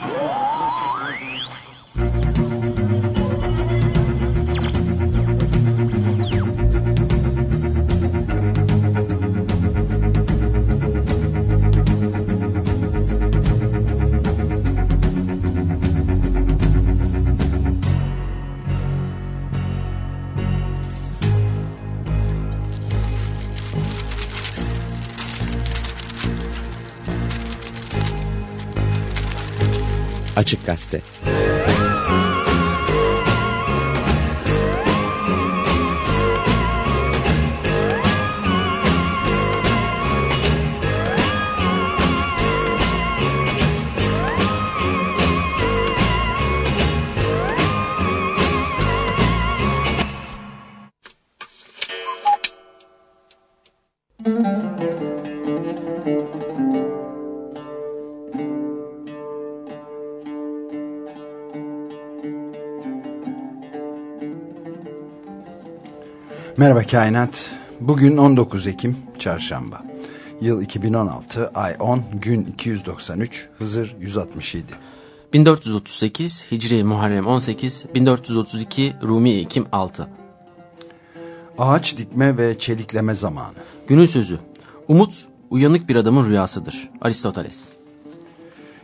Gol! Açık Gazete Merhaba Kainat. Bugün 19 Ekim Çarşamba. Yıl 2016, ay 10, gün 293, Hızır 167. 1438 Hicri Muharrem 18, 1432 Rumi Ekim 6. Ağaç dikme ve çelikleme zamanı. Günün sözü. Umut uyanık bir adamın rüyasıdır. Aristoteles.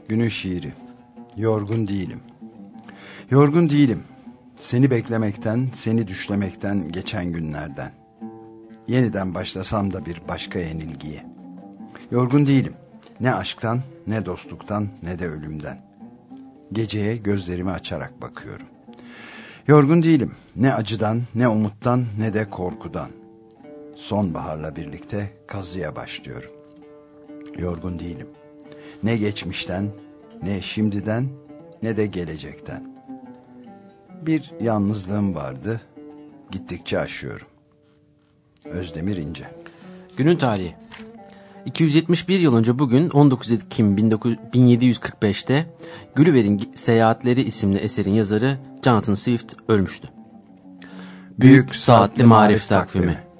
Günün şiiri. Yorgun değilim. Yorgun değilim. Seni beklemekten, seni düşlemekten geçen günlerden. Yeniden başlasam da bir başka yenilgiye. Yorgun değilim. Ne aşktan, ne dostluktan, ne de ölümden. Geceye gözlerimi açarak bakıyorum. Yorgun değilim. Ne acıdan, ne umuttan, ne de korkudan. Sonbaharla birlikte kazıya başlıyorum. Yorgun değilim. Ne geçmişten, ne şimdiden, ne de gelecekten. Bir yalnızlığım vardı. Gittikçe aşıyorum. Özdemir İnce. Günün tarihi. 271 yıl önce bugün 19 Ekim 1745'te Gulliver'in Seyahatleri isimli eserin yazarı Jonathan Swift ölmüştü. Büyük Saatli Marif Takvimi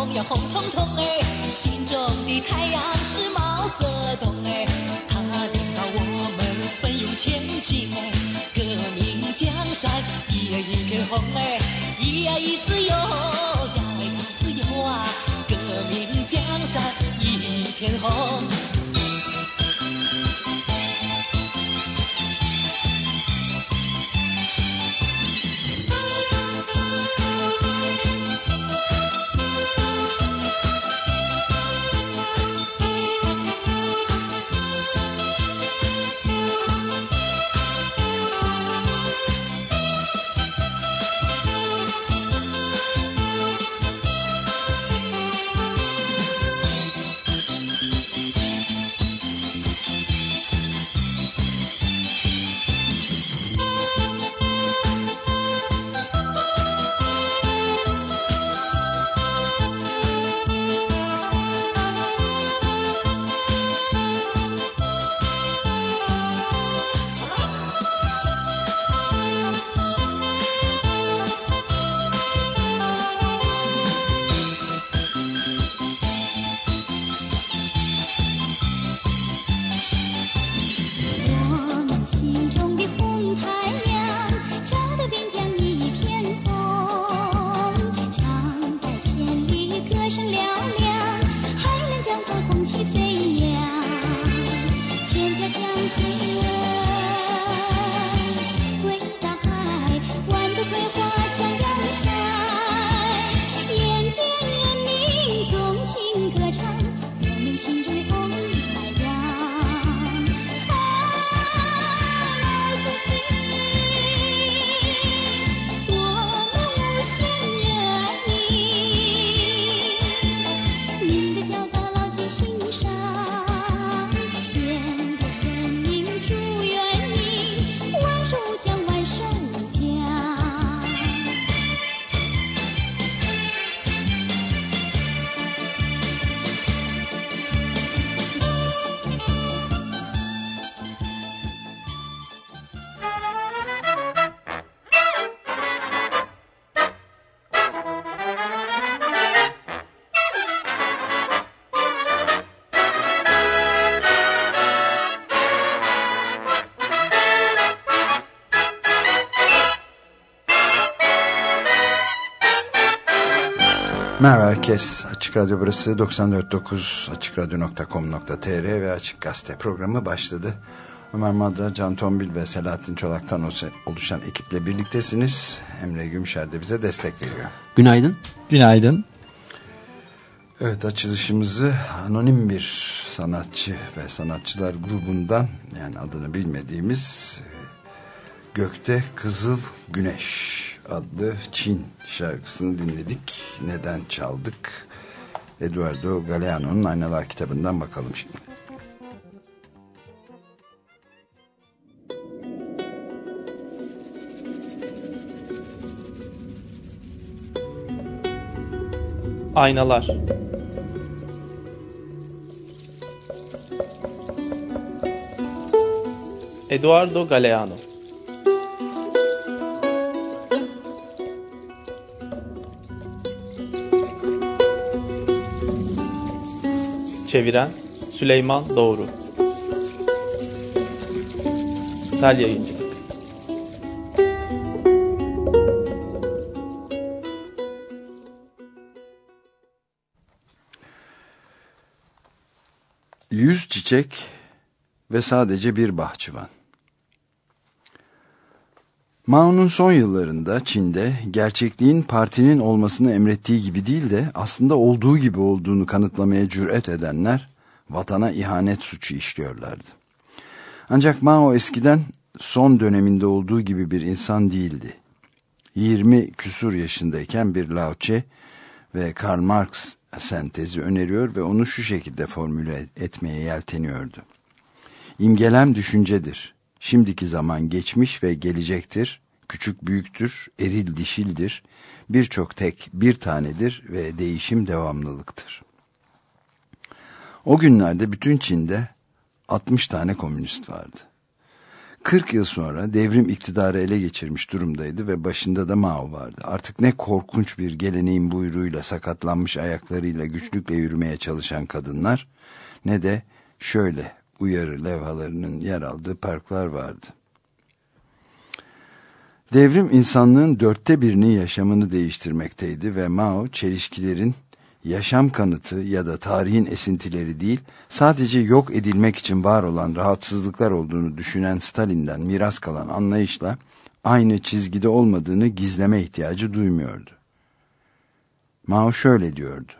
红呀红彤彤哎，心中的太阳是毛泽东哎，他领导我们奋勇前进哎，革命江山一呀一片红哎，一呀一自由呀呀自由啊，革命江山一片红。Herkes. Açık Radyo burası 94.9 AçıkRadyo.com.tr ve Açık Gazete programı başladı. Ömer Madra, Can Tombil ve Selahattin Çolak'tan oluşan ekiple birliktesiniz. Emre Gümşer de bize destek veriyor. Günaydın. Günaydın. Evet açılışımızı anonim bir sanatçı ve sanatçılar grubundan yani adını bilmediğimiz Gökte Kızıl Güneş adlı Çin şarkısını dinledik. Neden çaldık? Eduardo Galeano'nun Aynalar kitabından bakalım şimdi. Aynalar Eduardo Galeano Çeviren Süleyman Doğru Sel Yayıncılık Yüz çiçek ve sadece bir bahçıvan. Mao'nun son yıllarında Çin'de gerçekliğin partinin olmasını emrettiği gibi değil de aslında olduğu gibi olduğunu kanıtlamaya cüret edenler vatana ihanet suçu işliyorlardı. Ancak Mao eskiden son döneminde olduğu gibi bir insan değildi. 20 küsur yaşındayken bir Lao Tse ve Karl Marx sentezi öneriyor ve onu şu şekilde formüle etmeye yelteniyordu. İmgelem düşüncedir. Şimdiki zaman geçmiş ve gelecektir. Küçük büyüktür, eril dişildir. Birçok tek bir tanedir ve değişim devamlılıktır. O günlerde bütün Çin'de 60 tane komünist vardı. 40 yıl sonra devrim iktidarı ele geçirmiş durumdaydı ve başında da Mao vardı. Artık ne korkunç bir geleneğin buyruğuyla sakatlanmış ayaklarıyla güçlükle yürümeye çalışan kadınlar ne de şöyle uyarı levhalarının yer aldığı parklar vardı. Devrim insanlığın dörtte birinin yaşamını değiştirmekteydi ve Mao çelişkilerin yaşam kanıtı ya da tarihin esintileri değil, sadece yok edilmek için var olan rahatsızlıklar olduğunu düşünen Stalin'den miras kalan anlayışla aynı çizgide olmadığını gizleme ihtiyacı duymuyordu. Mao şöyle diyordu.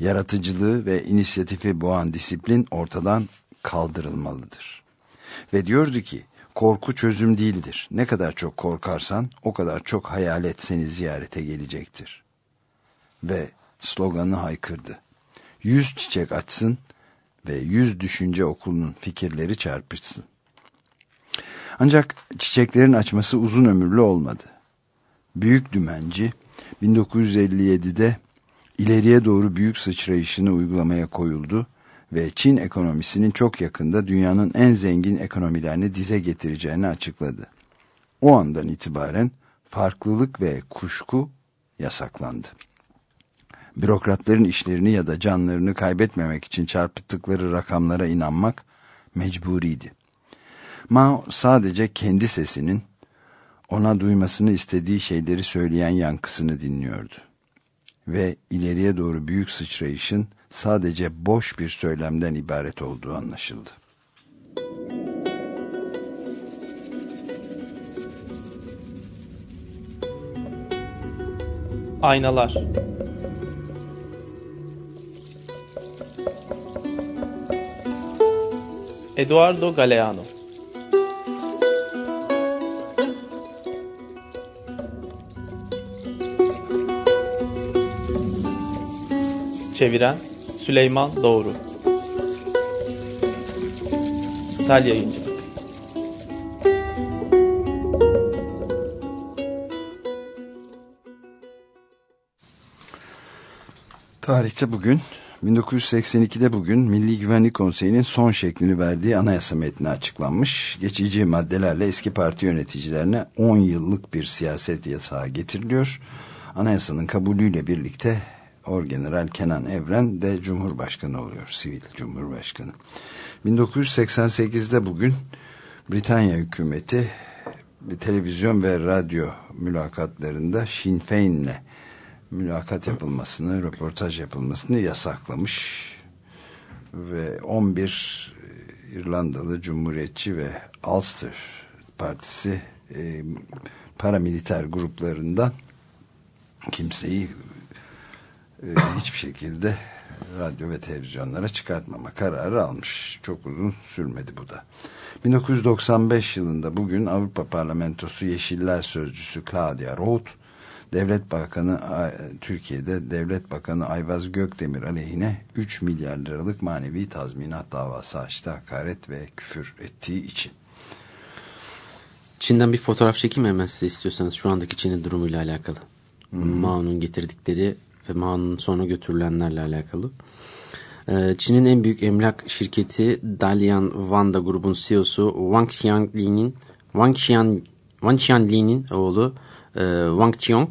Yaratıcılığı ve inisiyatifi boğan disiplin ortadan kaldırılmalıdır. Ve diyordu ki, korku çözüm değildir. Ne kadar çok korkarsan o kadar çok hayalet seni ziyarete gelecektir. Ve sloganı haykırdı. Yüz çiçek açsın ve yüz düşünce okulunun fikirleri çarpışsın. Ancak çiçeklerin açması uzun ömürlü olmadı. Büyük dümenci 1957'de ileriye doğru büyük sıçrayışını uygulamaya koyuldu ve Çin ekonomisinin çok yakında dünyanın en zengin ekonomilerini dize getireceğini açıkladı. O andan itibaren farklılık ve kuşku yasaklandı. Bürokratların işlerini ya da canlarını kaybetmemek için çarpıttıkları rakamlara inanmak mecburiydi. Mao sadece kendi sesinin ona duymasını istediği şeyleri söyleyen yankısını dinliyordu. Ve ileriye doğru büyük sıçrayışın sadece boş bir söylemden ibaret olduğu anlaşıldı. Aynalar Eduardo Galeano Çeviren Süleyman Doğru Sel Yayıncılık Tarihte bugün 1982'de bugün Milli Güvenlik Konseyi'nin son şeklini verdiği anayasa metni açıklanmış. Geçici maddelerle eski parti yöneticilerine 10 yıllık bir siyaset yasağı getiriliyor. Anayasanın kabulüyle birlikte Orgeneral Kenan Evren de Cumhurbaşkanı oluyor. Sivil Cumhurbaşkanı. 1988'de bugün Britanya hükümeti televizyon ve radyo mülakatlarında Sinn Féin'le mülakat yapılmasını, röportaj yapılmasını yasaklamış ve 11 İrlandalı Cumhuriyetçi ve Ulster Partisi e, paramiliter gruplarından kimseyi hiçbir şekilde radyo ve televizyonlara çıkartmama kararı almış. Çok uzun sürmedi bu da. 1995 yılında bugün Avrupa Parlamentosu Yeşiller Sözcüsü Claudia Roth, Devlet Bakanı Türkiye'de Devlet Bakanı Ayvaz Gökdemir aleyhine 3 milyar liralık manevi tazminat davası açtı hakaret ve küfür ettiği için. Çin'den bir fotoğraf çekeyim hemen size istiyorsanız şu andaki Çin'in durumuyla alakalı. Hmm. Mao'nun getirdikleri ve Mao'nun sonra götürülenlerle alakalı. Ee, Çin'in en büyük emlak şirketi Dalian Wanda grubun CEO'su Wang Xianli'nin Wang Xian Wang Xianli'nin oğlu e, Wang Qiong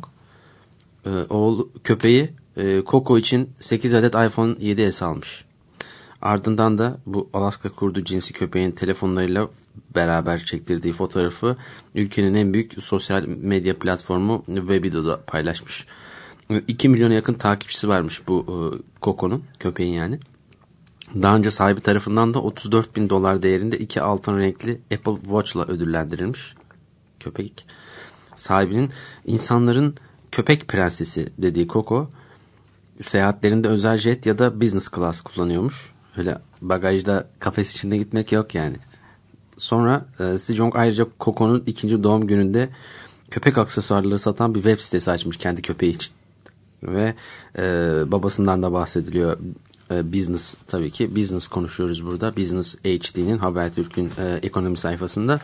e, oğlu köpeği e, Coco için 8 adet iPhone 7s almış. Ardından da bu Alaska kurdu cinsi köpeğin telefonlarıyla beraber çektirdiği fotoğrafı ülkenin en büyük sosyal medya platformu Webido'da paylaşmış. 2 milyona yakın takipçisi varmış bu e, Coco'nun köpeğin yani. Daha önce sahibi tarafından da 34 bin dolar değerinde iki altın renkli Apple Watch'la ödüllendirilmiş köpek. Sahibinin insanların köpek prensesi dediği Coco seyahatlerinde özel jet ya da business class kullanıyormuş. Öyle bagajda kafes içinde gitmek yok yani. Sonra e, Sejong ayrıca Coco'nun ikinci doğum gününde köpek aksesuarları satan bir web sitesi açmış kendi köpeği için. Ve e, babasından da bahsediliyor. E, business tabii ki. Business konuşuyoruz burada. Business HD'nin Habertürk'ün e, ekonomi sayfasında.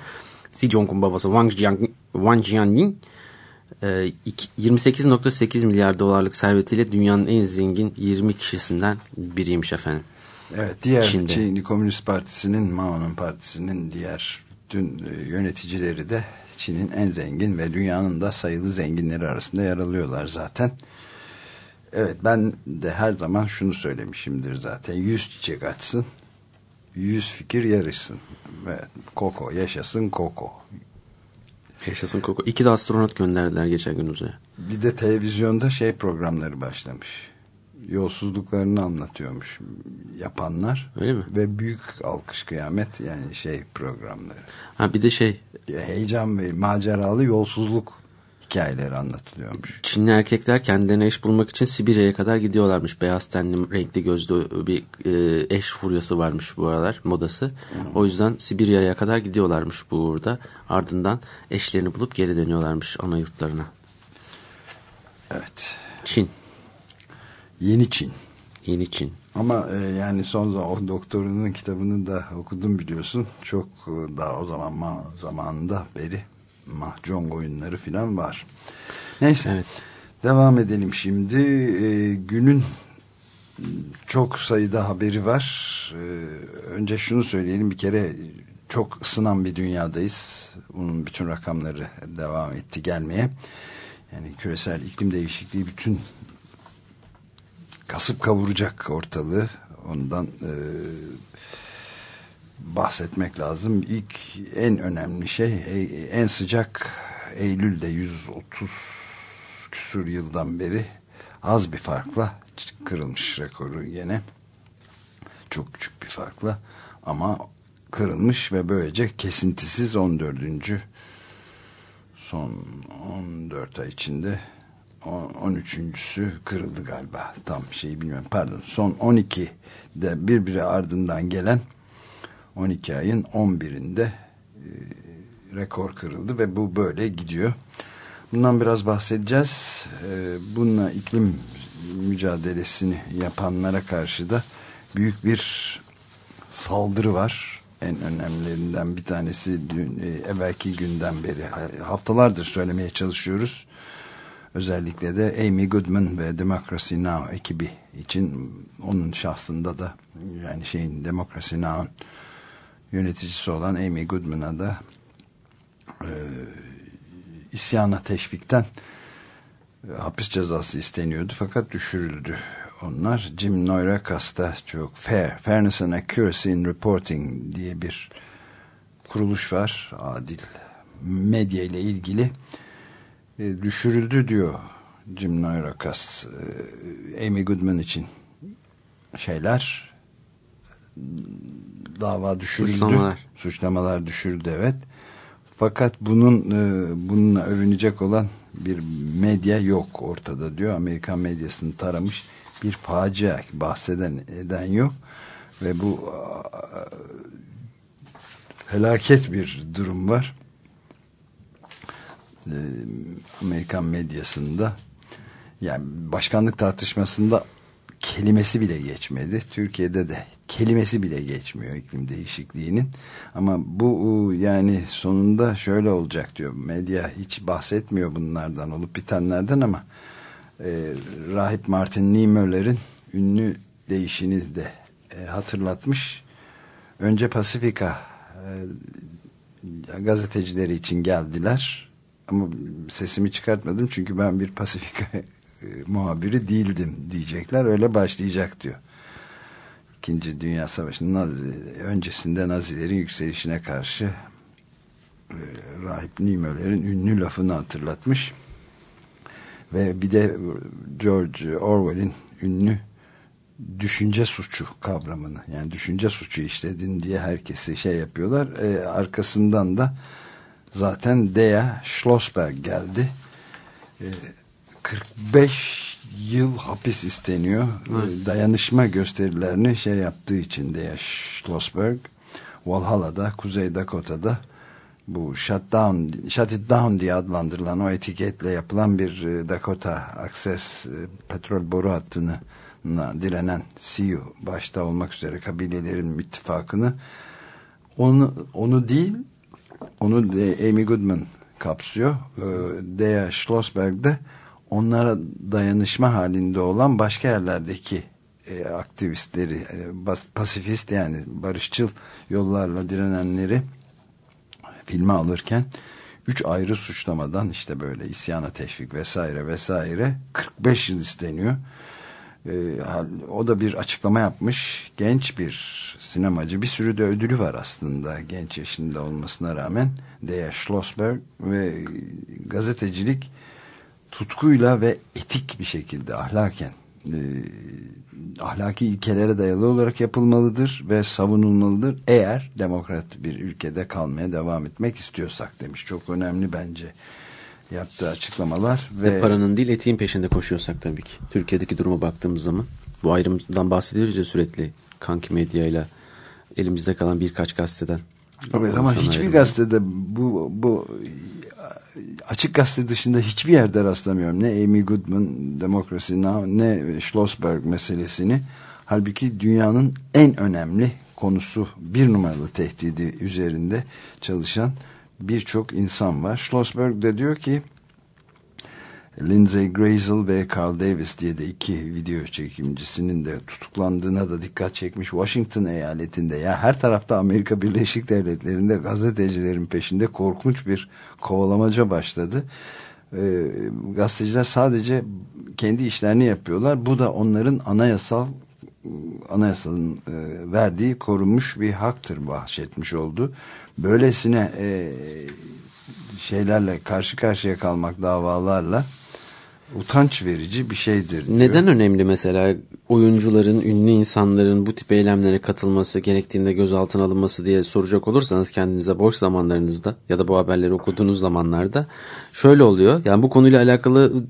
Sejong'un babası Wang, Jiang, Wang Jianyin 28.8 e, milyar dolarlık servetiyle dünyanın en zengin 20 kişisinden biriymiş efendim. Evet diğer Çin'de. Çin Komünist Partisi'nin Mao'nun partisinin diğer bütün e, yöneticileri de Çin'in en zengin ve dünyanın da sayılı zenginleri arasında yer alıyorlar zaten. Evet ben de her zaman şunu söylemişimdir zaten. Yüz çiçek açsın, yüz fikir yarışsın. Evet, Koko yaşasın Koko. Yaşasın Koko. İki de astronot gönderdiler geçen gün uzaya. Bir de televizyonda şey programları başlamış yolsuzluklarını anlatıyormuş yapanlar. Öyle mi? Ve büyük alkış kıyamet yani şey programları. Ha bir de şey. Heyecan ve maceralı yolsuzluk hikayeleri anlatılıyormuş. Çinli erkekler kendilerine eş bulmak için Sibirya'ya kadar gidiyorlarmış. Beyaz tenli renkli gözlü bir e, eş furyası varmış bu aralar modası. Hmm. O yüzden Sibirya'ya kadar gidiyorlarmış bu uğurda. Ardından eşlerini bulup geri dönüyorlarmış ana yurtlarına. Evet. Çin. Yeni Çin. Yeni Çin. Ama e, yani son zaman o doktorunun kitabını da okudum biliyorsun. Çok e, daha o zaman ma, zamanında beri mahjong oyunları falan var. Neyse. Evet. Devam edelim şimdi. E, günün çok sayıda haberi var. E, önce şunu söyleyelim bir kere çok ısınan bir dünyadayız. Bunun bütün rakamları devam etti gelmeye. Yani küresel iklim değişikliği bütün kasıp kavuracak ortalığı. Ondan e, bahsetmek lazım. İlk en önemli şey e, en sıcak Eylül'de 130 küsur yıldan beri az bir farkla kırılmış rekoru yine. Çok küçük bir farkla ama kırılmış ve böylece kesintisiz 14. son 14 ay içinde 13.sü kırıldı galiba. Tam şeyi bilmiyorum. Pardon. Son 12 de birbiri ardından gelen 12 ayın 11'inde e, rekor kırıldı ve bu böyle gidiyor. Bundan biraz bahsedeceğiz. E, bununla iklim mücadelesini yapanlara karşı da büyük bir saldırı var. En önemlilerinden bir tanesi dün, e, evvelki günden beri haftalardır söylemeye çalışıyoruz özellikle de Amy Goodman ve Democracy Now ekibi için onun şahsında da yani şeyin Democracy Now'ın yöneticisi olan Amy Goodman'a da e, isyana teşvikten e, hapis cezası isteniyordu fakat düşürüldü onlar. Jim Noirakas da çok Fair, Fairness and Accuracy in Reporting diye bir kuruluş var. Adil medya ile ilgili e, düşürüldü diyor Jim Noirakas, e, Amy Goodman için şeyler dava düşürüldü. Suçlamalar. Suçlamalar düşürüldü evet. Fakat bunun e, bununla övünecek olan bir medya yok ortada diyor. Amerikan medyasını taramış bir facia bahseden eden yok. Ve bu a, felaket bir durum var. E, Amerikan medyasında yani başkanlık tartışmasında kelimesi bile geçmedi. Türkiye'de de kelimesi bile geçmiyor iklim değişikliğinin. Ama bu yani sonunda şöyle olacak diyor. Medya hiç bahsetmiyor bunlardan olup bitenlerden ama e, Rahip Martin Niemöller'in ünlü değişini de e, hatırlatmış. Önce Pasifika e, gazetecileri için geldiler. Ama sesimi çıkartmadım çünkü ben bir Pasifika e, muhabiri değildim diyecekler. Öyle başlayacak diyor. İkinci Dünya Savaşı'nın Nazi, öncesinde Nazilerin yükselişine karşı e, Rahip Niemöller'in ünlü lafını hatırlatmış. Ve bir de George Orwell'in ünlü düşünce suçu kavramını yani düşünce suçu işledin diye herkesi şey yapıyorlar. E, arkasından da zaten Dea Schlossberg geldi. E, 45 yıl hapis isteniyor. Evet. Dayanışma gösterilerini şey yaptığı için Dea Schlossberg Valhalla'da, Kuzey Dakota'da bu shutdown, shut it down diye adlandırılan o etiketle yapılan bir Dakota Access petrol boru hattını direnen Sioux başta olmak üzere kabilelerin ittifakını onu onu değil onu de Amy Goodman kapsıyor. Dea Schlossberg'de onlara dayanışma halinde olan başka yerlerdeki e, aktivistleri e, bas, pasifist yani barışçıl yollarla direnenleri filme alırken üç ayrı suçlamadan işte böyle isyana teşvik vesaire vesaire 45 yıl isteniyor. E, o da bir açıklama yapmış. Genç bir sinemacı. Bir sürü de ödülü var aslında genç yaşında olmasına rağmen. Dea Schlossberg ve gazetecilik tutkuyla ve etik bir şekilde ahlaken e, ahlaki ilkelere dayalı olarak yapılmalıdır ve savunulmalıdır eğer demokrat bir ülkede kalmaya devam etmek istiyorsak demiş. Çok önemli bence yaptığı açıklamalar. Ve, ve paranın değil etiğin peşinde koşuyorsak tabii ki. Türkiye'deki duruma baktığımız zaman bu ayrımdan bahsediyoruz ya sürekli kanki medyayla elimizde kalan birkaç gazeteden. Evet ama hiçbir ayrımda. gazetede bu, bu açık gazete dışında hiçbir yerde rastlamıyorum. Ne Amy Goodman Democracy Now ne Schlossberg meselesini. Halbuki dünyanın en önemli konusu bir numaralı tehdidi üzerinde çalışan birçok insan var. Schlossberg de diyor ki Lindsay Grayzel ve Carl Davis diye de iki video çekimcisinin de tutuklandığına da dikkat çekmiş. Washington eyaletinde ya her tarafta Amerika Birleşik Devletleri'nde gazetecilerin peşinde korkunç bir kovalamaca başladı. Ee, gazeteciler sadece kendi işlerini yapıyorlar. Bu da onların anayasal anayasanın e, verdiği korunmuş bir haktır bahşetmiş oldu. Böylesine e, şeylerle karşı karşıya kalmak davalarla utanç verici bir şeydir. Diyor. Neden önemli mesela oyuncuların, ünlü insanların bu tip eylemlere katılması, gerektiğinde gözaltına alınması diye soracak olursanız kendinize boş zamanlarınızda ya da bu haberleri okuduğunuz zamanlarda şöyle oluyor. Yani bu konuyla alakalı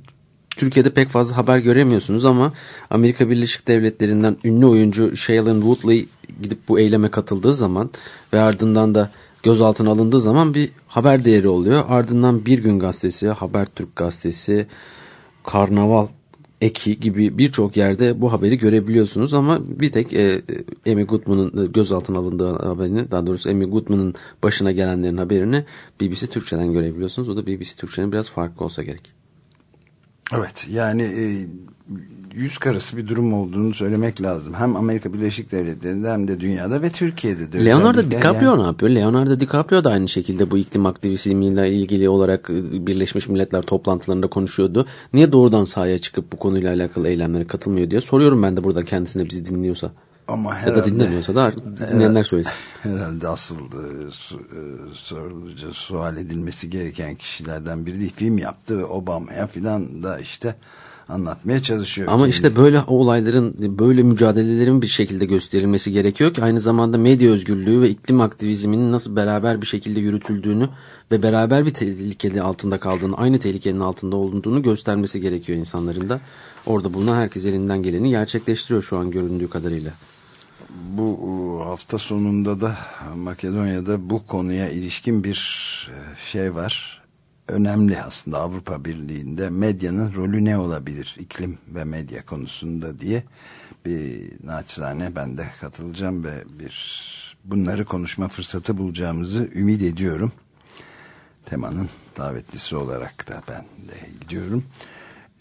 Türkiye'de pek fazla haber göremiyorsunuz ama Amerika Birleşik Devletleri'nden ünlü oyuncu Shailene Woodley gidip bu eyleme katıldığı zaman ve ardından da gözaltına alındığı zaman bir haber değeri oluyor. Ardından Bir Gün Gazetesi, Habertürk Gazetesi, Karnaval Eki gibi birçok yerde bu haberi görebiliyorsunuz ama bir tek e, Amy Goodman'ın e, gözaltına alındığı haberini daha doğrusu Amy Goodman'ın başına gelenlerin haberini BBC Türkçe'den görebiliyorsunuz. O da BBC Türkçe'nin biraz farklı olsa gerek. Evet yani e, yüz karası bir durum olduğunu söylemek lazım. Hem Amerika Birleşik Devletleri'nde hem de dünyada ve Türkiye'de de. Leonardo DiCaprio yani. ne yapıyor? Leonardo DiCaprio da aynı şekilde bu iklim aktivizmiyle ilgili olarak e, Birleşmiş Milletler toplantılarında konuşuyordu. Niye doğrudan sahaya çıkıp bu konuyla alakalı eylemlere katılmıyor diye soruyorum ben de burada kendisine bizi dinliyorsa. Ama Ya da dinlemiyorsa da dinleyenler söylesin. Herhalde asıl su, e, sorulca, sual edilmesi gereken kişilerden biri değil. Film yaptı ve Obama'ya filan da işte anlatmaya çalışıyor. Ama işte böyle olayların, böyle mücadelelerin bir şekilde gösterilmesi gerekiyor ki aynı zamanda medya özgürlüğü ve iklim aktivizminin nasıl beraber bir şekilde yürütüldüğünü ve beraber bir tehlikeli altında kaldığını, aynı tehlikenin altında olduğunu göstermesi gerekiyor insanların da. Orada bulunan herkes elinden geleni gerçekleştiriyor şu an göründüğü kadarıyla. Bu e, hafta sonunda da Makedonya'da bu konuya ilişkin bir e, şey var. Önemli aslında Avrupa Birliği'nde medyanın rolü ne olabilir iklim ve medya konusunda diye bir naçizane ben de katılacağım ve bir bunları konuşma fırsatı bulacağımızı ümit ediyorum. Temanın davetlisi olarak da ben de gidiyorum.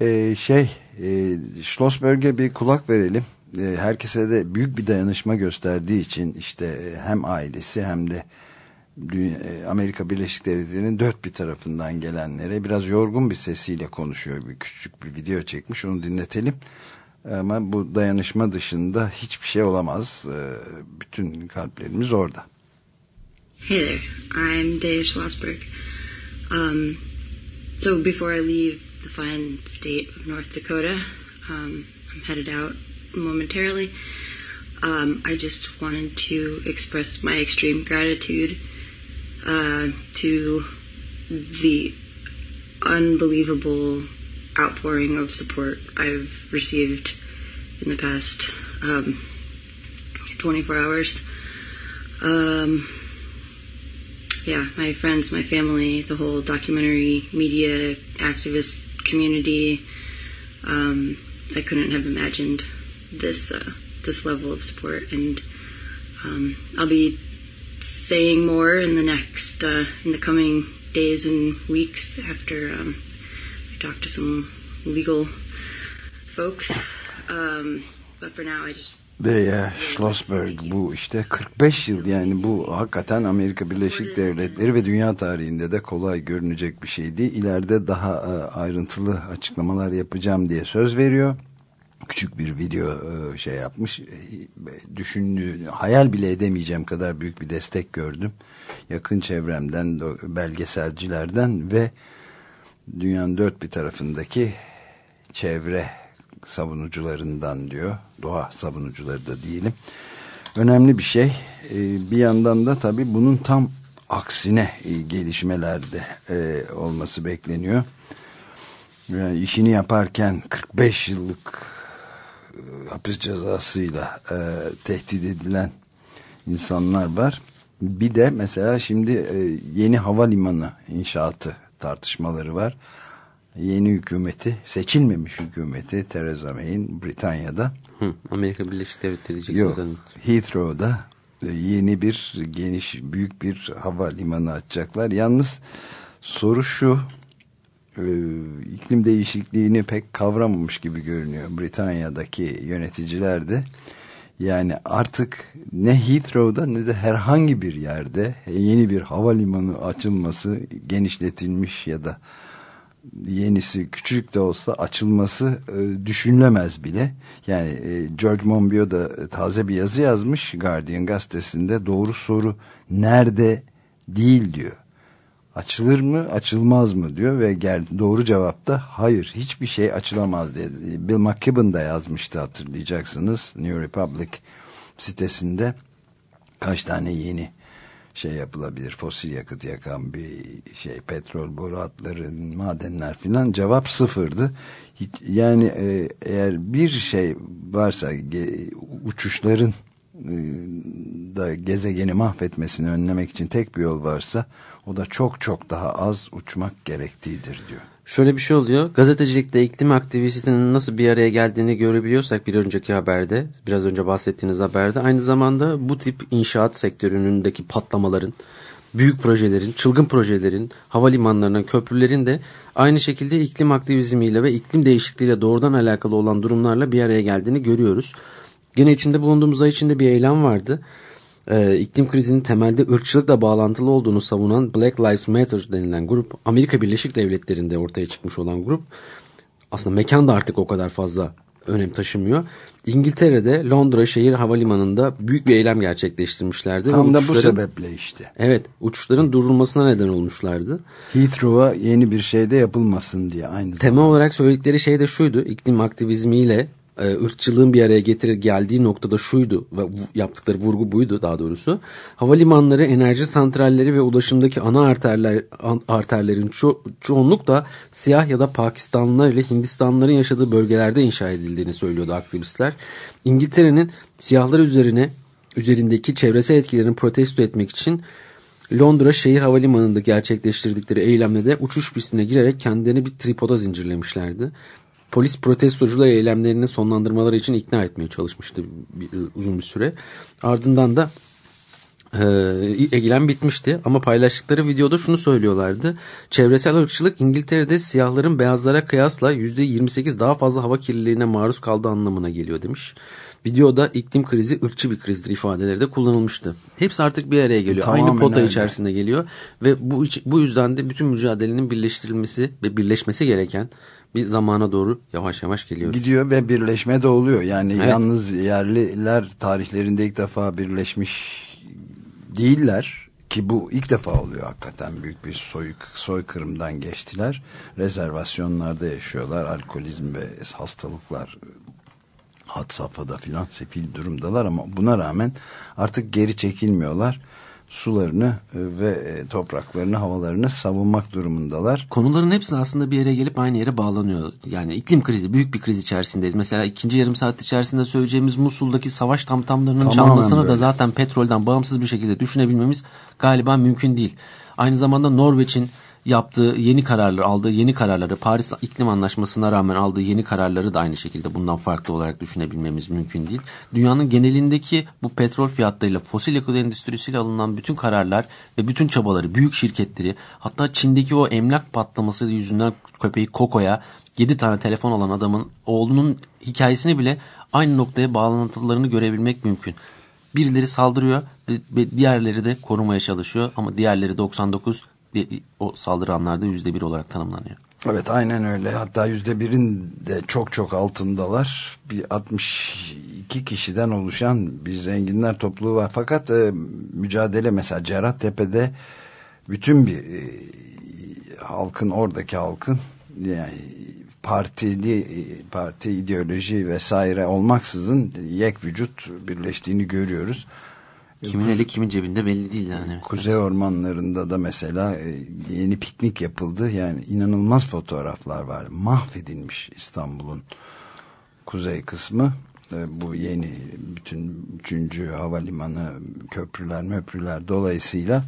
Ee, şey e, Schlossberg'e bir kulak verelim. Ee, herkese de büyük bir dayanışma gösterdiği için işte e, hem ailesi hem de e, Amerika Birleşik Devletleri'nin dört bir tarafından gelenlere biraz yorgun bir sesiyle konuşuyor. Bir küçük bir video çekmiş onu dinletelim. Ama bu dayanışma dışında hiçbir şey olamaz. Ee, bütün kalplerimiz orada. Hey there, I'm Dave Schlossberg. Um, so before I leave the fine state of North Dakota, um, I'm headed out momentarily. Um, I just wanted to express my extreme gratitude uh, to the unbelievable outpouring of support I've received in the past um, 24 hours. Um, yeah, my friends, my family, the whole documentary media activist community. Um, I couldn't have imagined this uh, this level of support, and um, I'll be saying more in the next uh, in the coming days and weeks after um, I talk to some legal folks. Um, but for now, I just Deya Schlossberg bu işte 45 yıl yani bu hakikaten Amerika Birleşik Devletleri ve dünya tarihinde de kolay görünecek bir şey değil. İleride daha e, ayrıntılı açıklamalar yapacağım diye söz veriyor. Küçük bir video e, şey yapmış. E, düşündüğü, hayal bile edemeyeceğim kadar büyük bir destek gördüm. Yakın çevremden, belgeselcilerden ve dünyanın dört bir tarafındaki çevre savunucularından diyor. Doğa savunucuları da diyelim. Önemli bir şey. Ee, bir yandan da tabii bunun tam aksine e, gelişmelerde e, olması bekleniyor. Yani işini yaparken 45 yıllık e, hapis cezasıyla tehdit edilen insanlar var. Bir de mesela şimdi yeni havalimanı inşaatı tartışmaları var yeni hükümeti, seçilmemiş hükümeti Theresa May'in Britanya'da. Hı, Amerika Birleşik Devletleri diyeceksiniz. Yok, Heathrow'da e, yeni bir geniş büyük bir havalimanı açacaklar. Yalnız soru şu e, iklim değişikliğini pek kavramamış gibi görünüyor Britanya'daki yöneticiler de. Yani artık ne Heathrow'da ne de herhangi bir yerde yeni bir havalimanı açılması genişletilmiş ya da yenisi küçük de olsa açılması e, düşünülemez bile. Yani e, George Monbiot da taze bir yazı yazmış Guardian gazetesinde doğru soru nerede değil diyor. Açılır mı açılmaz mı diyor ve gel, doğru cevap da hayır hiçbir şey açılamaz diye. Bill McKibben da yazmıştı hatırlayacaksınız New Republic sitesinde kaç tane yeni şey yapılabilir fosil yakıt yakan bir şey petrol boru madenler filan cevap sıfırdı Hiç, yani e, eğer bir şey varsa ge, uçuşların e, da gezegeni mahvetmesini önlemek için tek bir yol varsa o da çok çok daha az uçmak gerektiğidir diyor. Şöyle bir şey oluyor. Gazetecilikte iklim aktivistinin nasıl bir araya geldiğini görebiliyorsak bir önceki haberde, biraz önce bahsettiğiniz haberde aynı zamanda bu tip inşaat sektörünündeki patlamaların, büyük projelerin, çılgın projelerin, havalimanlarının, köprülerin de aynı şekilde iklim aktivizmiyle ve iklim değişikliğiyle doğrudan alakalı olan durumlarla bir araya geldiğini görüyoruz. Yine içinde bulunduğumuz ay içinde bir eylem vardı e, iklim krizinin temelde ırkçılıkla bağlantılı olduğunu savunan Black Lives Matter denilen grup Amerika Birleşik Devletleri'nde ortaya çıkmış olan grup aslında mekan da artık o kadar fazla önem taşımıyor. İngiltere'de Londra şehir havalimanında büyük bir eylem gerçekleştirmişlerdi. Tam da bu sebeple işte. Evet uçuşların durdurulmasına neden olmuşlardı. Heathrow'a yeni bir şey de yapılmasın diye aynı Temel zamanda. olarak söyledikleri şey de şuydu. iklim aktivizmiyle ırkçılığın bir araya getirir geldiği noktada şuydu ve yaptıkları vurgu buydu daha doğrusu. Havalimanları, enerji santralleri ve ulaşımdaki ana arterler arterlerin ço- çoğunlukla siyah ya da Pakistanlılar ile Hindistanlıların yaşadığı bölgelerde inşa edildiğini söylüyordu aktivistler. İngiltere'nin siyahlar üzerine üzerindeki çevresel etkilerini protesto etmek için Londra şehir havalimanında gerçekleştirdikleri eylemde de uçuş pistine girerek kendilerini bir tripoda zincirlemişlerdi. Polis protestocuları eylemlerini sonlandırmaları için ikna etmeye çalışmıştı bir- uzun bir süre. Ardından da e, eylem bitmişti ama paylaştıkları videoda şunu söylüyorlardı. Çevresel ırkçılık İngiltere'de siyahların beyazlara kıyasla %28 daha fazla hava kirliliğine maruz kaldığı anlamına geliyor demiş. Videoda iklim krizi ırkçı bir krizdir ifadeleri de kullanılmıştı. Hepsi artık bir araya geliyor. Tamamen Aynı pota öyle. içerisinde geliyor ve bu bu yüzden de bütün mücadelenin birleştirilmesi ve birleşmesi gereken bir zamana doğru yavaş yavaş geliyoruz. Gidiyor ve birleşme de oluyor. Yani Evet. yalnız yerliler tarihlerinde ilk defa birleşmiş değiller ki bu ilk defa oluyor hakikaten büyük bir soy, soykırımdan geçtiler. Rezervasyonlarda yaşıyorlar. Alkolizm ve hastalıklar had safhada filan sefil durumdalar ama buna rağmen artık geri çekilmiyorlar. Sularını e, ve e, topraklarını, havalarını savunmak durumundalar. Konuların hepsi aslında bir yere gelip aynı yere bağlanıyor. Yani iklim krizi, büyük bir kriz içerisindeyiz. Mesela ikinci yarım saat içerisinde söyleyeceğimiz Musul'daki savaş tamtamlarının Tamamen çalmasını da böyle. zaten petrolden bağımsız bir şekilde düşünebilmemiz galiba mümkün değil. Aynı zamanda Norveç'in yaptığı yeni kararları, aldığı yeni kararları, Paris İklim Anlaşması'na rağmen aldığı yeni kararları da aynı şekilde bundan farklı olarak düşünebilmemiz mümkün değil. Dünyanın genelindeki bu petrol fiyatlarıyla, fosil yakıt endüstrisiyle alınan bütün kararlar ve bütün çabaları, büyük şirketleri, hatta Çin'deki o emlak patlaması yüzünden köpeği Koko'ya 7 tane telefon alan adamın oğlunun hikayesini bile aynı noktaya bağlantılarını görebilmek mümkün. Birileri saldırıyor ve- diğerleri de korumaya çalışıyor ama diğerleri 99 o saldıranlarda %1 olarak tanımlanıyor. Evet aynen öyle. Hatta yüzde birin de çok çok altındalar. Bir 62 kişiden oluşan bir zenginler topluluğu var. Fakat e, mücadele mesela Cerattepe'de bütün bir e, halkın oradaki halkın yani partili e, parti ideoloji vesaire olmaksızın yek vücut birleştiğini görüyoruz. Kimin eli kimin cebinde belli değil yani. Kuzey ormanlarında da mesela e, yeni piknik yapıldı. Yani inanılmaz fotoğraflar var. Mahvedilmiş İstanbul'un kuzey kısmı. E, Bu yeni bütün üçüncü havalimanı köprüler möprüler dolayısıyla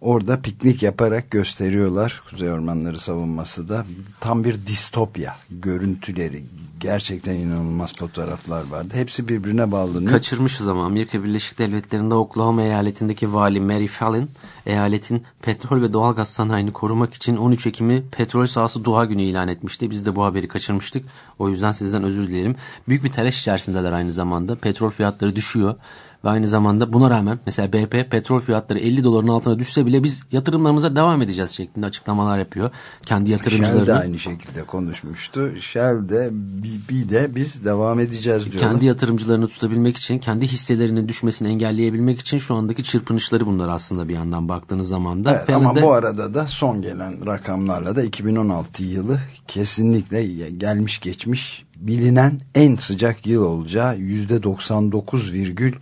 orada piknik yaparak gösteriyorlar. Kuzey ormanları savunması da tam bir distopya görüntüleri. Gerçekten inanılmaz fotoğraflar vardı. Hepsi birbirine bağlanıyor. Kaçırmışız ama Amerika Birleşik Devletleri'nde Oklahoma eyaletindeki vali Mary Fallon eyaletin petrol ve doğalgaz sanayini korumak için 13 Ekim'i petrol sahası doğa günü ilan etmişti. Biz de bu haberi kaçırmıştık. O yüzden sizden özür dilerim. Büyük bir telaş içerisindeler aynı zamanda. Petrol fiyatları düşüyor. Ve aynı zamanda buna rağmen mesela BP petrol fiyatları 50 doların altına düşse bile biz yatırımlarımıza devam edeceğiz şeklinde açıklamalar yapıyor. Kendi Shell de aynı şekilde konuşmuştu. Shell de bir, bir de biz devam edeceğiz diyorlar. kendi yatırımcılarını tutabilmek için, kendi hisselerinin düşmesini engelleyebilmek için şu andaki çırpınışları bunlar aslında bir yandan baktığınız zaman da. Evet, ama Fallon'da- bu arada da son gelen rakamlarla da 2016 yılı kesinlikle gelmiş geçmiş bilinen en sıcak yıl olacağı yüzde 99 virgül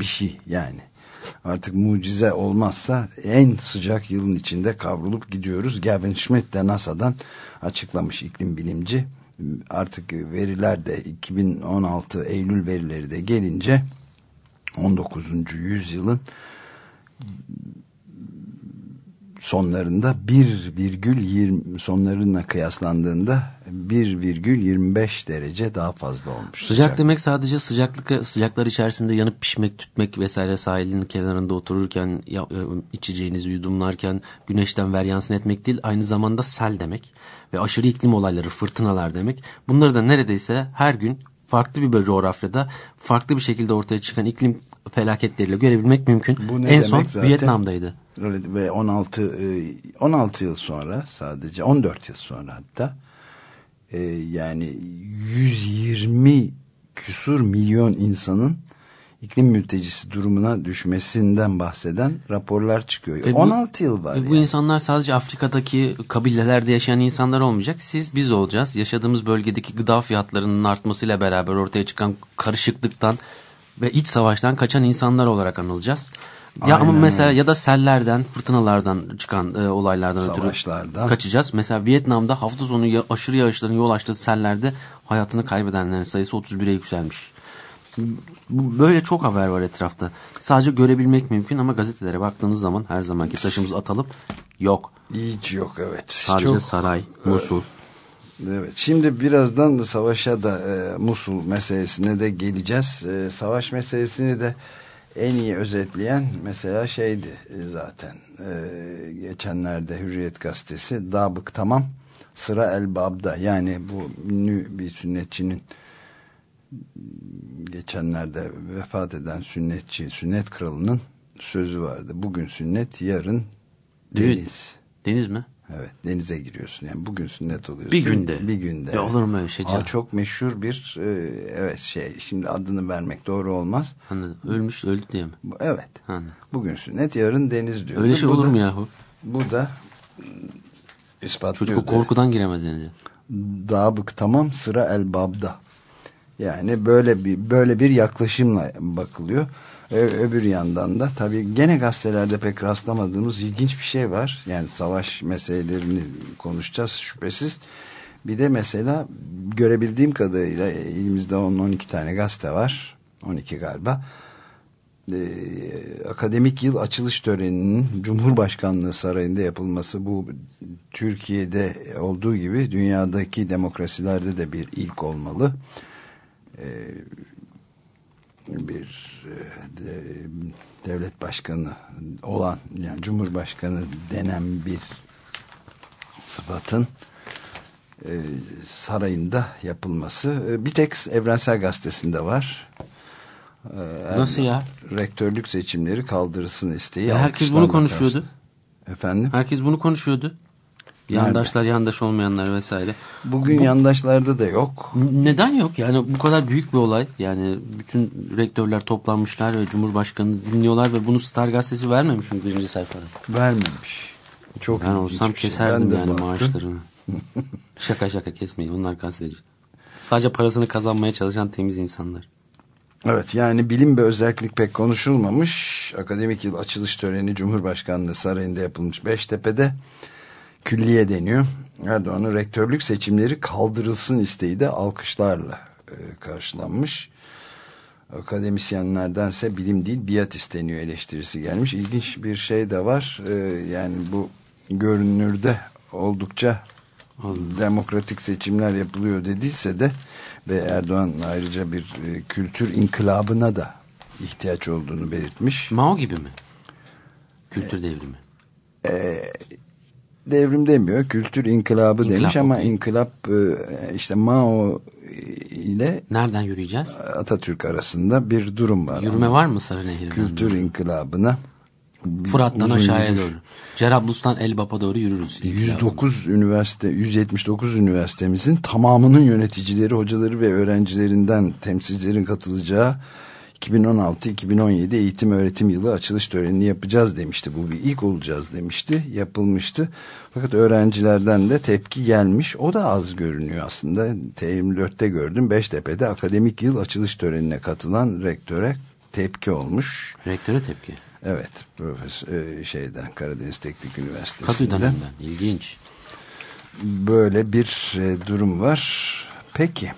bir şey yani. Artık mucize olmazsa en sıcak yılın içinde kavrulup gidiyoruz. Gavin Schmidt de NASA'dan açıklamış iklim bilimci. Artık veriler de 2016 Eylül verileri de gelince 19. yüzyılın sonlarında 1,20 sonlarına kıyaslandığında 1,25 derece daha fazla olmuş. Sıcak demek sadece sıcaklık sıcaklar içerisinde yanıp pişmek, tütmek vesaire sahilin kenarında otururken ya- e, içeceğinizi yudumlarken güneşten veryansın etmek değil, aynı zamanda sel demek ve aşırı iklim olayları, fırtınalar demek. Bunları da neredeyse her gün farklı bir coğrafyada farklı bir şekilde ortaya çıkan iklim felaketleriyle görebilmek mümkün. Bu ne en son zaten? Vietnam'daydı. Evet, ve 16 e, 16 yıl sonra sadece 14 yıl sonra hatta e, yani 120 küsur milyon insanın iklim mültecisi durumuna düşmesinden bahseden raporlar çıkıyor. Ve bu- 16 yıl var. Ve bu yani. insanlar sadece Afrika'daki kabilelerde yaşayan insanlar olmayacak. Siz biz olacağız. Yaşadığımız bölgedeki gıda fiyatlarının artmasıyla beraber ortaya çıkan karışıklıktan ve iç savaştan kaçan insanlar olarak anılacağız. Ya ama Aynen mesela öyle. ya da sellerden, fırtınalardan çıkan e, olaylardan Savaşlardan. ötürü kaçacağız. Mesela Vietnam'da hafta sonu ya- aşırı yağışların yol açtığı sellerde hayatını kaybedenlerin sayısı 31'e yükselmiş. Bu- Böyle çok haber var etrafta. Sadece görebilmek mümkün ama gazetelere baktığınız zaman her zamanki taşımız atalım. Yok. Hiç yok evet. Sadece Çok- saray, Musul. Evet. Şimdi birazdan da savaşa da e, Musul meselesine de geleceğiz. E, savaş meselesini de en iyi özetleyen mesela şeydi e, zaten. E, geçenlerde Hürriyet gazetesi Dabık tamam sıra El Bab'da. Yani bu ünlü bir sünnetçinin geçenlerde vefat eden sünnetçi, sünnet kralının sözü vardı. Bugün sünnet, yarın deniz. Deniz mi? Evet denize giriyorsun yani bugün sünnet oluyorsun. Bir günde. Bir günde. Ya olur mu öyle şey Aa, çok meşhur bir e, evet şey şimdi adını vermek doğru olmaz. Anladım. Ölmüş öldü diye mi? Evet. Anladım. Bugün sünnet yarın deniz diyor. Öyle şey bu olur da, mu yahu? Bu da ispatlıyor. Çocuk korkudan giremez denize. Dabık tamam sıra el babda. Yani böyle bir böyle bir yaklaşımla bakılıyor. Öbür yandan da tabii gene gazetelerde pek rastlamadığımız ilginç bir şey var. Yani savaş meselelerini konuşacağız şüphesiz. Bir de mesela görebildiğim kadarıyla elimizde 10-12 tane gazete var. 12 galiba. Ee, akademik yıl açılış töreninin Cumhurbaşkanlığı Sarayı'nda yapılması bu Türkiye'de olduğu gibi dünyadaki demokrasilerde de bir ilk olmalı. Ee, bir e, de, devlet başkanı olan yani Cumhurbaşkanı denen bir sıfatın e, sarayında yapılması e, bir tek Evrensel Gazetesi'nde var. Ee, Nasıl ya? Rektörlük seçimleri kaldırılsın isteği. Ya herkes bunu konuşuyordu. karşı- Efendim? Herkes bunu konuşuyordu. Yandaşlar, yandaş olmayanlar vesaire. Bugün yandaşlarda da yok. Neden yok? Yani bu kadar büyük bir olay. Yani bütün rektörler toplanmışlar ve Cumhurbaşkanı dinliyorlar ve bunu Star gazetesi vermemiş mi birinci sayfada? Vermemiş. Çok Ben olsam şey. keserdim Ben de yani baktım. maaşlarını. şaka şaka kesmeyin onlar gazeteci. Sadece parasını kazanmaya çalışan temiz insanlar. Evet yani bilim ve özellik pek konuşulmamış. Akademik yıl açılış töreni Cumhurbaşkanlığı Sarayı'nda yapılmış Beştepe'de külliye deniyor. Erdoğan'ın rektörlük seçimleri kaldırılsın isteği de alkışlarla e, karşılanmış. Akademisyenlerdense bilim değil biat isteniyor eleştirisi gelmiş. İlginç bir şey de var. E, yani bu görünürde oldukça demokratik seçimler yapılıyor dediyse de ve Erdoğan ayrıca bir e, kültür inkılabına da ihtiyaç olduğunu belirtmiş. Mao gibi mi? Kültür devrimi. Devrim demiyor, kültür inkılabı İnkılap, demiş ama inkılap e, işte Mao ile Nereden yürüyeceğiz? Atatürk arasında bir durum var. Yürüme Ama var mı Sarı Nehir'den? Kültür inkılabına Fırat'tan aşağıya gidiş. doğru. Cerablus'tan Elbap'a doğru yürürüz. 109 üniversite 179 üniversitemizin tamamının yöneticileri, hocaları ve öğrencilerinden temsilcilerin katılacağı 2016-2017 eğitim öğretim yılı açılış törenini yapacağız demişti. Bu bir ilk olacağız demişti. Yapılmıştı. Fakat öğrencilerden de tepki gelmiş. O da az görünüyor aslında. T24'te gördüm. Beştepe'de akademik yıl açılış törenine katılan rektöre tepki olmuş. Rektöre tepki. Evet, profesör e, şeyden Karadeniz Teknik Üniversitesi'nden döneminden. İlginç. böyle bir e, durum var. Peki,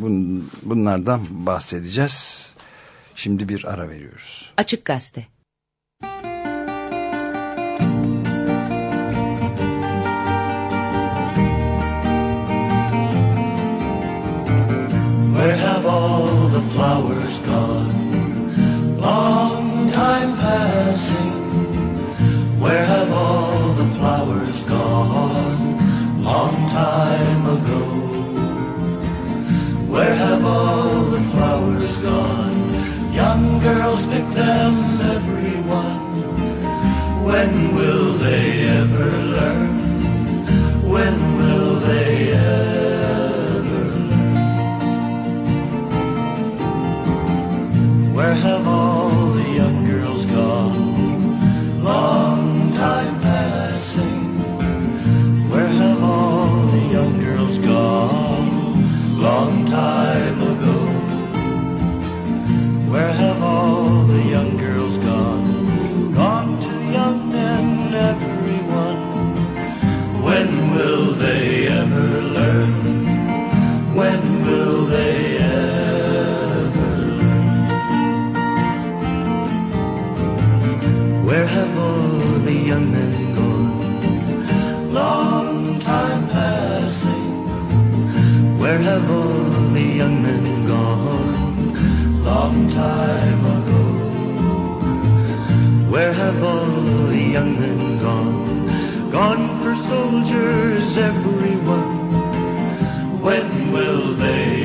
bun, bunlardan bahsedeceğiz. Şimdi bir ara veriyoruz. Açık Gazete. Where have all the flowers gone? Long time passing. Where have all the flowers gone? Long time gone? Young girls pick them, everyone. When will they ever learn? Time ago. Where have all the young men gone? Gone for soldiers, everyone. When will they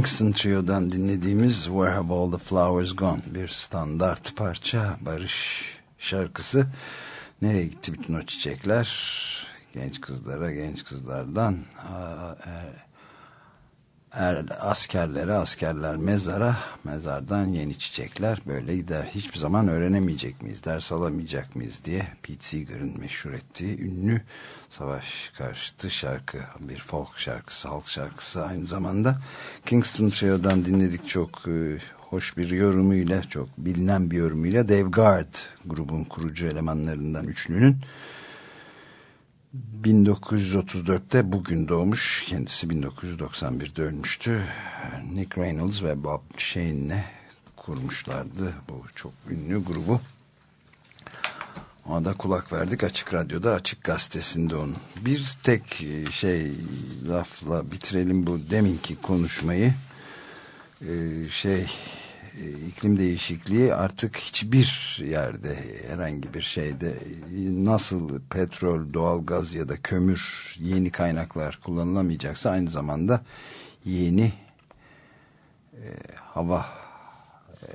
The Kingston Trio'dan dinlediğimiz Where Have All The Flowers Gone bir standart parça barış şarkısı. Nereye gitti bütün o çiçekler? Genç kızlara, genç kızlardan aa, er, er, askerlere, askerler mezara, mezardan yeni çiçekler böyle gider. Hiçbir zaman öğrenemeyecek miyiz, ders alamayacak mıyız diye Pete Seeger'ın meşhur ettiği ünlü savaş karşıtı şarkı, bir folk şarkısı, halk şarkısı aynı zamanda. Kingston Trio'dan dinledik çok e, hoş bir yorumuyla, çok bilinen bir yorumuyla Dave Guard grubun kurucu elemanlarından üçlünün 1934'te bugün doğmuş. Kendisi 1991'de ölmüştü. Nick Reynolds ve Bob Shane'le kurmuşlardı bu çok ünlü grubu. Ona da kulak verdik Açık Radyo'da Açık Gazetesi'nde onun. Bir tek şey lafla bitirelim bu deminki konuşmayı. Ee, şey e, iklim değişikliği artık hiçbir yerde herhangi bir şeyde nasıl petrol, doğalgaz ya da kömür yeni kaynaklar kullanılamayacaksa aynı zamanda yeni e, hava e,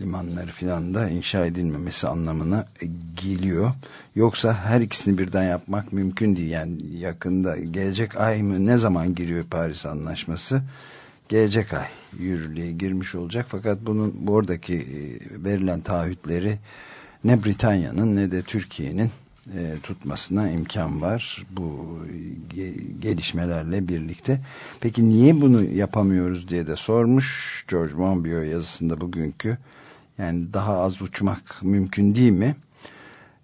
limanları filan da inşa edilmemesi anlamına geliyor. Yoksa her ikisini birden yapmak mümkün değil. Yani yakında gelecek ay mı ne zaman giriyor Paris Anlaşması? Gelecek ay yürürlüğe girmiş olacak. Fakat bunun buradaki e, verilen taahhütleri ne Britanya'nın ne de Türkiye'nin e, tutmasına imkan var bu ge gelişmelerle birlikte. Peki niye bunu yapamıyoruz diye de sormuş George Monbiot yazısında bugünkü. Yani daha az uçmak mümkün değil mi?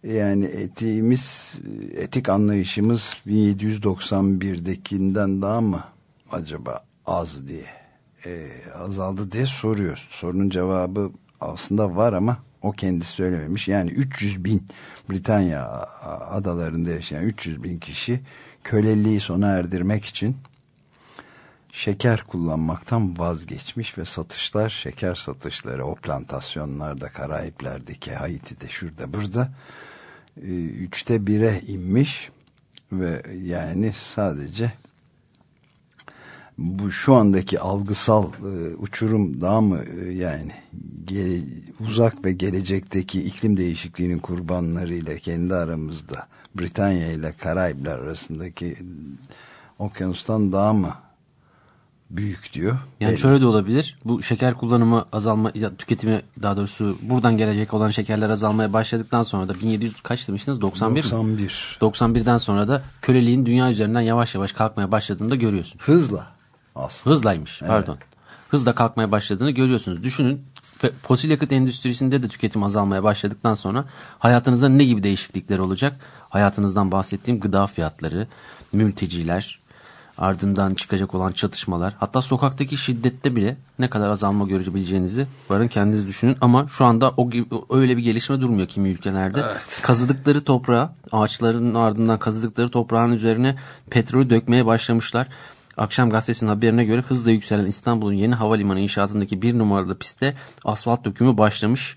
Yani etiğimiz, etik anlayışımız 1791'dekinden daha mı acaba az diye e, azaldı diye soruyor. Sorunun cevabı aslında var ama o kendisi söylememiş. Yani 300 bin Britanya adalarında yaşayan 300 bin kişi köleliği sona erdirmek için şeker kullanmaktan vazgeçmiş ve satışlar şeker satışları o plantasyonlarda Karayipler'deki Haiti'de şurada burada e, üçte bire inmiş ve yani sadece bu şu andaki algısal e, uçurum daha mı e, yani gele, uzak ve gelecekteki iklim değişikliğinin kurbanlarıyla kendi aramızda Britanya ile Karayipler arasındaki okyanustan daha mı büyük diyor. Yani Belli. şöyle de olabilir. Bu şeker kullanımı azalma ya tüketimi daha doğrusu buradan gelecek olan şekerler azalmaya başladıktan sonra da 1700 kaç demiştiniz? 91 91. mi? 91'den sonra da köleliğin dünya üzerinden yavaş yavaş kalkmaya başladığını da görüyorsun. Hızla aslında. Hızlaymış pardon. Hızla kalkmaya başladığını görüyorsunuz. Düşünün fosil yakıt endüstrisinde de tüketim azalmaya başladıktan sonra hayatınızda ne gibi değişiklikler olacak? Hayatınızdan bahsettiğim gıda fiyatları, mülteciler, ardından çıkacak olan çatışmalar, hatta sokaktaki şiddette bile ne kadar azalma görebileceğinizi varın kendiniz düşünün. Ama şu anda o gibi, öyle bir gelişme durmuyor kimi ülkelerde. Kazıdıkları toprağa, ağaçların ardından kazıdıkları toprağın üzerine petrolü dökmeye başlamışlar. Akşam gazetesinin haberine göre hızla yükselen İstanbul'un yeni havalimanı inşaatındaki bir numaralı pistte asfalt dökümü başlamış.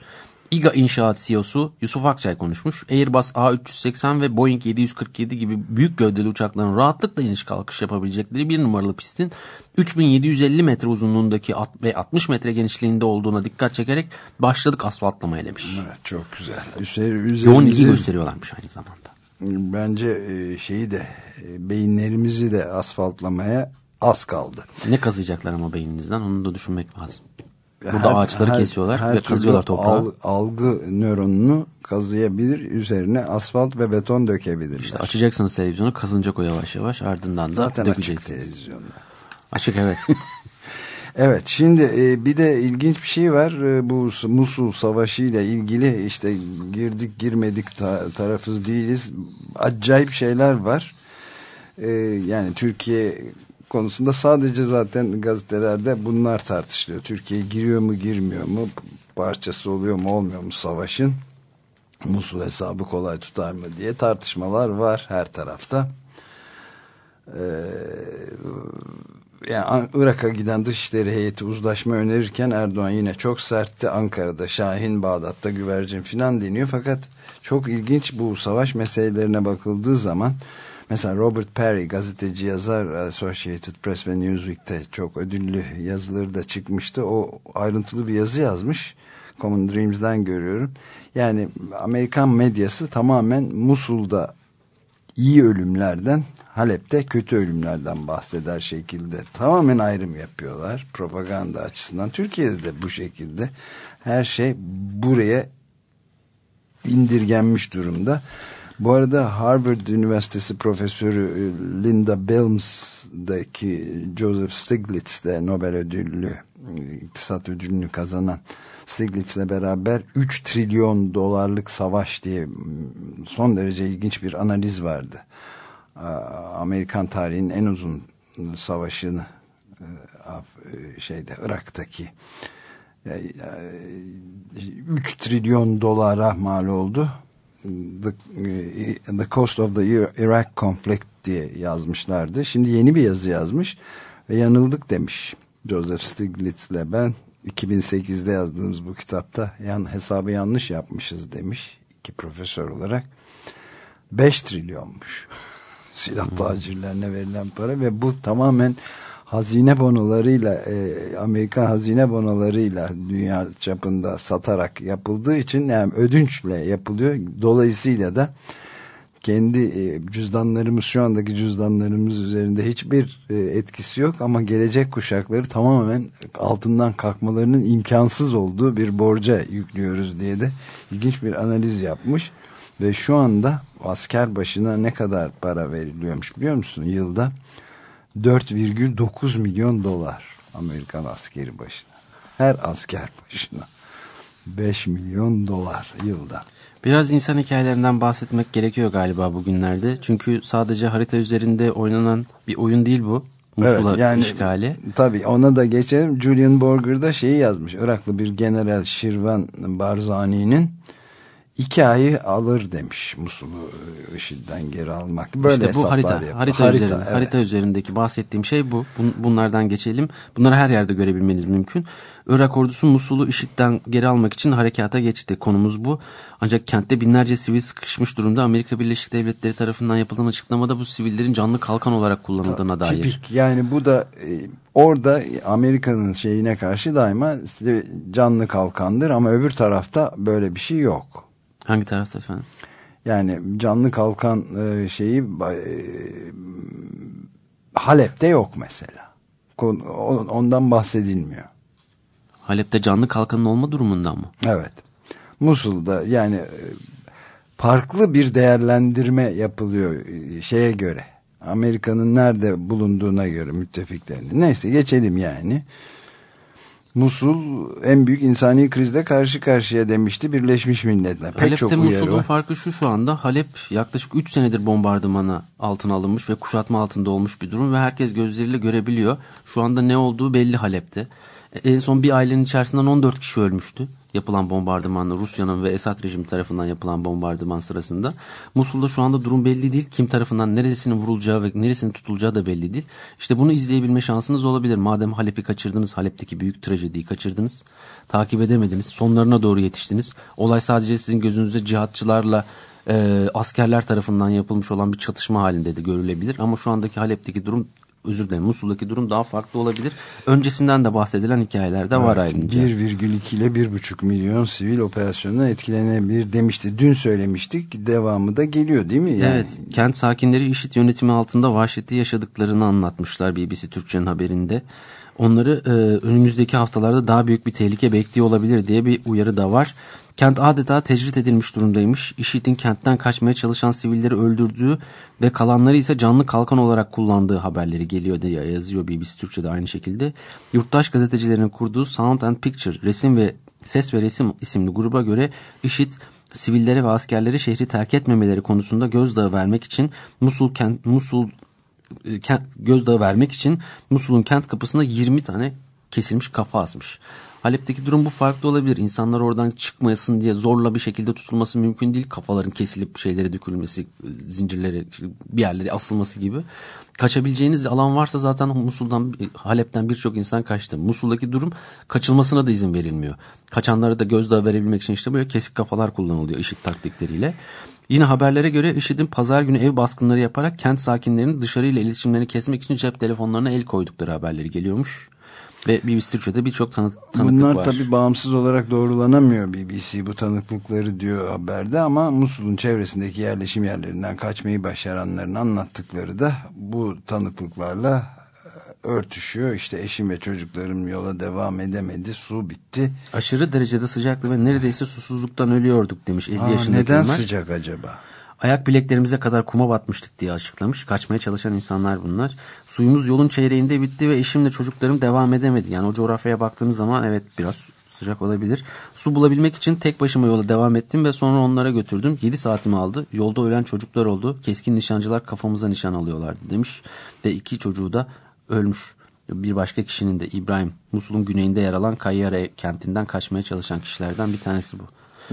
İGA İnşaat CEO'su Yusuf Akçay konuşmuş. Airbus A380 ve Boeing 747 gibi büyük gövdeli uçakların rahatlıkla iniş kalkış yapabilecekleri bir numaralı pistin 3750 metre uzunluğundaki ve 60 metre genişliğinde olduğuna dikkat çekerek başladık asfaltlamaya demiş. Evet çok güzel. Üzeri, Yoğun ilgi gösteriyorlarmış aynı zamanda. bence e, şeyi de beyinlerimizi de asfaltlamaya az kaldı. Ne kazıyacaklar ama beyninizden onu da düşünmek lazım. Burada Her- ağaçları her- kesiyorlar her ve kazıyorlar toprağı. al- algı nöronunu kazıyabilir, üzerine asfalt ve beton dökebilirler. İşte açacaksınız televizyonu kazınacak o yavaş yavaş ardından da Zaten açık dökeceksiniz. televizyonda. Açık evet. Evet şimdi e, bir de ilginç bir şey var E, bu Musul Savaşı ile ilgili işte girdik girmedik ta- tarafız değiliz acayip şeyler var E, yani Türkiye konusunda sadece zaten gazetelerde bunlar tartışılıyor Türkiye giriyor mu girmiyor mu parçası oluyor mu olmuyor mu savaşın Musul hesabı kolay tutar mı diye tartışmalar var her tarafta yani An- Irak'a giden Dışişleri heyeti uzlaşma önerirken Erdoğan yine çok sertti. Ankara'da, Şahin, Bağdat'ta güvercin filan deniyor. Fakat çok ilginç bu savaş meselelerine bakıldığı zaman mesela Robert Perry gazeteci yazar Associated Press ve Newsweek'te çok ödüllü yazıları da çıkmıştı. O ayrıntılı bir yazı yazmış. Common Dreams'den görüyorum. Yani Amerikan medyası tamamen Musul'da iyi ölümlerden Halep'te kötü ölümlerden bahseder şekilde tamamen ayrım yapıyorlar propaganda açısından. Türkiye'de de bu şekilde her şey buraya indirgenmiş durumda. Bu arada Harvard Üniversitesi profesörü e, Linda Belms'daki Joseph Stiglitz de Nobel ödüllü e, iktisat ödülünü kazanan Stiglitz'le beraber 3 trilyon dolarlık savaş diye son derece ilginç bir analiz vardı. Amerikan tarihinin en uzun savaşını e, şeyde Irak'taki e, e, 3 trilyon dolara mal oldu. The, e, the Cost of the Iraq Conflict diye yazmışlardı. Şimdi yeni bir yazı yazmış ve yanıldık demiş. Joseph Stiglitz'le ben 2008'de yazdığımız bu kitapta yan, hesabı yanlış yapmışız demiş iki profesör olarak 5 trilyonmuş silah tacirlerine verilen para ve bu tamamen hazine bonolarıyla e, Amerikan hazine bonolarıyla dünya çapında satarak yapıldığı için yani ödünçle yapılıyor. Dolayısıyla da kendi e, cüzdanlarımız şu andaki cüzdanlarımız üzerinde hiçbir e, etkisi yok. Ama gelecek kuşakları tamamen altından kalkmalarının imkansız olduğu bir borca yüklüyoruz diye de ilginç bir analiz yapmış. Ve şu anda asker başına ne kadar para veriliyormuş biliyor musun? Yılda 4,9 milyon dolar Amerikan askeri başına her asker başına 5 milyon dolar yılda Biraz insan hikayelerinden bahsetmek gerekiyor galiba bugünlerde. Çünkü sadece harita üzerinde oynanan bir oyun değil bu. Musul'a işgali. Tabii ona da geçelim. Julian Borger da şeyi yazmış. Iraklı bir general Şirvan Barzani'nin iki ayı alır demiş Musul'u IŞİD'den geri almak. Böyle işte bu harita, yapıyor. harita, harita, üzerinde, evet. harita üzerindeki bahsettiğim şey bu. Bun- Bunlardan geçelim. Bunları her yerde görebilmeniz mümkün. Irak ordusu Musul'u IŞİD'den geri almak için harekata geçti. Konumuz bu. Ancak kentte binlerce sivil sıkışmış durumda. Amerika Birleşik Devletleri tarafından yapılan açıklamada bu sivillerin canlı kalkan olarak kullanıldığına dair. Tipik yani bu da e, orada Amerika'nın şeyine karşı daima canlı kalkandır ama öbür tarafta böyle bir şey yok. Hangi tarafta efendim? Yani canlı kalkan e, şeyi e, Halep'te yok mesela. Ondan bahsedilmiyor. Halep'te canlı kalkanın olma durumundan mı? Evet. Musul'da yani e, farklı bir değerlendirme yapılıyor şeye göre. Amerika'nın nerede bulunduğuna göre müttefiklerini. Neyse geçelim yani. Musul en büyük insani krizle karşı karşıya demişti Birleşmiş Milletler. Pek Halep'te çok Musul'un var. farkı şu şu anda Halep yaklaşık 3 senedir bombardımana altına alınmış ve kuşatma altında olmuş bir durum ve herkes gözleriyle görebiliyor. Şu anda ne olduğu belli Halep'te. En son bir ailenin içerisinden 14 kişi ölmüştü. Yapılan bombardımanla Rusya'nın ve Esad rejimi tarafından yapılan bombardıman sırasında. Musul'da şu anda durum belli değil. Kim tarafından neresinin vurulacağı ve neresinin tutulacağı da belli değil. İşte bunu izleyebilme şansınız olabilir. Madem Halep'i kaçırdınız, Halep'teki büyük trajediyi kaçırdınız. Takip edemediniz. Sonlarına doğru yetiştiniz. Olay sadece sizin gözünüzde cihatçılarla e, askerler tarafından yapılmış olan bir çatışma halinde de görülebilir. Ama şu andaki Halep'teki durum özür dilerim Musul'daki durum daha farklı olabilir. Öncesinden de bahsedilen hikayeler de var Evet, ayrıca. 1,2 ile 1,5 milyon sivil operasyondan etkilenebilir demişti. Dün söylemiştik. Devamı da geliyor değil mi? Yani, Evet, kent sakinleri IŞİD yönetimi altında vahşeti yaşadıklarını anlatmışlar BBC Türkçe'nin haberinde. Onları e, önümüzdeki haftalarda daha büyük bir tehlike bekliyor olabilir diye bir uyarı da var. Kent adeta tecrit edilmiş durumdaymış. IŞİD'in kentten kaçmaya çalışan sivilleri öldürdüğü ve kalanları ise canlı kalkan olarak kullandığı haberleri geliyor diye yazıyor BBC Türkçe'de aynı şekilde. Yurttaş gazetecilerin kurduğu Sound and Picture resim ve ses ve resim isimli gruba göre IŞİD sivillere ve askerlere şehri terk etmemeleri konusunda gözdağı vermek için Musul kent Musul e, kent, gözdağı vermek için Musul'un kent kapısına 20 tane kesilmiş kafa asmış. Halep'teki durum bu farklı olabilir. İnsanlar oradan çıkmayasın diye zorla bir şekilde tutulması mümkün değil. Kafaların kesilip şeylere dökülmesi, zincirlere, bir yerlere asılması gibi. Kaçabileceğiniz alan varsa zaten Musul'dan, Halep'ten birçok insan kaçtı. Musul'daki durum kaçılmasına da izin verilmiyor. Kaçanlara da gözdağı verebilmek için işte böyle kesik kafalar kullanılıyor IŞİD taktikleriyle. Yine haberlere göre IŞİD'in pazar günü ev baskınları yaparak kent sakinlerinin dışarıyla iletişimlerini kesmek için cep telefonlarına el koydukları haberleri geliyormuş. Ve BBC Türkçe'de birçok tanı tanıklık Bunlar var. tabii bağımsız olarak doğrulanamıyor BBC bu tanıklıkları diyor haberde ama Musul'un çevresindeki yerleşim yerlerinden kaçmayı başaranların anlattıkları da bu tanıklıklarla e, örtüşüyor. İşte eşim ve çocuklarım yola devam edemedi, su bitti. Aşırı derecede sıcaktı ve neredeyse susuzluktan ölüyorduk demiş 50 Aa, yaşındaki neden Ömer. sıcak acaba? Ayak bileklerimize kadar kuma batmıştık diye açıklamış. Kaçmaya çalışan insanlar bunlar. Suyumuz yolun çeyreğinde bitti ve eşimle çocuklarım devam edemedi. Yani o coğrafyaya baktığınız zaman evet biraz sıcak olabilir. Su bulabilmek için tek başıma yola devam ettim ve sonra onlara götürdüm. 7 saatimi aldı. Yolda ölen çocuklar oldu. Keskin nişancılar kafamıza nişan alıyorlardı demiş. Ve iki çocuğu da ölmüş. Bir başka kişinin de İbrahim Musul'un güneyinde yer alan Kayyare kentinden kaçmaya çalışan kişilerden bir tanesi bu.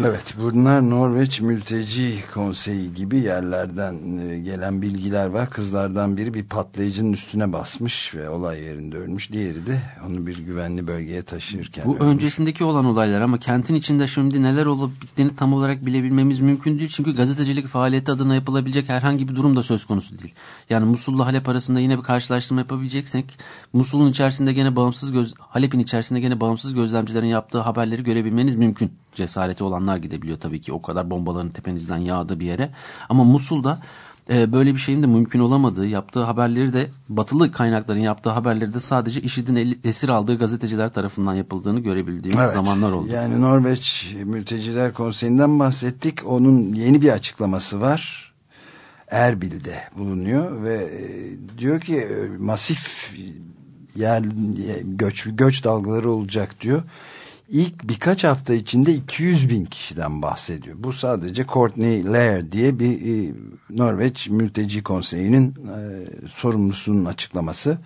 Evet bunlar Norveç Mülteci Konseyi gibi yerlerden e, gelen bilgiler var. Kızlardan biri bir patlayıcının üstüne basmış ve olay yerinde ölmüş. Diğeri de onu bir güvenli bölgeye taşırken Bu ölmüş. öncesindeki olan olaylar ama kentin içinde şimdi neler olup bittiğini tam olarak bilebilmemiz mümkün değil. Çünkü gazetecilik faaliyeti adına yapılabilecek herhangi bir durum da söz konusu değil. Yani Musul'la Halep arasında yine bir karşılaştırma yapabileceksek Musul'un içerisinde gene bağımsız göz Halep'in içerisinde gene bağımsız gözlemcilerin yaptığı haberleri görebilmeniz mümkün. Cesareti olanlar gidebiliyor tabii ki o kadar bombaların tepenizden yağdığı bir yere. Ama Musul'da e, böyle bir şeyin de mümkün olamadığı, yaptığı haberleri de batılı kaynakların yaptığı haberleri de sadece IŞİD'in esir aldığı gazeteciler tarafından yapıldığını görebildiğimiz Evet, zamanlar oldu. Yani Norveç Mülteciler Konseyi'nden bahsettik. Onun yeni bir açıklaması var. Erbil'de bulunuyor ve e, diyor ki e, masif yer göç göç dalgaları olacak diyor. İlk birkaç hafta içinde 200 bin kişiden bahsediyor. Bu sadece Courtney Lair diye bir e, Norveç Mülteci Konseyi'nin e, sorumlusunun açıklaması.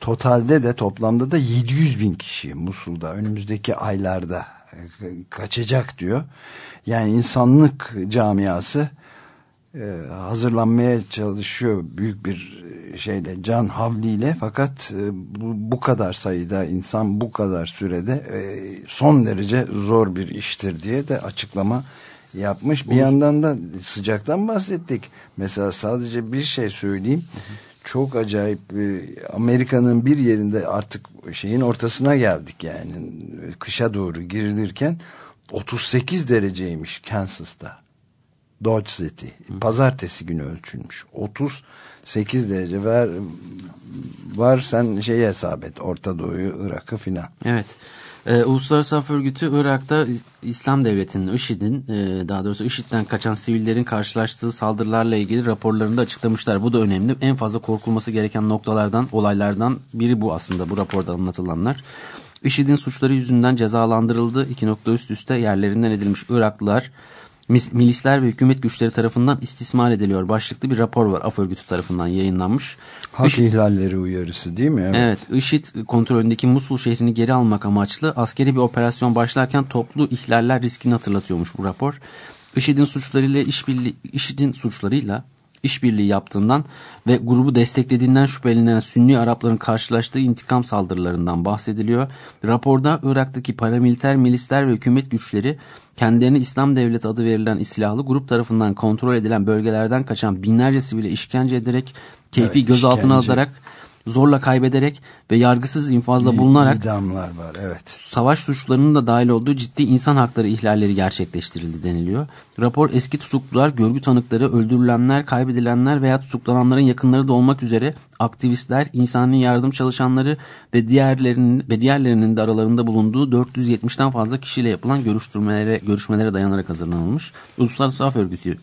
Totalde de toplamda da 700 bin kişi Musul'da önümüzdeki aylarda e, kaçacak diyor. Yani insanlık camiası e, hazırlanmaya çalışıyor büyük bir e, şeyle can havliyle fakat e, bu, bu kadar sayıda insan bu kadar sürede e, son derece zor bir iştir diye de açıklama yapmış. Bir yandan da sıcaktan bahsettik. Mesela sadece bir şey söyleyeyim. Çok acayip e, Amerika'nın bir yerinde artık şeyin ortasına geldik yani kışa doğru girilirken 38 dereceymiş Kansas'ta. Dodge City. Pazartesi günü ölçülmüş. 38 derece ver var sen şeyi hesap et. Orta Doğu'yu, Irak'ı filan. Evet. Ee, Uluslararası Af Örgütü Irak'ta İslam Devleti'nin, IŞİD'in e, daha doğrusu IŞİD'den kaçan sivillerin karşılaştığı saldırılarla ilgili raporlarında açıklamışlar. Bu da önemli. En fazla korkulması gereken noktalardan, olaylardan biri bu aslında bu raporda anlatılanlar. IŞİD'in suçları yüzünden cezalandırıldı. İki nokta üst üste yerlerinden edilmiş Iraklılar milisler ve hükümet güçleri tarafından istismar ediliyor. Başlıklı bir rapor var AF örgütü tarafından yayınlanmış. Hak IŞİD ihlalleri uyarısı değil mi? Evet, IŞİD kontrolündeki Musul şehrini geri almak amaçlı askeri bir operasyon başlarken toplu ihlaller riskini hatırlatıyormuş bu rapor. IŞİD'in suçlarıyla işbirliği IŞİD'in suçlarıyla işbirliği yaptığından ve grubu desteklediğinden şüphelenen Sünni Arapların karşılaştığı intikam saldırılarından bahsediliyor. Raporda Irak'taki paramiliter milisler ve hükümet güçleri kendilerine İslam Devleti adı verilen silahlı grup tarafından kontrol edilen bölgelerden kaçan binlerce sivile işkence ederek keyfi Evet, gözaltına işkence. alarak zorla kaybederek ve yargısız infazda bulunarak İdamlar var evet. savaş suçlarının da dahil olduğu ciddi insan hakları ihlalleri gerçekleştirildi deniliyor. Rapor eski tutuklular, görgü tanıkları, öldürülenler, kaybedilenler veya tutuklananların yakınları da olmak üzere aktivistler, insani yardım çalışanları ve diğerlerinin ve diğerlerinin de aralarında bulunduğu 470'ten fazla kişiyle yapılan görüştürmelere görüşmelere dayanarak hazırlanılmış. Uluslararası Af Örgütü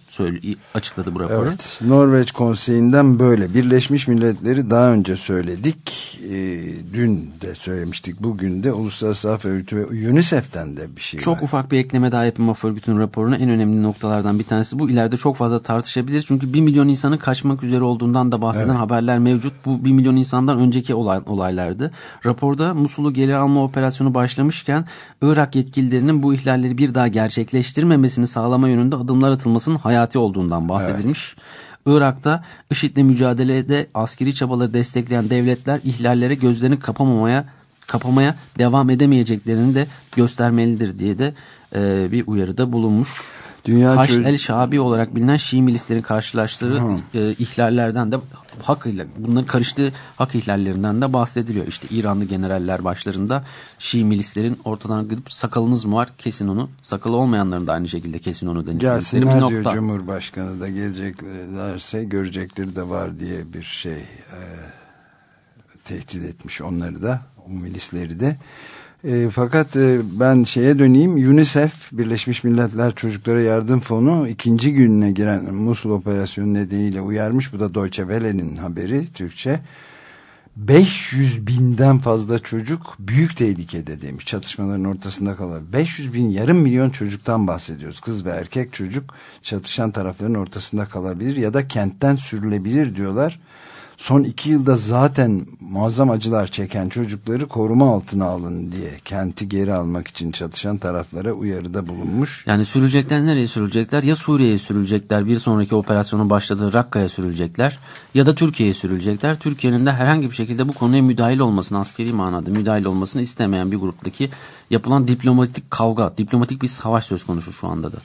açıkladı bu raporu. Evet, Norveç Konseyi'nden böyle. Birleşmiş Milletleri daha önce söyledik. Ee, dün de söylemiştik. Bugün de Uluslararası Af Örgütü ve UNICEF'ten de bir şey Çok var. ufak bir ekleme daha yapayım Af Örgütü'nün raporuna. En önemli noktalardan bir tanesi bu. İleride çok fazla tartışabiliriz. Çünkü 1 milyon insanın kaçmak üzere olduğundan da bahseden haberler mevcut. Bu 1 milyon insandan önceki olay, olaylardı. Raporda Musul'u geri alma operasyonu başlamışken Irak yetkililerinin bu ihlalleri bir daha gerçekleştirmemesini sağlama yönünde adımlar atılmasının hayati olduğundan bahsedilmiş. Irak'ta IŞİD'le mücadelede askeri çabaları destekleyen devletler ihlallere gözlerini kapamamaya kapamaya devam edemeyeceklerini de göstermelidir diye de e, bir uyarıda bulunmuş. Dünya çöz- el Şabi olarak bilinen Şii milislerin karşılaştığı e, ihlallerden de hak ihlal, bunların karıştığı hak ihlallerinden de bahsediliyor. İşte İranlı generaller başlarında Şii milislerin ortadan gidip sakalınız mı var kesin onu. Sakalı olmayanların da aynı şekilde kesin onu bir Gelsinler nokta. diyor Cumhurbaşkanı da geleceklerse görecekleri de var diye bir şey e, tehdit etmiş onları da o milisleri de. E, fakat e, ben şeye döneyim UNICEF Birleşmiş Milletler Çocuklara Yardım Fonu ikinci gününe giren Musul operasyonu nedeniyle uyarmış. Bu da Deutsche Welle'nin haberi Türkçe. 500 binden fazla çocuk büyük tehlikede demiş çatışmaların ortasında kalır. 500 bin yarım milyon çocuktan bahsediyoruz. Kız ve erkek çocuk çatışan tarafların ortasında kalabilir ya da kentten sürülebilir diyorlar. Son iki yılda zaten muazzam acılar çeken çocukları koruma altına alın diye kenti geri almak için çatışan taraflara uyarıda bulunmuş. Yani sürülecekler nereye sürülecekler? Ya Suriye'ye sürülecekler bir sonraki operasyonun başladığı Rakka'ya sürülecekler ya da Türkiye'ye sürülecekler. Türkiye'nin de herhangi bir şekilde bu konuya müdahil olmasını askeri manada müdahil olmasını istemeyen bir gruptaki yapılan diplomatik kavga, diplomatik bir savaş söz konusu şu anda da.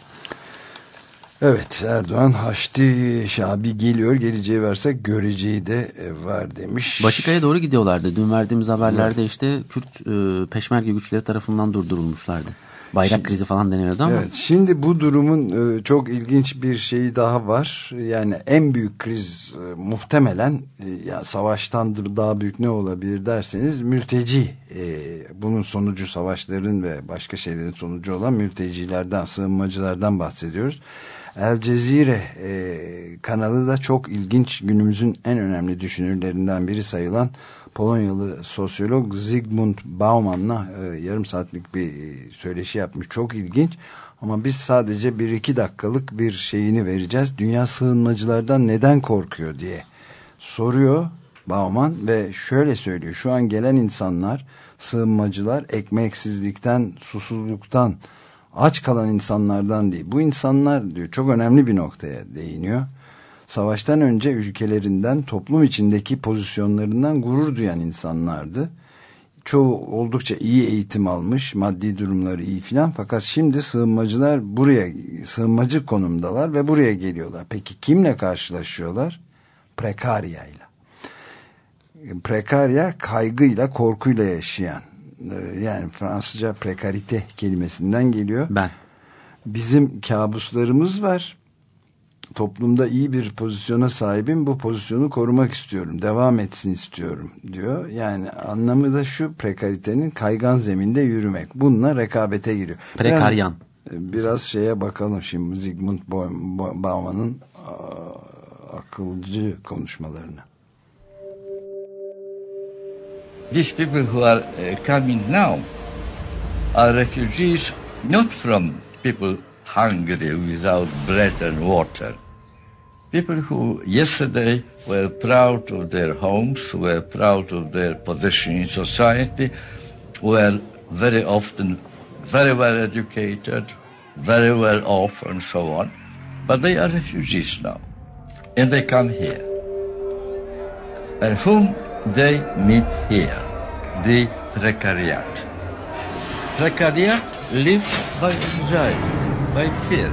Evet Erdoğan Haçlı Şabi geliyor geleceği varsa göreceği de e, var demiş. Başika'ya doğru gidiyorlardı. Dün verdiğimiz haberlerde işte Kürt e, peşmerge güçleri tarafından durdurulmuşlardı. Bayrak krizi falan deniyordu ama. Evet, şimdi bu durumun e, çok ilginç bir şeyi daha var. Yani en büyük kriz e, muhtemelen e, ya savaştan daha büyük ne olabilir derseniz mülteci. E, bunun sonucu savaşların ve başka şeylerin sonucu olan mültecilerden, sığınmacılardan bahsediyoruz. El Cezire e, kanalı da çok ilginç günümüzün en önemli düşünürlerinden biri sayılan Polonyalı sosyolog Zygmunt Bauman'la e, yarım saatlik bir e, söyleşi yapmış. Çok ilginç ama biz sadece bir iki dakikalık bir şeyini vereceğiz. Dünya sığınmacılardan neden korkuyor diye soruyor Bauman ve şöyle söylüyor. Şu an gelen insanlar sığınmacılar ekmeksizlikten, susuzluktan, aç kalan insanlardan değil. Bu insanlar diyor çok önemli bir noktaya değiniyor. Savaştan önce ülkelerinden, toplum içindeki pozisyonlarından gurur duyan insanlardı. Çoğu oldukça iyi eğitim almış, maddi durumları iyi filan. Fakat şimdi sığınmacılar buraya, sığınmacı konumdalar ve buraya geliyorlar. Peki kimle karşılaşıyorlar? Prekarya ile. Prekarya kaygıyla, korkuyla yaşayan. Ee, Yani Fransızca prekarite kelimesinden geliyor. Ben. Bizim kabuslarımız var. Toplumda iyi bir pozisyona sahibim. Bu pozisyonu korumak istiyorum. Devam etsin istiyorum diyor. Yani anlamı da şu prekaritenin kaygan zeminde yürümek. Bununla rekabete giriyor. Prekaryan. Biraz, biraz şeye bakalım şimdi Zygmunt Bauman'ın akılcı konuşmalarına. These people who are uh, coming now are refugees not from people hungry without bread and water. People who yesterday were proud of their homes, were proud of their position in society, were very often very well educated, very well off, and so on. But they are refugees now, and they come here. And whom they meet here? The precariat. Precariat live by anxiety, by fear.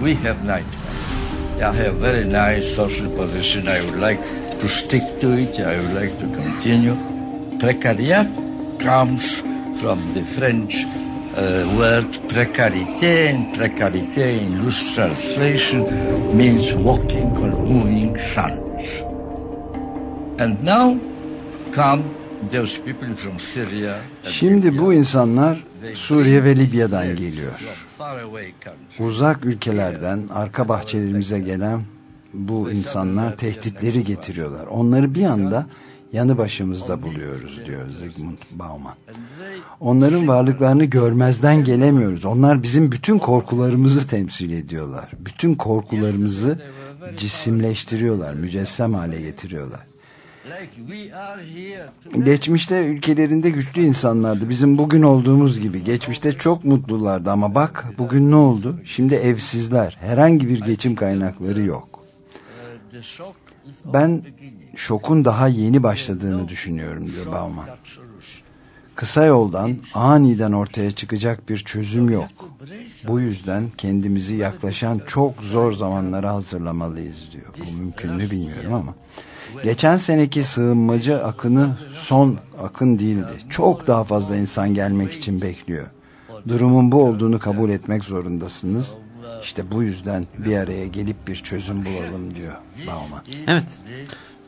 We have nightmares. I have very nice social position. I would like to stick to it. I would like to continue. Precariat comes from the French uh, word précarité, and précarité in loose translation means walking or moving sons. And now come those people from Syria. Şimdi bu insanlar Suriye ve Libya'dan geliyor. Uzak ülkelerden arka bahçelerimize gelen bu insanlar tehditleri getiriyorlar. Onları bir anda yanı başımızda buluyoruz diyor Zygmunt Bauman. Onların varlıklarını görmezden gelemiyoruz. Onlar bizim bütün korkularımızı temsil ediyorlar. Bütün korkularımızı cisimleştiriyorlar, mücessem hale getiriyorlar. Geçmişte ülkelerinde güçlü insanlardı. Bizim bugün olduğumuz gibi. Geçmişte çok mutlulardı ama bak bugün ne oldu? Şimdi evsizler. Herhangi bir geçim kaynakları yok. Ben şokun daha yeni başladığını düşünüyorum diyor Bauman. Kısa yoldan aniden ortaya çıkacak bir çözüm yok. Bu yüzden kendimizi yaklaşan çok zor zamanlara hazırlamalıyız diyor. Bu mümkün mü bilmiyorum ama. Geçen seneki sığınmacı akını son akın değildi. Çok daha fazla insan gelmek için bekliyor. Durumun bu olduğunu kabul etmek zorundasınız. İşte bu yüzden bir araya gelip bir çözüm bulalım diyor Bauman. Evet.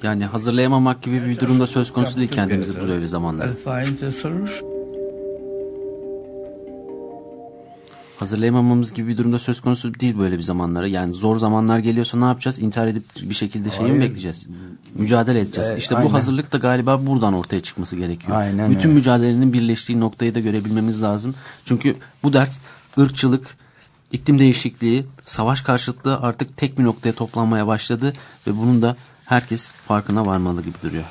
Yani hazırlayamamak gibi bir durumda söz konusu değil kendimizi bu böyle zamanlarda. Hazırlayamamamız gibi bir durumda söz konusu değil böyle bir zamanlara. Yani zor zamanlar geliyorsa ne yapacağız? İntihar edip bir şekilde şeyi mi bekleyeceğiz? Mücadele edeceğiz. Evet, işte aynen. bu hazırlık da galiba buradan ortaya çıkması gerekiyor. Aynen Bütün öyle. mücadelenin birleştiği noktayı da görebilmemiz lazım. Çünkü bu dert ırkçılık, iklim değişikliği, savaş karşıtlığı artık tek bir noktaya toplanmaya başladı ve bunun da herkes farkına varmalı gibi duruyor.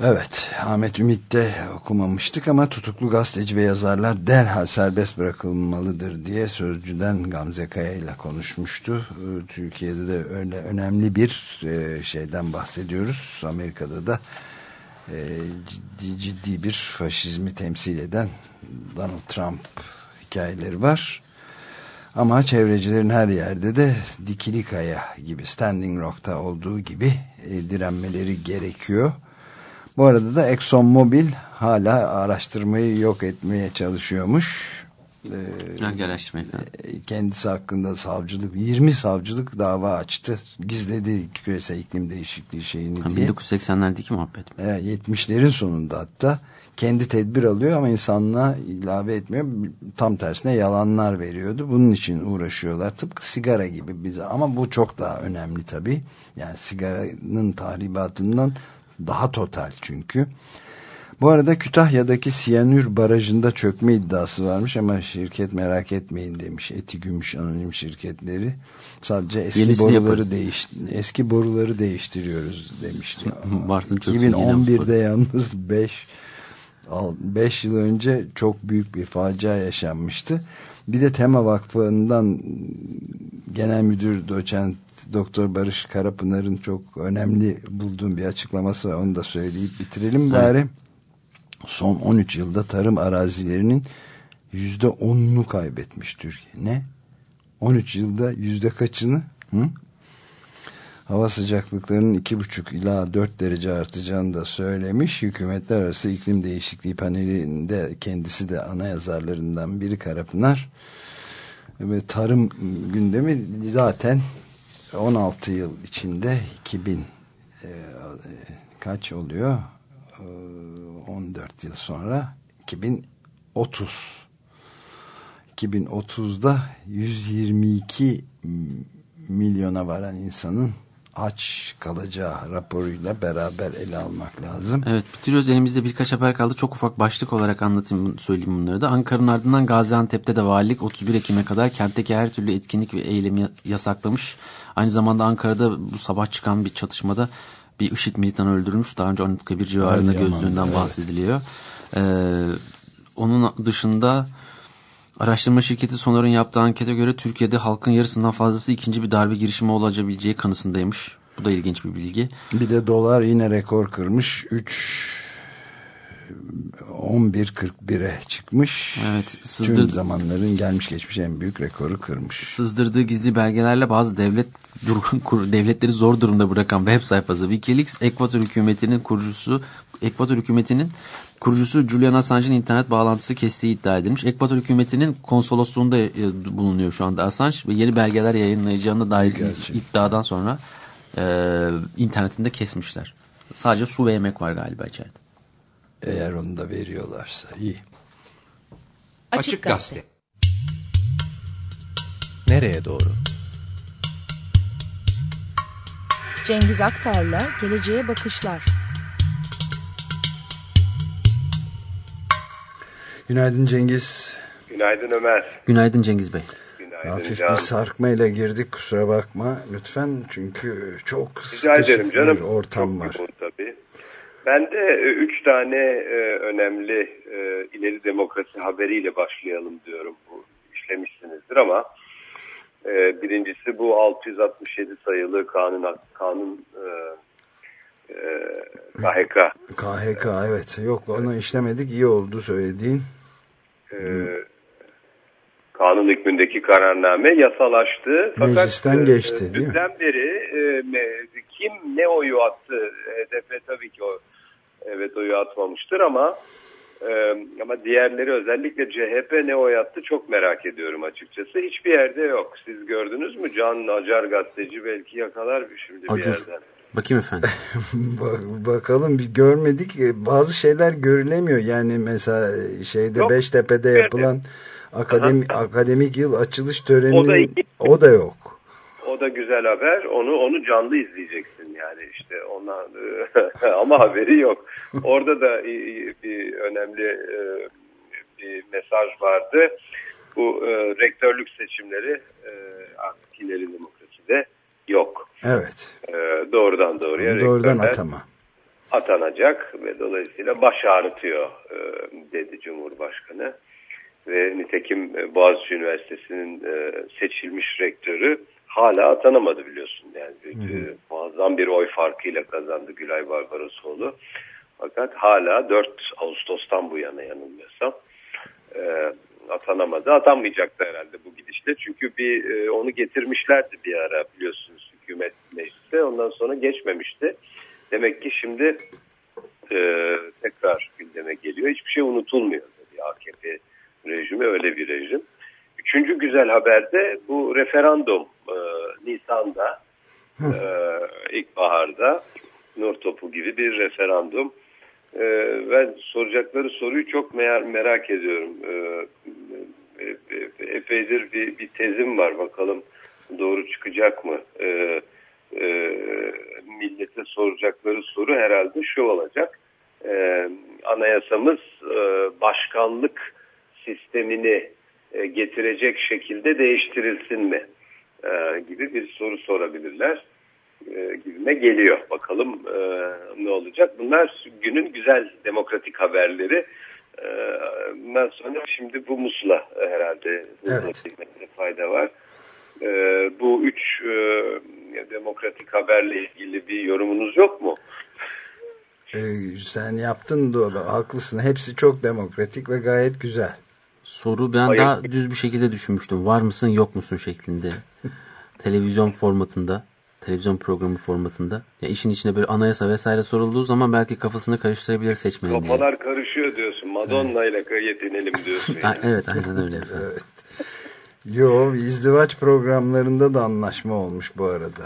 Evet, Ahmet Ümit de okumamıştık ama tutuklu gazeteci ve yazarlar derhal serbest bırakılmalıdır diye Sözcü'den Gamze Kaya ile konuşmuştu. Ee, Türkiye'de de öyle önemli bir e, şeyden bahsediyoruz. Amerika'da da e, ciddi, ciddi bir faşizmi temsil eden Donald Trump hikayeleri var. Ama çevrecilerin her yerde de dikili kaya gibi Standing Rock'ta olduğu gibi e, direnmeleri gerekiyor. Bu arada da ExxonMobil hala araştırmayı yok etmeye çalışıyormuş. Ee, Hangi araştırma efendim? kendisi hakkında savcılık 20 savcılık dava açtı. Gizledi küresel iklim değişikliği şeyini Ha, diye. 1980'lerdeki muhabbet mi? Evet, 70'lerin sonunda hatta kendi tedbir alıyor ama insanlığa ilave etmiyor. Tam tersine yalanlar veriyordu. Bunun için uğraşıyorlar. Tıpkı sigara gibi bize ama bu çok daha önemli tabii. Yani sigaranın tahribatından daha total çünkü. Bu arada Kütahya'daki Siyanür Barajı'nda çökme iddiası varmış ama şirket merak etmeyin demiş. Eti Gümüş anonim şirketleri. Sadece eski Yenisini boruları yaparız. değiş eski boruları değiştiriyoruz demiş. Varsın çöksün, yeni 2011'de yalnız 5 5 yıl önce çok büyük bir facia yaşanmıştı. Bir de Tema Vakfı'ndan Genel Müdür Doçent Doktor Barış Karapınar'ın çok önemli bulduğum bir açıklaması var. Onu da söyleyip bitirelim bari. Son 13 yılda tarım arazilerinin yüzde onunu kaybetmiş Türkiye. Ne? 13 yılda yüzde kaçını? Hı? Hava sıcaklıklarının 2,5 ila 4 derece artacağını da söylemiş. Hükümetler Arası İklim Değişikliği Paneli'nde kendisi de ana yazarlarından biri Karapınar. Ve tarım gündemi zaten 16 yıl içinde 2000 e, kaç oluyor? E, 14 yıl sonra 2030 2030'da 122 milyona varan insanın aç kalacağı raporuyla beraber ele almak lazım. Evet bitiriyoruz. Elimizde birkaç haber kaldı. Çok ufak başlık olarak anlatayım söyleyeyim bunları da. Ankara'nın ardından Gaziantep'te de valilik 31 Ekim'e kadar kentteki her türlü etkinlik ve eylemi yasaklamış. Aynı zamanda Ankara'da bu sabah çıkan bir çatışmada bir IŞİD militanı öldürülmüş. Daha önce Anıtkabir civarında gözlüğünden evet. bahsediliyor. Ee, onun dışında araştırma şirketi Sonar'ın yaptığı ankete göre Türkiye'de halkın yarısından fazlası ikinci bir darbe girişimi olabileceği kanısındaymış. Bu da ilginç bir bilgi. Bir de dolar yine rekor kırmış. 3 11.41'e çıkmış. Evet, Tüm sızdır- zamanların gelmiş geçmiş en büyük rekoru kırmış. sızdırdığı gizli belgelerle bazı devlet devletleri zor durumda bırakan web sayfası WikiLeaks Ekvador hükümetinin kurucusu Ekvador hükümetinin kurucusu Julian Assange'in internet bağlantısı kestiği iddia edilmiş. Ekvador hükümetinin konsolosluğunda e, bulunuyor şu anda Assange ve yeni belgeler yayınlayacağına dair Gerçekten. iddiadan sonra e, internetinde kesmişler. Sadece su ve yemek var galiba içeride. Eğer onu da veriyorlarsa iyi. Açık Gazete. Nereye doğru? Cengiz Aktar'la Geleceğe Bakışlar. Günaydın Cengiz. Günaydın Ömer. Günaydın Cengiz Bey. Günaydın Hafif Can. bir sarkmayla girdik kusura bakma lütfen çünkü çok Rica ederim canım. bir ortam Çok var. tabii. Ben de e, üç tane e, önemli e, ileri demokrasi haberiyle başlayalım diyorum. Bu işlemişsinizdir ama e, birincisi bu 667 sayılı kanun kanun e, e, KHK KHK evet yok onu işlemedik iyi oldu söylediğin. E, kanun hükmündeki kararname yasalaştı. Fakat Meclisten geçti, e, değil mi? beri e, kim ne oyu attı HDP tabii ki o evet oyu atmamıştır ama e, ama diğerleri özellikle CHP ne oy attı çok merak ediyorum açıkçası. Hiçbir yerde yok. Siz gördünüz mü? Can Acar gazeteci belki yakalar bir şimdi bir Acur. yerden. Bakayım efendim. Bak- bakalım bir görmedik E, bazı şeyler görülemiyor yani mesela şeyde Yok. Beştepe'de yapılan akademi, akademik yıl açılış O da töreni o da yok. O da güzel haber. Onu onu canlı izleyeceksin yani işte ona ama haberi yok. Orada da bir önemli e, bir mesaj vardı. Bu e, rektörlük seçimleri e, artık ileri demokraside yok. Evet. E, doğrudan doğruya Doğrudan atama. atanacak ve dolayısıyla baş ağrıtıyor e, dedi Cumhurbaşkanı. Ve nitekim e, Boğaziçi Üniversitesi'nin e, seçilmiş rektörü hala atanamadı biliyorsun. Yani e, muazzam bir oy farkıyla kazandı Gülay Barbarosoğlu. Fakat hala 4 Ağustos'tan bu yana yanılmıyorsam e, atanamadı. Atanmayacak da herhalde bu gidişle. Çünkü bir e, onu getirmişlerdi bir ara biliyorsunuz hükümet meclise. Ondan sonra geçmemişti. Demek ki şimdi e, tekrar gündeme geliyor. Hiçbir şey unutulmuyor. Tabii AKP rejimi öyle bir rejim. Üçüncü güzel haber de bu referandum e, Nisan'da e, ilkbaharda Nur Topu gibi bir referandum. E, ben soracakları soruyu çok merak, ediyorum. E, e, e, epeydir bir, bir tezim var bakalım doğru çıkacak mı? E, e, millete soracakları soru herhalde şu olacak. E, anayasamız e, başkanlık sistemini e, getirecek şekilde değiştirilsin mi? E, gibi bir soru sorabilirler. E, gibime geliyor. Bakalım e, ne olacak. Bunlar günün güzel demokratik haberleri. E, bundan sonra şimdi bu musla herhalde Evet. fayda var. E, bu üç e, demokratik haberle ilgili bir yorumunuz yok mu? Ee, sen yaptın doğru haklısın hepsi çok demokratik ve gayet güzel. Soru ben Hayır. daha düz bir şekilde düşünmüştüm. Var mısın yok musun şeklinde. televizyon formatında. Televizyon programı formatında. Ya işin içine böyle anayasa vesaire sorulduğu zaman belki kafasını karıştırabilir seçmenin diye. Kafalar karışıyor diyorsun. Madonna ile yetinelim diyorsun. Ha, Yani. evet aynen öyle. Yo izdivaç programlarında da anlaşma olmuş bu arada.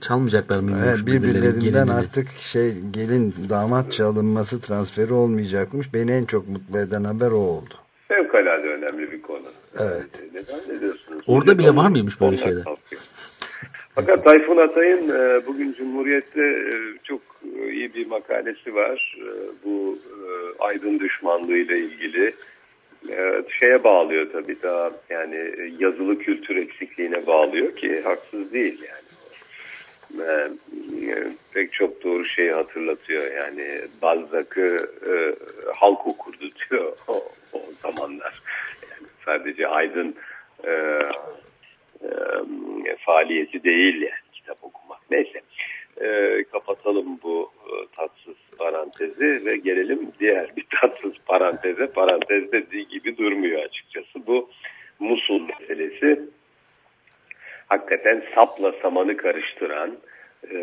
Çalmayacaklar mıymış Evet, birbirlerinden artık şey gelin damat çalınması transferi olmayacakmış. Beni en çok mutlu eden haber o oldu. Fevkalade önemli bir konu. Evet. Neden ne diyorsunuz? Orada Millet bile var mıymış böyle şeyler? kalkıyor. Fakat Tayfun Atay'ın e, bugün Cumhuriyet'te e, çok e, iyi bir makalesi var. Bu aydın düşmanlığı ile ilgili şeye bağlıyor tabii daha yani yazılı kültür eksikliğine bağlıyor ki haksız değil yani. Pek çok doğru şeyi hatırlatıyor yani Balzac'ı e, halk okurdu diyor o, o zamanlar. Yani sadece aydın e, e, faaliyeti değil yani kitap okumak. Neyse e, kapatalım bu e, tatsız parantezi ve gelelim diğer bir tatsız paranteze. Parantez dediği gibi durmuyor açıkçası. Bu Musul meselesi hakikaten sapla samanı karıştıran e,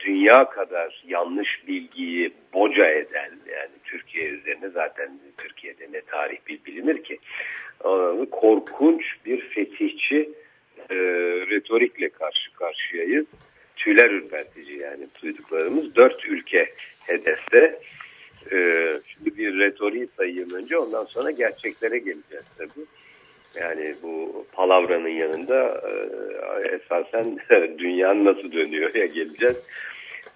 dünya kadar yanlış bilgiyi boca eden yani Türkiye üzerine zaten Türkiye'de ne tarih bil bilinir ki e, korkunç bir fetihçi e, retorikle karşı karşıyayız. Tüyler ürpertici yani duyduklarımız dört ülke hedefte. E, şimdi bir retoriği sayayım önce ondan sonra gerçeklere geleceğiz tabii. Yani bu palavranın yanında e, esasen dünyanın nasıl dönüyor ya geleceğiz.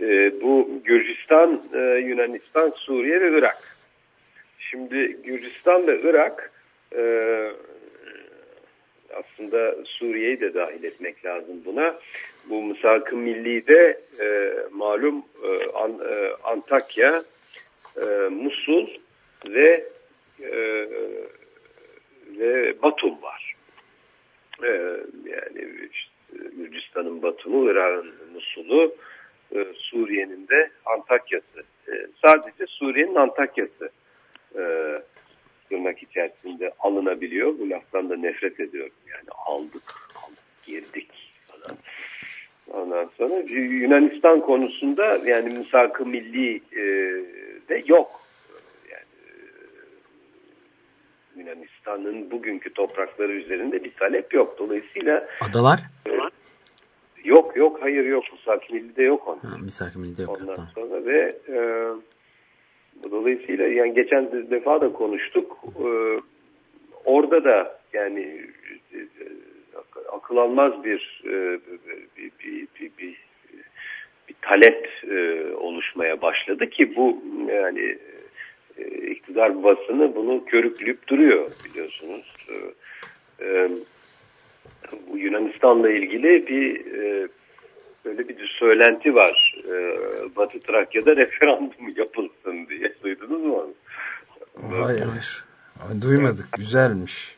E, bu Gürcistan, e, Yunanistan, Suriye ve Irak. Şimdi Gürcistan ve Irak e, aslında Suriye'yi de dahil etmek lazım buna. Bu Mısak-ı Milli'de e, malum e, An, e, Antakya, e, Musul ve e, ve Batum var. E, yani işte, Gürcistan'ın Batum'u, Irak'ın Musul'u, e, Suriye'nin de Antakya'sı. E, sadece Suriye'nin Antakya'sı e, tırnak içerisinde alınabiliyor. Bu laftan da nefret ediyorum. Yani aldık, aldık girdik falan. Ondan sonra Yunanistan konusunda yani misak-ı milli e, de yok. Yani e, Yunanistan'ın bugünkü toprakları üzerinde bir talep yok. Dolayısıyla Adalar? e, yok yok hayır yok. Misak-ı milli de yok onun. Ha, misak-ı milli de yok. Ondan Tamam. sonra ve e, dolayısıyla yani geçen defa da konuştuk. E, orada da yani e, akıl almaz bir e, bir, bir, bir, bir, bir talep e, oluşmaya başladı ki bu yani e, iktidar basını bunu körükleyip duruyor biliyorsunuz. E, e, bu Yunanistan'la ilgili bir e, böyle bir söylenti var. E, Batı Trakya'da referandum yapılsın diye. Duydunuz mu onu? Hayır hayır. Ay, Duymadık. Güzelmiş.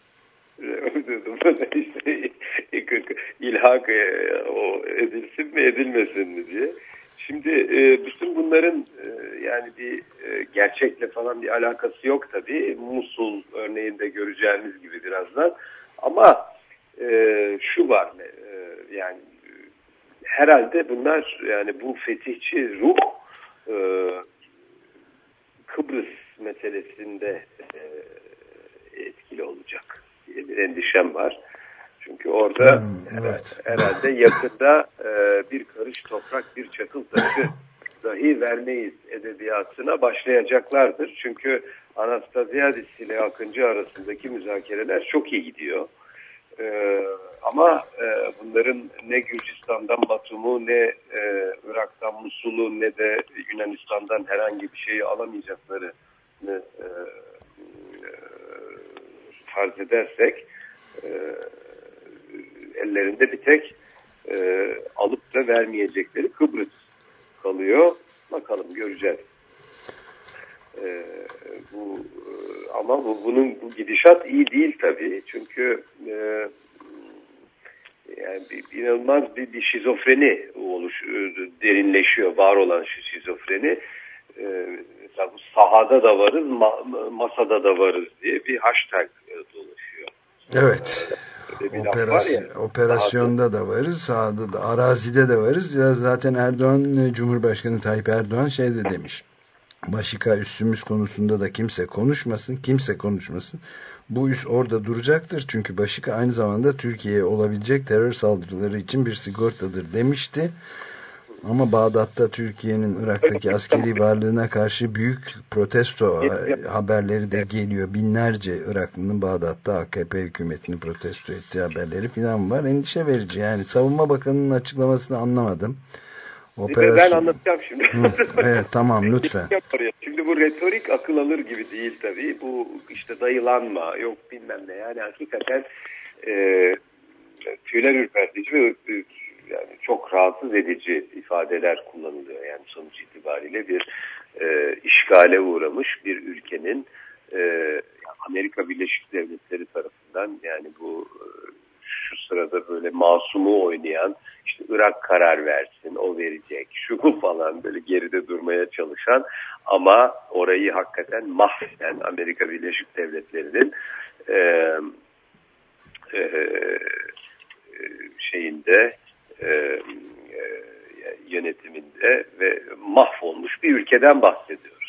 işte, ilhak e, o edilsin mi edilmesin mi diye. Şimdi e, bütün bunların e, yani bir e, gerçekle falan bir alakası yok tabii. Musul örneğinde göreceğimiz gibi birazdan. Ama e, şu var e, yani herhalde bunlar yani bu fetihçi ruh e, Kıbrıs meselesinde e, etkili olacak diye bir endişem var. Çünkü orada Hmm, evet. herhalde yakında e, bir karış toprak, bir çakıl taşı dahi vermeyiz edebiyatına başlayacaklardır. Çünkü Anastasiadis ile Akıncı arasındaki müzakereler çok iyi gidiyor. E, ama e, bunların ne Gürcistan'dan Batum'u ne e, Irak'tan Musul'u ne de Yunanistan'dan herhangi bir şeyi alamayacaklarını e, e, farz edersek e, ellerinde bir tek e, alıp da vermeyecekleri Kıbrıs kalıyor. Bakalım göreceğiz. E, bu e, ama bu, bunun bu gidişat iyi değil tabii. Çünkü e, yani bir, inanılmaz bir, bir şizofreni oluş, derinleşiyor. Var olan şu şizofreni. E, mesela bu sahada da varız, ma- masada da varız diye bir hashtag e, dolaşıyor. Evet. Operasyon, ya. operasyonda da varız, sahada da, arazide de varız. Ya zaten Erdoğan, e, Cumhurbaşkanı Tayyip Erdoğan şey de demiş. Başika üssümüz konusunda da kimse konuşmasın, kimse konuşmasın. Bu üs orada duracaktır çünkü Başika aynı zamanda Türkiye'ye olabilecek terör saldırıları için bir sigortadır demişti. Ama Bağdat'ta Türkiye'nin Irak'taki askeri varlığına karşı büyük protesto haberleri de geliyor. Binlerce Iraklı'nın Bağdat'ta AKP hükümetini protesto ettiği haberleri falan var. Endişe verici yani. Savunma Bakanı'nın açıklamasını anlamadım. Operasyon... Ben anlatacağım şimdi. Hı, evet tamam lütfen. Şimdi bu retorik akıl alır gibi değil tabii. Bu işte dayılanma yok bilmem ne yani hakikaten e, tüyler ürpertici ve e, yani çok rahatsız edici ifadeler kullanılıyor. Yani sonuç itibariyle bir e, işgale uğramış bir ülkenin e, Amerika Birleşik Devletleri tarafından yani bu e, şu sırada böyle masumu oynayan işte Irak karar versin o verecek şu falan böyle geride durmaya çalışan ama orayı hakikaten mahveden Amerika Birleşik Devletleri'nin e, e, şeyinde e, e, yönetiminde ve mahvolmuş bir ülkeden bahsediyoruz.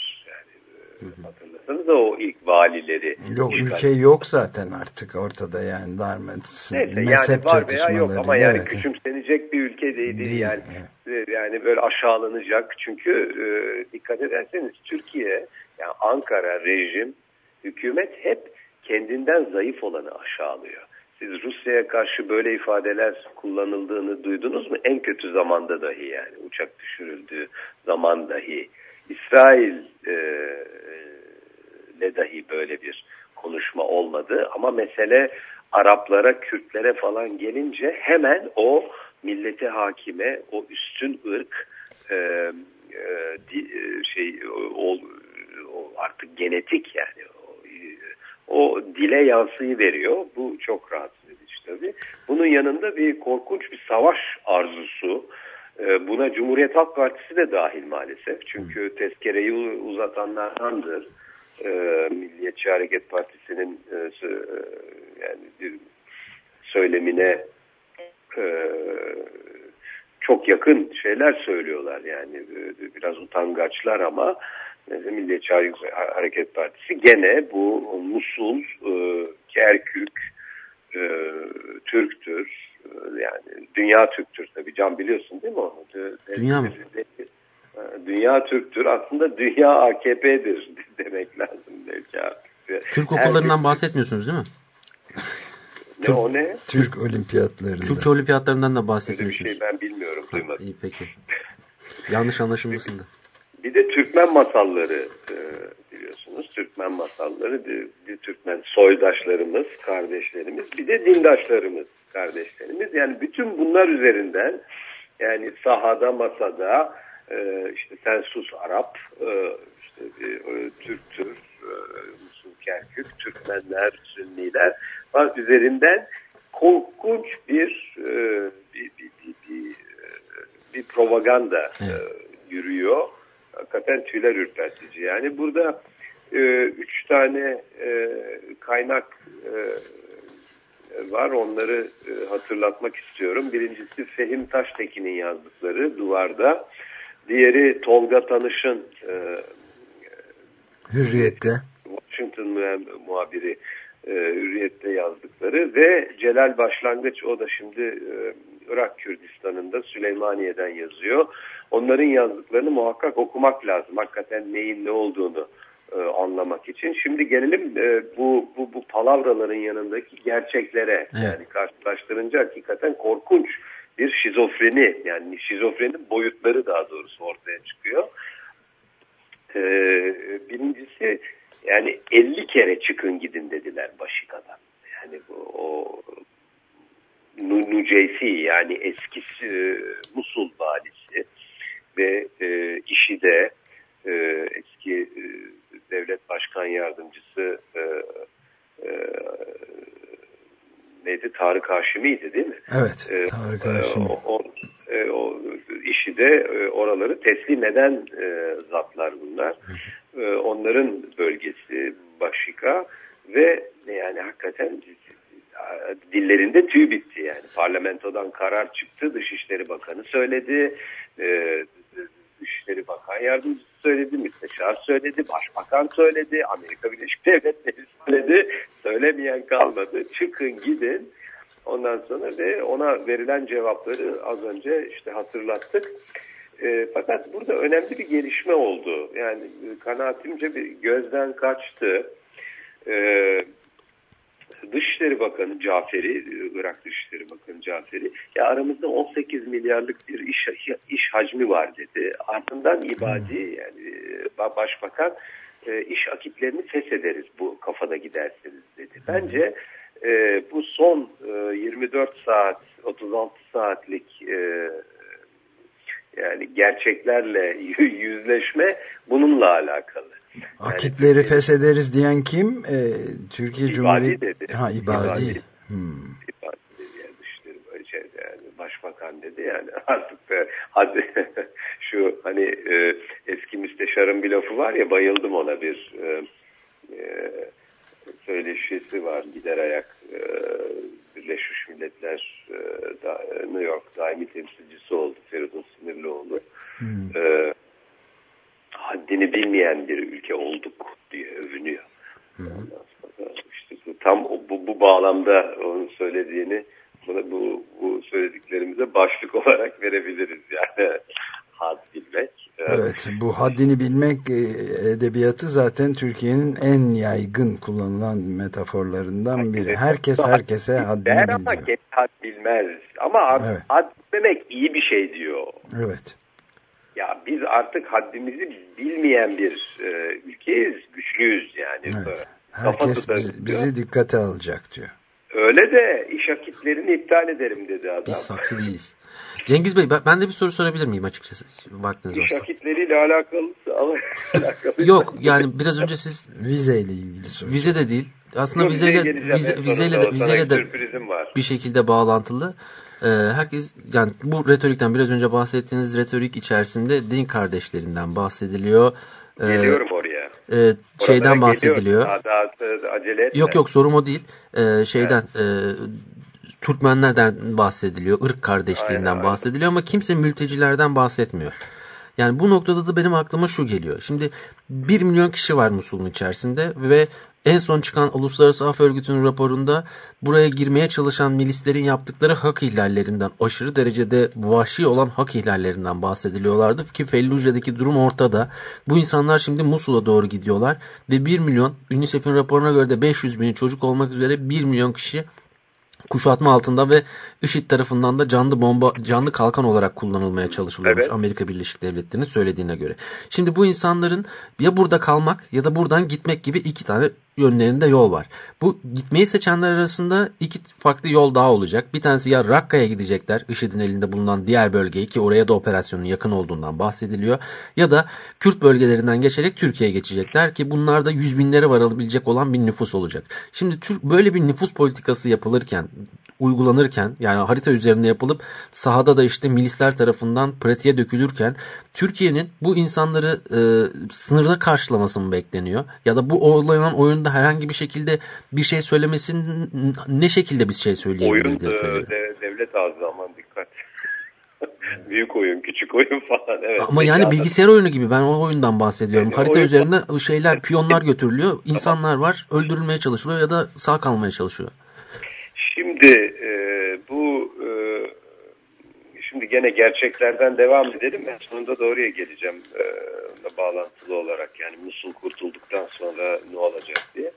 Hatırlasanız da o ilk valileri. Yok ülke yok zaten artık ortada yani darmadısın. Neyse yani var veya yok ama yani evet. küçümsenecek bir ülke değil, değil yani. Evet. Yani böyle aşağılanacak çünkü e, dikkat ederseniz Türkiye yani Ankara rejim hükümet hep kendinden zayıf olanı aşağılıyor. Siz Rusya'ya karşı böyle ifadeler kullanıldığını duydunuz mu? En kötü zamanda dahi yani uçak düşürüldüğü zaman dahi. İsrail e, dahi böyle bir konuşma olmadı ama mesele Araplara, Kürtlere falan gelince hemen o millete hakime, o üstün ırk e, e, di, şey o, o artık genetik yani o dile yansıyı veriyor. Bu çok rahatsız edici tabii. Bunun yanında bir korkunç bir savaş arzusu. Ee, buna Cumhuriyet Halk Partisi de dahil maalesef. Çünkü tezkereyi uzatanlardandır. Ee, Milliyetçi Hareket Partisi'nin e, yani söylemine e, çok yakın şeyler söylüyorlar. Yani e, biraz utangaçlar ama Milliyetçi Hareket Partisi gene bu Musul, e, Kerkük, e, Türktür. Yani dünya Türktür tabii. Can biliyorsun değil mi onu? Dünya mı? Dünya Türktür. Aslında dünya AKP'dir demek lazım belki artık. Türk okullarından Her bahsetmiyorsunuz değil mi? Ne Türk, o ne? Türk olimpiyatları. Türkçe olimpiyatlarından da bahsetmiyorsunuz. Öyle bir şey ben bilmiyorum, duymadım. İyi peki. Yanlış anlaşılmasın da. Bir de Türkmen masalları e, biliyorsunuz. Türkmen masalları, bir, bir Türkmen soydaşlarımız, kardeşlerimiz, bir de dindaşlarımız, kardeşlerimiz. Yani bütün bunlar üzerinden yani sahada, masada e, işte sen sus Arap, e, işte e, Türktür, e, Musul Kerkük, Türkmenler, Sünniler var üzerinden korkunç bir e, bir, bir, bir, bir, bir propaganda e, yürüyor hakikaten tüyler ürpertici. Yani burada e, üç tane e, kaynak e, var. Onları e, hatırlatmak istiyorum. Birincisi Fehim Taştekin'in yazdıkları Duvarda. Diğeri Tolga Tanış'ın e, Hürriyet'te. Washington muhabiri e, Hürriyet'te yazdıkları ve Celal Başlangıç o da şimdi e, Irak Kürdistan'ında Süleymaniye'den yazıyor. Onların yazdıklarını muhakkak okumak lazım. Hakikaten neyin ne olduğunu e, anlamak için. Şimdi gelelim e, bu, bu, bu palavraların yanındaki gerçeklere. Evet. Yani karşılaştırınca hakikaten korkunç bir şizofreni yani şizofrenin boyutları daha doğrusu ortaya çıkıyor. E, birincisi yani 50 kere çıkın gidin dediler Başika'dan. Yani bu, o Nuceysi yani eski e, Musul valisi ve e, işi de e, eski e, devlet başkan yardımcısı e, e, neydi Tarık Haşimi'ydi değil mi? Evet e, Tarık Haşimi. E, o, e, o işi de e, oraları teslim eden e, zatlar bunlar. E, onların bölgesi Başika ve yani hakikaten dillerinde tüy bitti yani. Parlamentodan karar çıktı, Dışişleri Bakanı söyledi, e, Dışişleri Bakan Yardımcısı söyledi, Müsteşar söyledi, Başbakan söyledi, Amerika Birleşik Devletleri söyledi, söylemeyen kalmadı. Çıkın gidin. Ondan sonra ve ona verilen cevapları az önce işte hatırlattık. E, fakat burada önemli bir gelişme oldu. Yani kanaatimce bir gözden kaçtı. E, Dışişleri Bakanı Caferi, Irak Dışişleri Bakanı Caferi, ya aramızda 18 milyarlık bir iş, iş hacmi var dedi. Ardından ibadi yani e, başbakan e, iş akitlerini feshederiz bu kafada giderseniz dedi. Bence e, bu son e, 24 saat, 36 saatlik e, yani gerçeklerle yüzleşme bununla alakalı. Akitleri yani, feshederiz diyen kim? Ee, Türkiye ibadi Cumhuriyeti. Dedi. Ha ibadi. İbadi, hmm. ibadi dedi yani dışişleri şey, yani başbakan dedi yani artık da hadi şu hani e, eski müsteşarın bir lafı var ya bayıldım ona bir e, e, söyleşisi var gider ayak e, Birleşmiş Milletler e, da, New York daimi temsilcisi oldu Feridun Sinirlioğlu. Hmm. E, haddini bilmeyen bir ülke olduk diye övünüyor. Hı İşte tam bu, bu bağlamda onun söylediğini buna, bu, bu söylediklerimize başlık olarak verebiliriz yani had bilmek. Evet bu haddini bilmek e, edebiyatı zaten Türkiye'nin en yaygın kullanılan metaforlarından biri. Herkes herkese haddini Der ama had bilmez. Ama evet. had bilmemek iyi bir şey diyor. Evet. Ya biz artık haddimizi bilmeyen bir e, ülkeyiz, güçlüyüz yani. Evet. Herkes bizi, bizi dikkate alacak diyor. Öyle de iş akitlerini iptal ederim dedi adam. Biz saksı değiliz. Cengiz Bey ben de bir soru sorabilir miyim açıkçası vaktiniz İş akitleriyle alakalı alakalı. Yok yani biraz önce siz vizeyle ilgili soru. Vize de değil. Aslında Yok, vizeyle vize, vizeyle de, vizeyle de bir şekilde bağlantılı. Ee, herkes yani bu retorikten biraz önce bahsettiğiniz retorik içerisinde din kardeşlerinden bahsediliyor. Ee, Geliyorum oraya. E, şeyden bahsediliyor. Daha, daha acele etme. Yok yok sorum o değil. E, şeyden evet. e, Türkmenlerden bahsediliyor, ırk kardeşliğinden aynen, bahsediliyor aynen. ama kimse mültecilerden bahsetmiyor. Yani bu noktada da benim aklıma şu geliyor. Şimdi 1 milyon kişi var Musul'un içerisinde ve en son çıkan Uluslararası Af Örgütü'nün raporunda buraya girmeye çalışan milislerin yaptıkları hak ihlallerinden, aşırı derecede vahşi olan hak ihlallerinden bahsediliyorlardı. Ki Fellujah'daki durum ortada. Bu insanlar şimdi Musul'a doğru gidiyorlar ve 1 milyon, UNICEF'in raporuna göre de 500 bin çocuk olmak üzere 1 milyon kişi kuşatma altında ve IŞİD tarafından da canlı bomba, canlı kalkan olarak kullanılmaya çalışılıyormuş evet. Amerika Birleşik Devletleri'nin söylediğine göre. Şimdi bu insanların ya burada kalmak ya da buradan gitmek gibi iki tane yönlerinde yol var. Bu gitmeyi seçenler arasında iki farklı yol daha olacak. Bir tanesi ya Rakka'ya gidecekler. IŞİD'in elinde bulunan diğer bölgeyi ki oraya da operasyonun yakın olduğundan bahsediliyor. Ya da Kürt bölgelerinden geçerek Türkiye'ye geçecekler ki bunlarda yüz binlere varabilecek olan bir nüfus olacak. Şimdi Türk böyle bir nüfus politikası yapılırken uygulanırken yani harita üzerinde yapılıp sahada da işte milisler tarafından pratiğe dökülürken Türkiye'nin bu insanları e, sınırda karşılaması mı bekleniyor? Ya da bu oylanan oyunda herhangi bir şekilde bir şey söylemesin ne şekilde bir şey söyleyebilir Oyun diye e, de, devlet ağzı aman dikkat. Büyük oyun, küçük oyun falan. Evet, Ama yani bilgisayar oyunu gibi ben o oyundan bahsediyorum. Yani Harita oyun... üzerinde şeyler, piyonlar götürülüyor. insanlar var, öldürülmeye çalışılıyor ya da sağ kalmaya çalışıyor. Şimdi e, bu e, şimdi gene gerçeklerden devam edelim. Ben sonunda doğruya geleceğim e, bağlantılı olarak. Yani Musul kurtulduktan sonra ne olacak diye.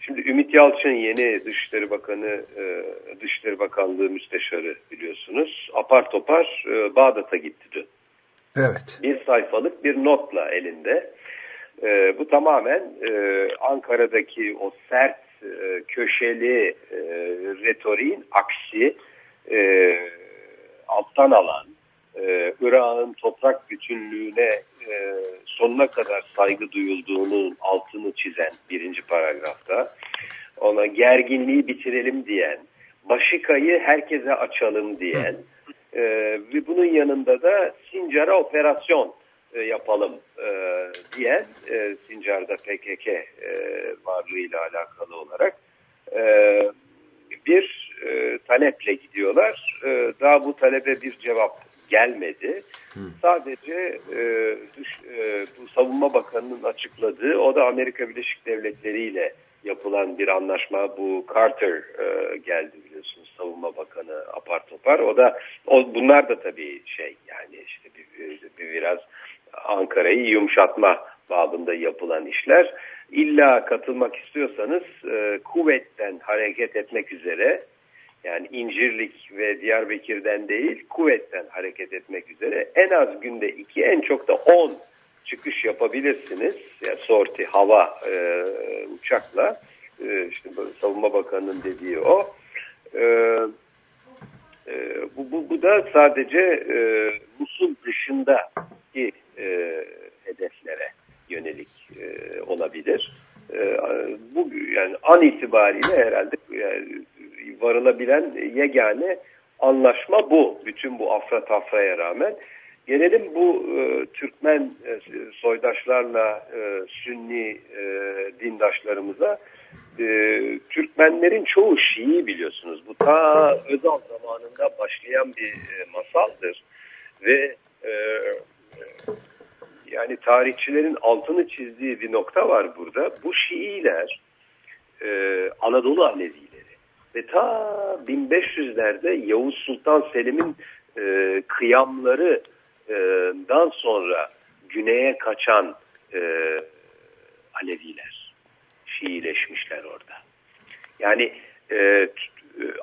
Şimdi Ümit Yalçın yeni Dışişleri Bakanı, e, Dışişleri Bakanlığı Müsteşarı biliyorsunuz. Apar topar e, Bağdat'a gitti dün. Evet. Bir sayfalık bir notla elinde. E, bu tamamen e, Ankara'daki o sert e, köşeli e, retoriğin aksi e, alttan alan e, Irak'ın toprak bütünlüğüne e, sonuna kadar saygı duyulduğunun altını çizen birinci paragrafta ona gerginliği bitirelim diyen Başika'yı herkese açalım diyen e, ve bunun yanında da Sincar'a operasyon e, yapalım e, diyen e, Sincar'da PKK e, varlığıyla alakalı olarak e, bir e, taleple gidiyorlar. E, daha bu talebe bir cevap gelmedi. Hı. Sadece e, dış, e, bu savunma bakanının açıkladığı o da Amerika Birleşik Devletleri ile yapılan bir anlaşma bu Carter e, geldi biliyorsunuz savunma bakanı apar topar o da o, bunlar da tabii şey yani işte bir, biraz Ankara'yı yumuşatma babında yapılan işler. İlla katılmak istiyorsanız e, kuvvetten hareket etmek üzere yani İncirlik ve Diyarbakır'dan değil kuvvetten hareket etmek üzere en az günde iki en çok da on çıkış yapabilirsiniz. Yani sorti hava e, uçakla e, işte savunma bakanının dediği o. E, e, bu, bu, bu da sadece e, Musul dışındaki e, hedeflere yönelik e, olabilir. E, bu yani an itibariyle herhalde yani, varılabilen yegane anlaşma bu. Bütün bu afra tafraya rağmen. Gelelim bu e, Türkmen e, soydaşlarla e, Sünni e, dindaşlarımıza. E, Türkmenlerin çoğu Şii biliyorsunuz. Bu ta Özal zamanında başlayan bir e, masaldır. Ve e, yani tarihçilerin altını çizdiği bir nokta var burada. Bu Şiiler e, Anadolu Alevileri ve ta 1500'lerde Yavuz Sultan Selim'in e, kıyamlarından sonra güneye kaçan e, Aleviler. Şiileşmişler orada. Yani e,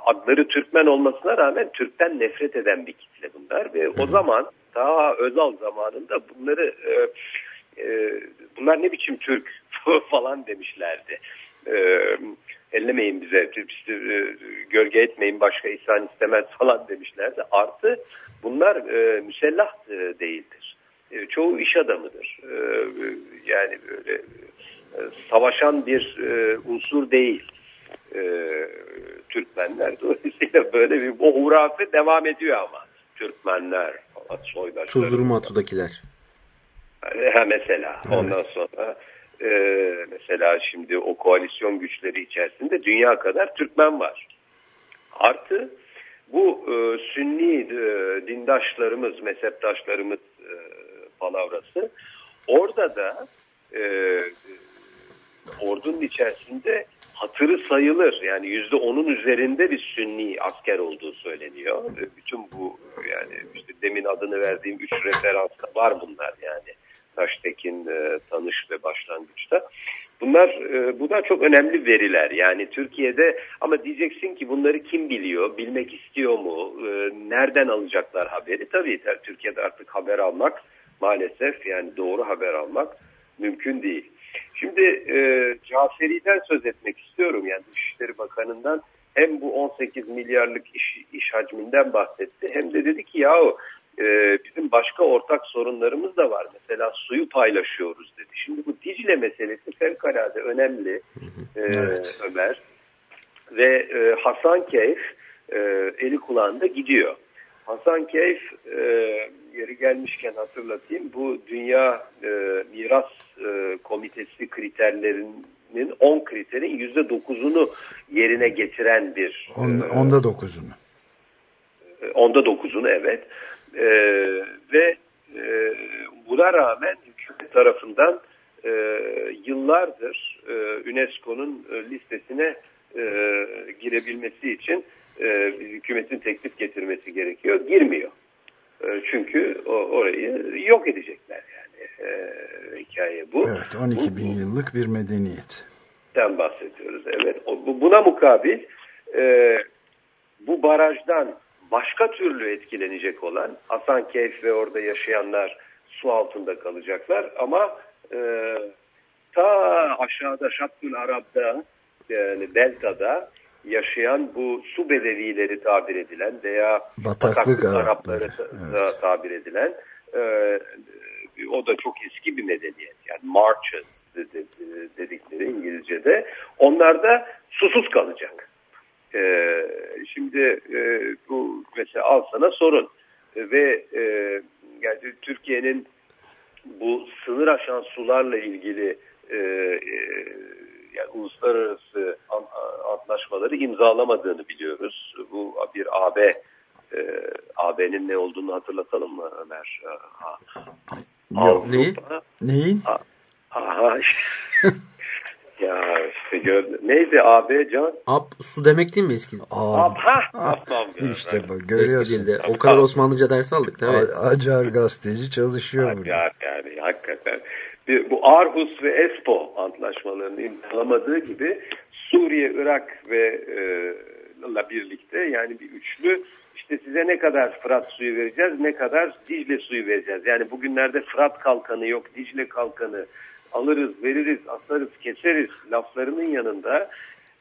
adları Türkmen olmasına rağmen Türk'ten nefret eden bir kitle bunlar ve o zaman daha Özal zamanında bunları e, e, bunlar ne biçim Türk falan demişlerdi. E, ellemeyin bize, işte, e, gölge etmeyin başka ihsan istemez falan demişlerdi. Artı bunlar e, müsellah e, değildir. E, çoğu iş adamıdır. E, yani böyle e, savaşan bir e, unsur değil. E, Türkmenler. Dolayısıyla böyle bir bu hurafe devam ediyor ama. Türkmenler falan soydaşlar. Tuzurmatu'dakiler. Ha, mesela ondan sonra e, mesela şimdi o koalisyon güçleri içerisinde dünya kadar Türkmen var. Artı bu e, Sünni e, dindaşlarımız, mezheptaşlarımız e, palavrası orada da e, ordunun içerisinde hatırı sayılır. Yani yüzde onun üzerinde bir Sünni asker olduğu söyleniyor. Bütün bu yani işte demin adını verdiğim üç referansta var bunlar yani. Taştekin, e, Tanış ve başlangıçta. Bunlar e, bunlar çok önemli veriler. Yani Türkiye'de ama diyeceksin ki bunları kim biliyor? Bilmek istiyor mu? E, nereden alacaklar haberi? Tabii Türkiye'de artık haber almak maalesef yani doğru haber almak mümkün değil. Şimdi e, Caferi'den söz etmek istiyorum. Yani Dışişleri Bakanı'ndan hem bu 18 milyarlık iş, iş hacminden bahsetti hem de dedi ki yahu e, bizim başka ortak sorunlarımız da var. Mesela suyu paylaşıyoruz dedi. Şimdi bu Dicle meselesi fevkalade önemli e, evet. Ömer. Ve e, Hasan Keyf e, eli kulağında gidiyor. Hasan Keyf e, yeri gelmişken hatırlatayım bu Dünya e, Miras e, Komitesi kriterlerinin 10 kriterin %9'unu yerine getiren bir... Onda, e, onda 9'unu. Onda 9'unu evet. E, ve e, buna rağmen hükümet tarafından e, yıllardır e, UNESCO'nun e, listesine e, girebilmesi için e, hükümetin teklif getirmesi gerekiyor. Girmiyor. E, çünkü orayı yok edecekler yani. E, hikaye bu. Evet 12 bin yıllık bir medeniyet. Den bahsediyoruz. Evet. Buna mukabil e, bu barajdan başka türlü etkilenecek olan Hasankeyf ve orada yaşayanlar su altında kalacaklar ama e, ta aşağıda Şattül Arab'da yani Delta'da yaşayan bu su bedevileri tabir edilen veya bataklık, Arapları evet. tabir edilen e, o da çok eski bir medeniyet yani marches dedikleri İngilizce'de onlar da susuz kalacak. E, şimdi e, bu mesela al sana sorun e, ve e, yani Türkiye'nin bu sınır aşan sularla ilgili e, e, yani uluslararası antlaşmaları imzalamadığını biliyoruz. Bu bir AB e, AB'nin ne olduğunu hatırlatalım mı Ömer? Ha. Yok, neyi? Neyin? Aha ya işte gördüm. Neydi AB Can? Ab su demek değil mi eski? Ab, ha, tamam. İşte bak Eski görüyorsun. dilde. O kadar Osmanlıca ders aldık tabii. A- Acar gazeteci çalışıyor burada. Ya, yani hakikaten. Bu Arhus ve Espo antlaşmalarını imzalamadığı gibi Suriye, Irak ve e, la birlikte yani bir üçlü işte size ne kadar Fırat suyu vereceğiz, ne kadar Dicle suyu vereceğiz. Yani bugünlerde Fırat kalkanı yok, Dicle kalkanı alırız, veririz, asarız, keseriz laflarının yanında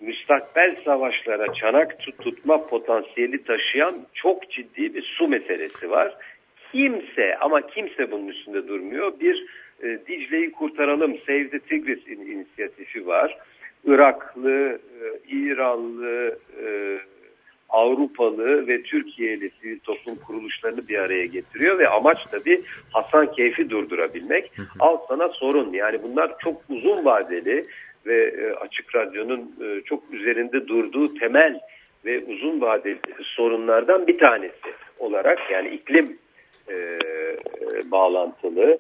müstakbel savaşlara çanak tut- tutma potansiyeli taşıyan çok ciddi bir su meselesi var. Kimse ama kimse bunun üstünde durmuyor. Bir e, Dicle'yi kurtaralım Save the Tigris in- inisiyatifi var. Iraklı, e, İranlı, e, Avrupalı ve Türkiye'li sivil toplum kuruluşlarını bir araya getiriyor ve amaç tabii Hasan Keyfi durdurabilmek. Al sana sorun yani bunlar çok uzun vadeli ve e, Açık Radyo'nun e, çok üzerinde durduğu temel ve uzun vadeli sorunlardan bir tanesi olarak yani iklim e, bağlantılı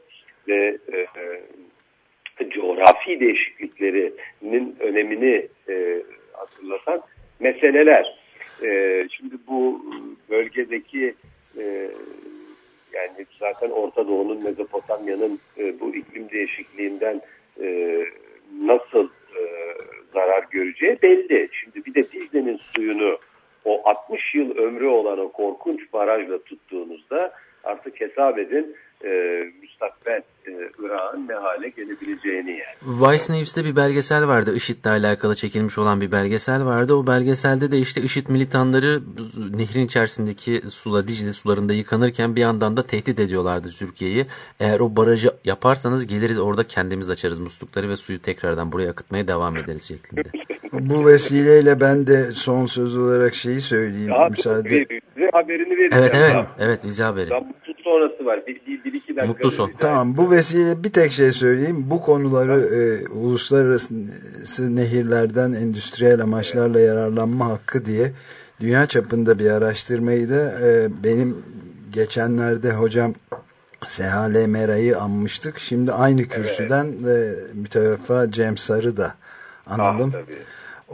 ve e, e, coğrafi değişikliklerinin önemini e, hatırlatan meseleler. E, şimdi bu bölgedeki e, yani zaten Orta Doğu'nun Mezopotamya'nın e, bu iklim değişikliğinden e, nasıl e, zarar göreceği belli. Şimdi bir de Dicle'nin suyunu o 60 yıl ömrü olan o korkunç barajla tuttuğunuzda artık hesap edin e, müstakbel e, Irak'ın ne hale gelebileceğini yani. Vice News'te bir belgesel vardı. IŞİD'le alakalı çekilmiş olan bir belgesel vardı. O belgeselde de işte IŞİD militanları nehrin içerisindeki sula, Dicle sularında yıkanırken bir yandan da tehdit ediyorlardı Türkiye'yi. Eğer o barajı yaparsanız geliriz orada kendimiz açarız muslukları ve suyu tekrardan buraya akıtmaya devam ederiz şeklinde. Bu vesileyle ben de son söz olarak şeyi söyleyeyim. Daha müsaade. bir, bir haberini vereceğim. Evet evet Daha- evet vize haberi. daha mutlu sonrası var. Bir, bir, bir iki dakika. Mutlu son. Tamam bu vesile bir tek şey söyleyeyim. Bu konuları e, uluslararası nehirlerden endüstriyel amaçlarla yararlanma hakkı diye dünya çapında bir araştırmayı da e, benim geçenlerde hocam Sehale Mera'yı anmıştık. Şimdi aynı kürsüden e, müteveffa Cem Sarı da analım. Ah, tabii.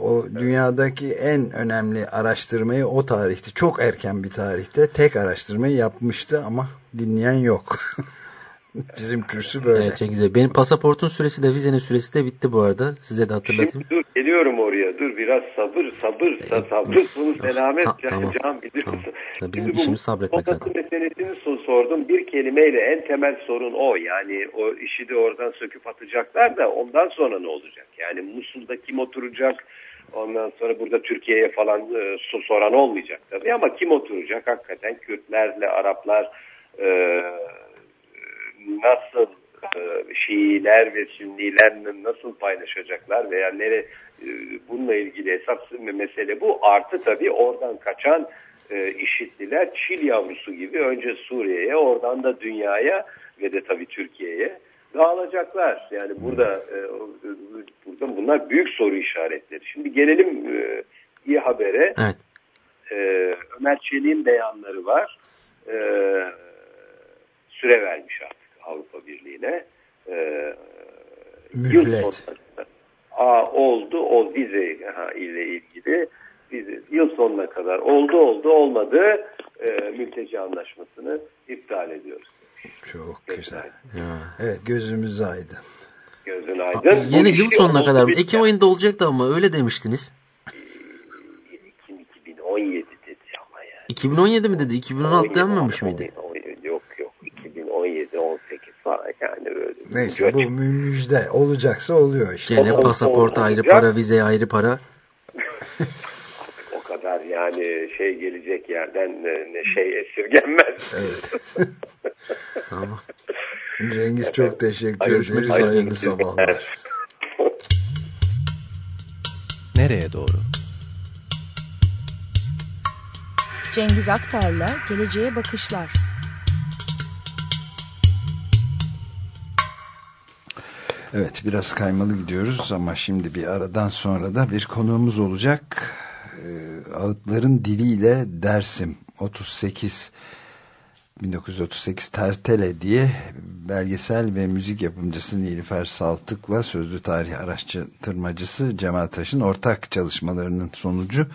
O dünyadaki en önemli araştırmayı o tarihte çok erken bir tarihte tek araştırmayı yapmıştı ama dinleyen yok. Bizim kürsü böyle. Evet çok güzel. Benim pasaportun süresi de vizenin süresi de bitti bu arada. Size de hatırlatayım. Dur geliyorum oraya. Dur biraz sabır sabır sa- sabır sonu selamet Ta- can, tamam, can biliyorsun. tamam. Tabii bizim Şimdi bu işimiz sabretmek zaten. meselesini so- sordum. Bir kelimeyle en temel sorun o. Yani o işi de oradan söküp atacaklar da ondan sonra ne olacak? Yani Musul'da kim oturacak? Ondan sonra burada Türkiye'ye falan e, su soran olmayacak tabii ama kim oturacak? Hakikaten Kürtlerle Araplar e, nasıl e, Şiiler ve Sünniler nasıl paylaşacaklar veya nere e, bununla ilgili esas mesele bu. Artı tabii oradan kaçan e, IŞİD'liler çil yavrusu gibi önce Suriye'ye oradan da dünyaya ve de tabii Türkiye'ye dağılacaklar. Yani burada e, burada bunlar büyük soru işaretleri. Şimdi gelelim e, iyi habere. Evet. E, Ömer Çelik'in beyanları var. E, süre vermiş artık Avrupa Birliği'ne. E, Mühlet. Aa, oldu, o vize ha, ile ilgili vize, yıl sonuna kadar oldu oldu olmadı e, mülteci anlaşmasını iptal ediyoruz. Çok güzel. Evet gözümüz aydın. Gözün aydın. Aa, yeni yıl şey sonuna kadar mı? Ekim ayında olacaktı ama öyle demiştiniz. Ekim 2017 dedi ama yani. 2017 mi dedi? 2016 denmemiş miydi? 17 yani böyle. Neyse bu mü- müjde olacaksa oluyor işte. Gene pasaport ayrı olacak. para, vize ayrı para. o kadar yani şey gelecek yerden ne, ne şey esirgenmez. Evet. Tamam. Cengiz çok teşekkür ederiz. Hayırlı sabahlar. Nereye doğru? Cengiz Aktar'la Geleceğe Bakışlar. Evet biraz kaymalı gidiyoruz ama şimdi bir aradan sonra da bir konuğumuz olacak. Ee, Ağıtların diliyle Dersim 38 1938 Tertele diye belgesel ve müzik yapımcısı Nilüfer Saltık'la sözlü tarih araştırmacısı Cemal Taş'ın ortak çalışmalarının sonucu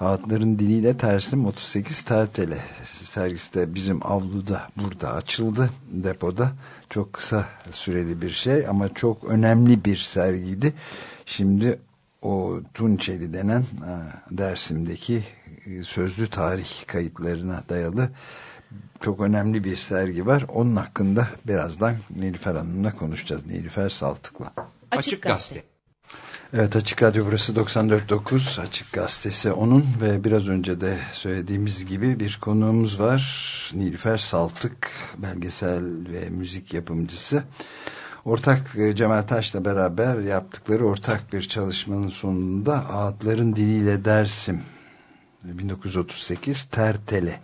Ağıtların diliyle tersim 38 Tertele sergisi de bizim avluda burada açıldı depoda çok kısa süreli bir şey ama çok önemli bir sergiydi şimdi o Tunçeli denen e, Dersim'deki e, sözlü tarih kayıtlarına dayalı çok önemli bir sergi var. Onun hakkında birazdan Nilüfer Hanım'la konuşacağız. Nilüfer Saltık'la. Açık Gazete. Evet Açık Radyo burası 94.9 Açık Gazetesi onun ve biraz önce de söylediğimiz gibi bir konuğumuz var. Nilüfer Saltık belgesel ve müzik yapımcısı. Ortak e, Cemal Taş'la beraber yaptıkları ortak bir çalışmanın sonunda Ağıtların Diliyle Dersim 1938 Tertele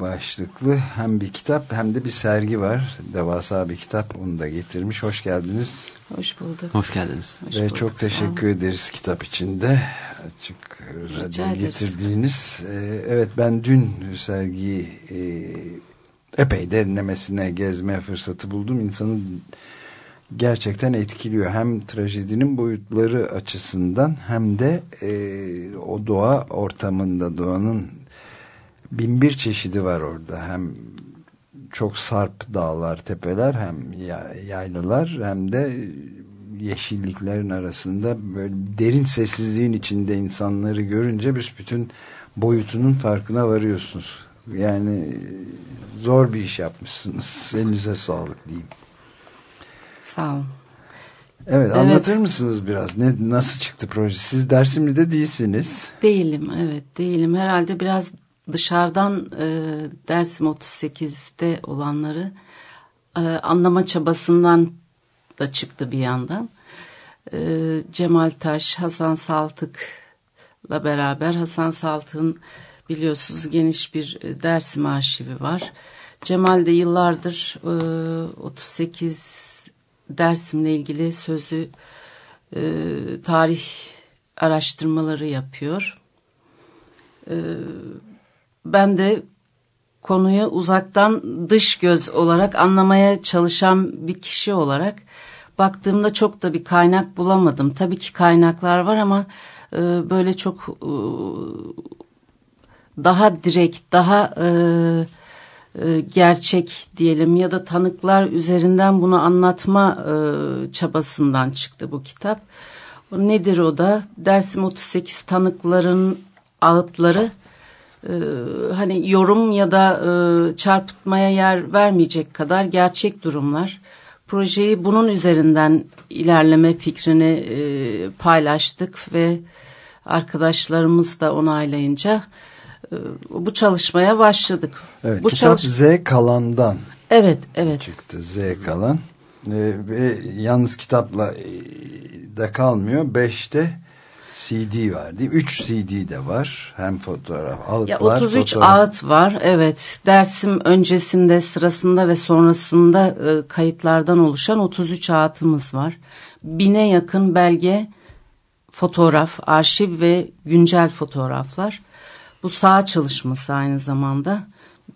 başlıklı hem bir kitap hem de bir sergi var. Devasa bir kitap onu da getirmiş. Hoş geldiniz. Hoş bulduk. Hoş geldiniz. Hoş Ve bulduk, çok teşekkür ederiz kitap içinde. Açık radyo getirdiğiniz. Ee, evet ben dün sergiyi e, epey derinlemesine gezme fırsatı buldum. İnsanı gerçekten etkiliyor. Hem trajedinin boyutları açısından hem de e, o doğa ortamında doğanın bin bir çeşidi var orada. Hem çok sarp dağlar, tepeler hem ya- yaylalar hem de yeşilliklerin arasında böyle derin sessizliğin içinde insanları görünce büsbütün boyutunun farkına varıyorsunuz. Yani zor bir iş yapmışsınız. Elinize sağlık diyeyim. Sağ olun. Evet, Evet. anlatır mısınız biraz? Ne nasıl çıktı proje? Siz Dersimli'de değilsiniz. Değilim evet değilim. Herhalde biraz dışarıdan e, Dersim 38'de olanları e, anlama çabasından da çıktı bir yandan. E, Cemal Taş, Hasan Saltık'la beraber Hasan Saltık'ın biliyorsunuz geniş bir e, Dersim arşivi var. Cemal de yıllardır e, 38 Dersim'le ilgili sözü e, tarih araştırmaları yapıyor. E, ben de konuyu uzaktan dış göz olarak anlamaya çalışan bir kişi olarak baktığımda çok da bir kaynak bulamadım. Tabii ki kaynaklar var ama e, böyle çok e, daha direkt, daha e, e, gerçek diyelim ya da tanıklar üzerinden bunu anlatma e, çabasından çıktı bu kitap. Nedir o da? Dersim 38 tanıkların ağıtları e, hani yorum ya da e, çarpıtmaya yer vermeyecek kadar gerçek durumlar. Projeyi bunun üzerinden ilerleme fikrini e, paylaştık ve arkadaşlarımız da onaylayınca e, bu çalışmaya başladık. Evet, bu kitap çalış- Z Kalan'dan Evet, evet. çıktı. Z Kalan. Ee, ve yalnız kitapla e, da kalmıyor. Beşte CD var değil mi? Üç CD de var. Hem fotoğraf, ağıtlar, Ya 33 fotoğraf. ağıt var. Evet. Dersim öncesinde, sırasında ve sonrasında e, kayıtlardan oluşan 33 ağıtımız var. Bine yakın belge, fotoğraf, arşiv ve güncel fotoğraflar. Bu sağ çalışması aynı zamanda.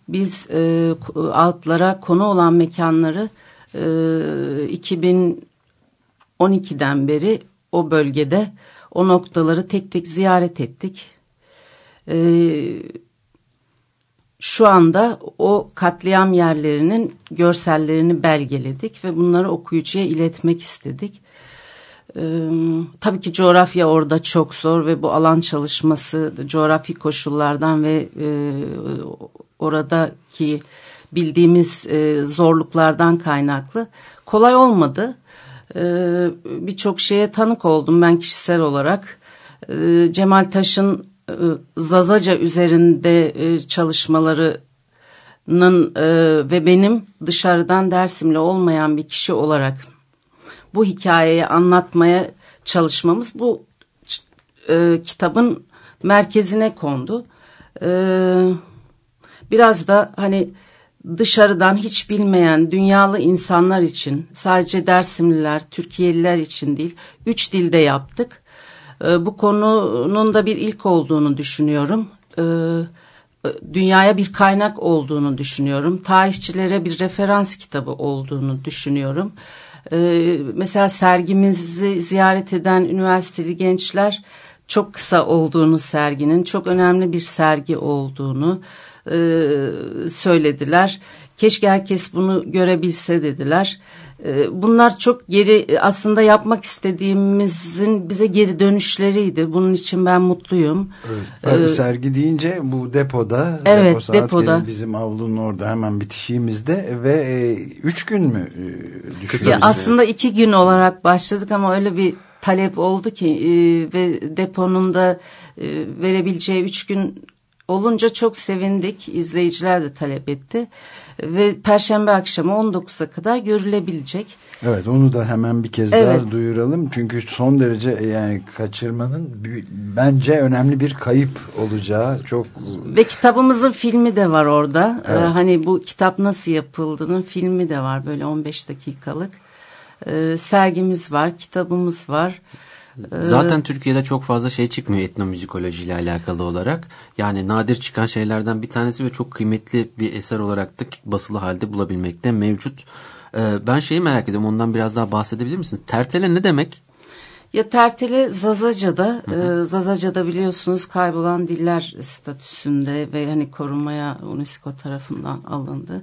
Biz e, ağıtlara konu olan mekanları e, 2012'den beri o bölgede o noktaları tek tek ziyaret ettik. Ee, şu anda o katliam yerlerinin görsellerini belgeledik ve bunları okuyucuya iletmek istedik. Ee, tabii ki coğrafya orada çok zor ve bu alan çalışması coğrafi koşullardan ve e, oradaki bildiğimiz e, zorluklardan kaynaklı kolay olmadı. Ee, Birçok şeye tanık oldum ben kişisel olarak. Ee, Cemal Taş'ın e, Zazaca üzerinde e, çalışmalarının e, ve benim dışarıdan Dersimli olmayan bir kişi olarak bu hikayeyi anlatmaya çalışmamız bu kitabın merkezine kondu. E, biraz da hani dışarıdan hiç bilmeyen dünyalı insanlar için sadece Dersimliler, Türkiye'liler için değil üç dilde yaptık. E, bu konunun da bir ilk olduğunu düşünüyorum. E, e, dünyaya bir kaynak olduğunu düşünüyorum. Tarihçilere bir referans kitabı olduğunu düşünüyorum. Ee, mesela sergimizi ziyaret eden üniversiteli gençler çok kısa olduğunu serginin, çok önemli bir sergi olduğunu e, söylediler. Keşke herkes bunu görebilse dediler. E, bunlar çok geri aslında yapmak istediğimizin bize geri dönüşleriydi. Bunun için ben mutluyum. Evet. Ee, sergi deyince bu depoda, Evet, depo saat depoda. bizim avlunun orada hemen bitişiğimizde ve e, üç gün mü e, düşüyor? Ya aslında iki gün olarak başladık ama öyle bir talep oldu ki e, ve deponun da e, verebileceği üç gün olunca çok sevindik. İzleyiciler de talep etti. Ve Perşembe akşamı 19'a kadar görülebilecek. Evet onu da hemen bir kez Evet. daha duyuralım. Çünkü son derece e, yani kaçırmanın bence önemli bir kayıp olacağı çok Ve kitabımızın filmi de var orada. Ee, Evet. hani bu kitap nasıl yapıldığının filmi de var böyle 15 dakikalık. Ee, sergimiz var, kitabımız var. Zaten Türkiye'de çok fazla şey çıkmıyor etnomüzikoloji ile alakalı olarak. Yani nadir çıkan şeylerden bir tanesi ve çok kıymetli bir eser olarak da basılı halde bulabilmekte mevcut. Ee, ben şeyi merak ediyorum ondan biraz daha bahsedebilir misiniz? Tertele ne demek? Ya Tertele Zazaca'da, e, Zazaca'da biliyorsunuz kaybolan diller statüsünde ve hani korunmaya UNESCO tarafından alındı.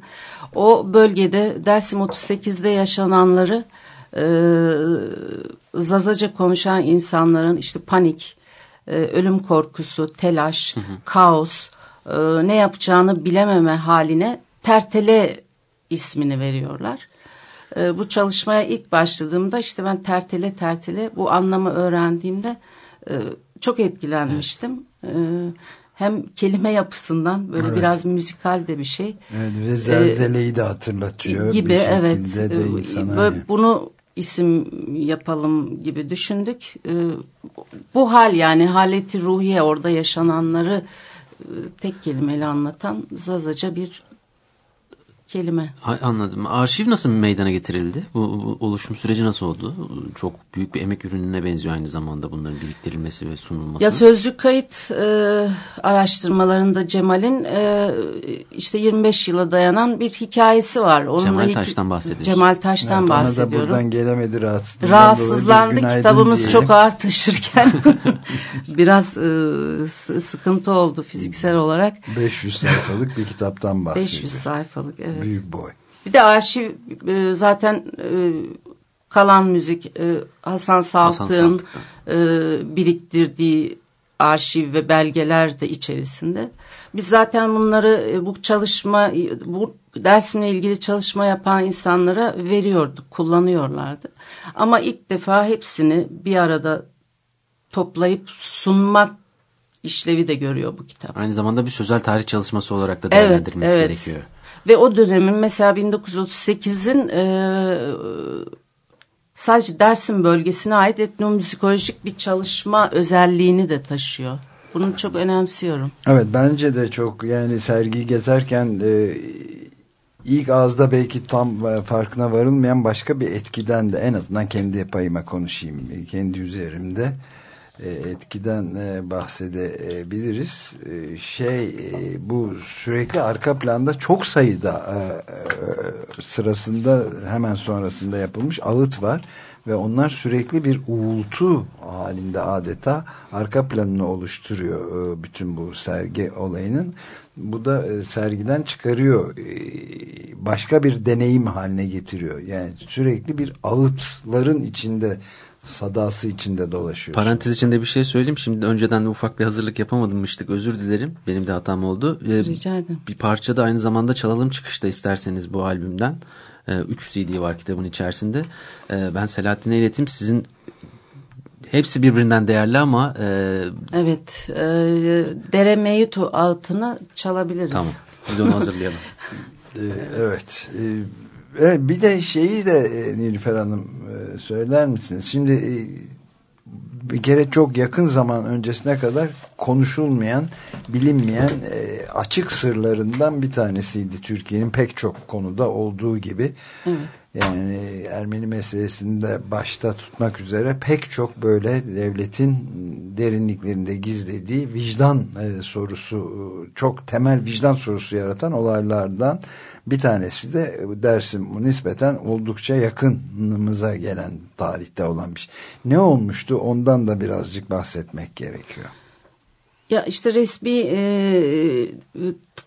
O bölgede Dersim 38'de yaşananları e, Zazaca konuşan insanların işte panik, e, ölüm korkusu, telaş, kaos, e, ne yapacağını bilememe haline Tertele ismini veriyorlar. E, bu çalışmaya ilk başladığımda işte ben tertele tertele bu anlamı öğrendiğimde e, çok etkilenmiştim. E, hem kelime yapısından böyle Evet. biraz müzikal de bir şey. evet, ve zelzeleyi de hatırlatıyor. gibi bir evet. de insana. böyle bunu isim yapalım gibi düşündük. E, bu hal yani haleti ruhiye orada yaşananları e, tek kelimeyle anlatan zazaca bir kelime. Ay, anladım. Arşiv nasıl meydana getirildi? Bu, bu oluşum süreci nasıl oldu? Çok büyük bir emek ürününe benziyor aynı zamanda bunların biriktirilmesi ve sunulması. Ya sözlük kayıt e, araştırmalarında Cemal'in e, işte 25 yıla dayanan bir hikayesi var. Onun Cemal hiki- Taş'tan bahsediyorsun. Cemal Taş'tan Evet, ona da bahsediyorum. buradan gelemedi rahatsızlığından Rahatsızlandı. günaydın Kitabımız diyelim. çok ağır taşırken biraz e, sıkıntı oldu fiziksel olarak. 500 sayfalık bir kitaptan bahsediyor. 500 sayfalık evet. Büyük boy. Bir de arşiv e, zaten e, kalan müzik e, Hasan Saltık'ın e, biriktirdiği arşiv ve belgeler de içerisinde. Biz zaten bunları e, bu çalışma bu dersimle ilgili çalışma yapan insanlara veriyorduk, kullanıyorlardı. Ama ilk defa hepsini bir arada toplayıp sunmak işlevi de görüyor bu kitap. Aynı zamanda bir sözel tarih çalışması olarak da Evet, değerlendirilmesi evet. gerekiyor. Ve o dönemin mesela 1938'in e, sadece Dersim bölgesine ait etnomüzikolojik bir çalışma özelliğini de taşıyor. Bunu çok önemsiyorum. Evet bence de çok yani sergiyi gezerken e, ilk ağızda belki tam e, farkına varılmayan başka bir etkiden de en azından kendi payıma konuşayım. Kendi üzerimde etkiden e, bahsedebiliriz. E, şey e, bu sürekli arka planda çok sayıda e, e, sırasında hemen sonrasında yapılmış ağıt var ve onlar sürekli bir uğultu halinde adeta arka planını oluşturuyor e, bütün bu sergi olayının. Bu da e, sergiden çıkarıyor. e, Başka bir deneyim haline getiriyor. Yani sürekli bir ağıtların içinde sadası içinde dolaşıyor. Parantez içinde bir şey söyleyeyim. Şimdi önceden de ufak bir hazırlık yapamadımmıştık. Özür dilerim. Benim de hatam oldu. Ee, Rica ederim. Bir parça da aynı zamanda çalalım çıkışta isterseniz bu albümden. 3 CD var kitabın içerisinde. Ee, ben Selahattin'e ileteyim. Sizin hepsi birbirinden değerli ama e, Evet, e, Dere Meyutu ağıtını çalabiliriz. tamam. Biz onu hazırlayalım. Ee, Evet. Evet, Bir de şeyi de e, Nilüfer Hanım e, söyler misiniz? Şimdi e, bir kere çok yakın zaman öncesine kadar konuşulmayan, bilinmeyen açık sırlarından bir tanesiydi Türkiye'nin pek çok konuda olduğu gibi. Yani Ermeni meselesinde başta tutmak üzere pek çok böyle devletin derinliklerinde gizlediği vicdan e, sorusu, e, çok temel vicdan sorusu yaratan olaylardan bir tanesi de Dersim nispeten oldukça yakınımıza gelen tarihte olan bir şey. Ne olmuştu ondan da birazcık bahsetmek gerekiyor. Ya işte resmi e,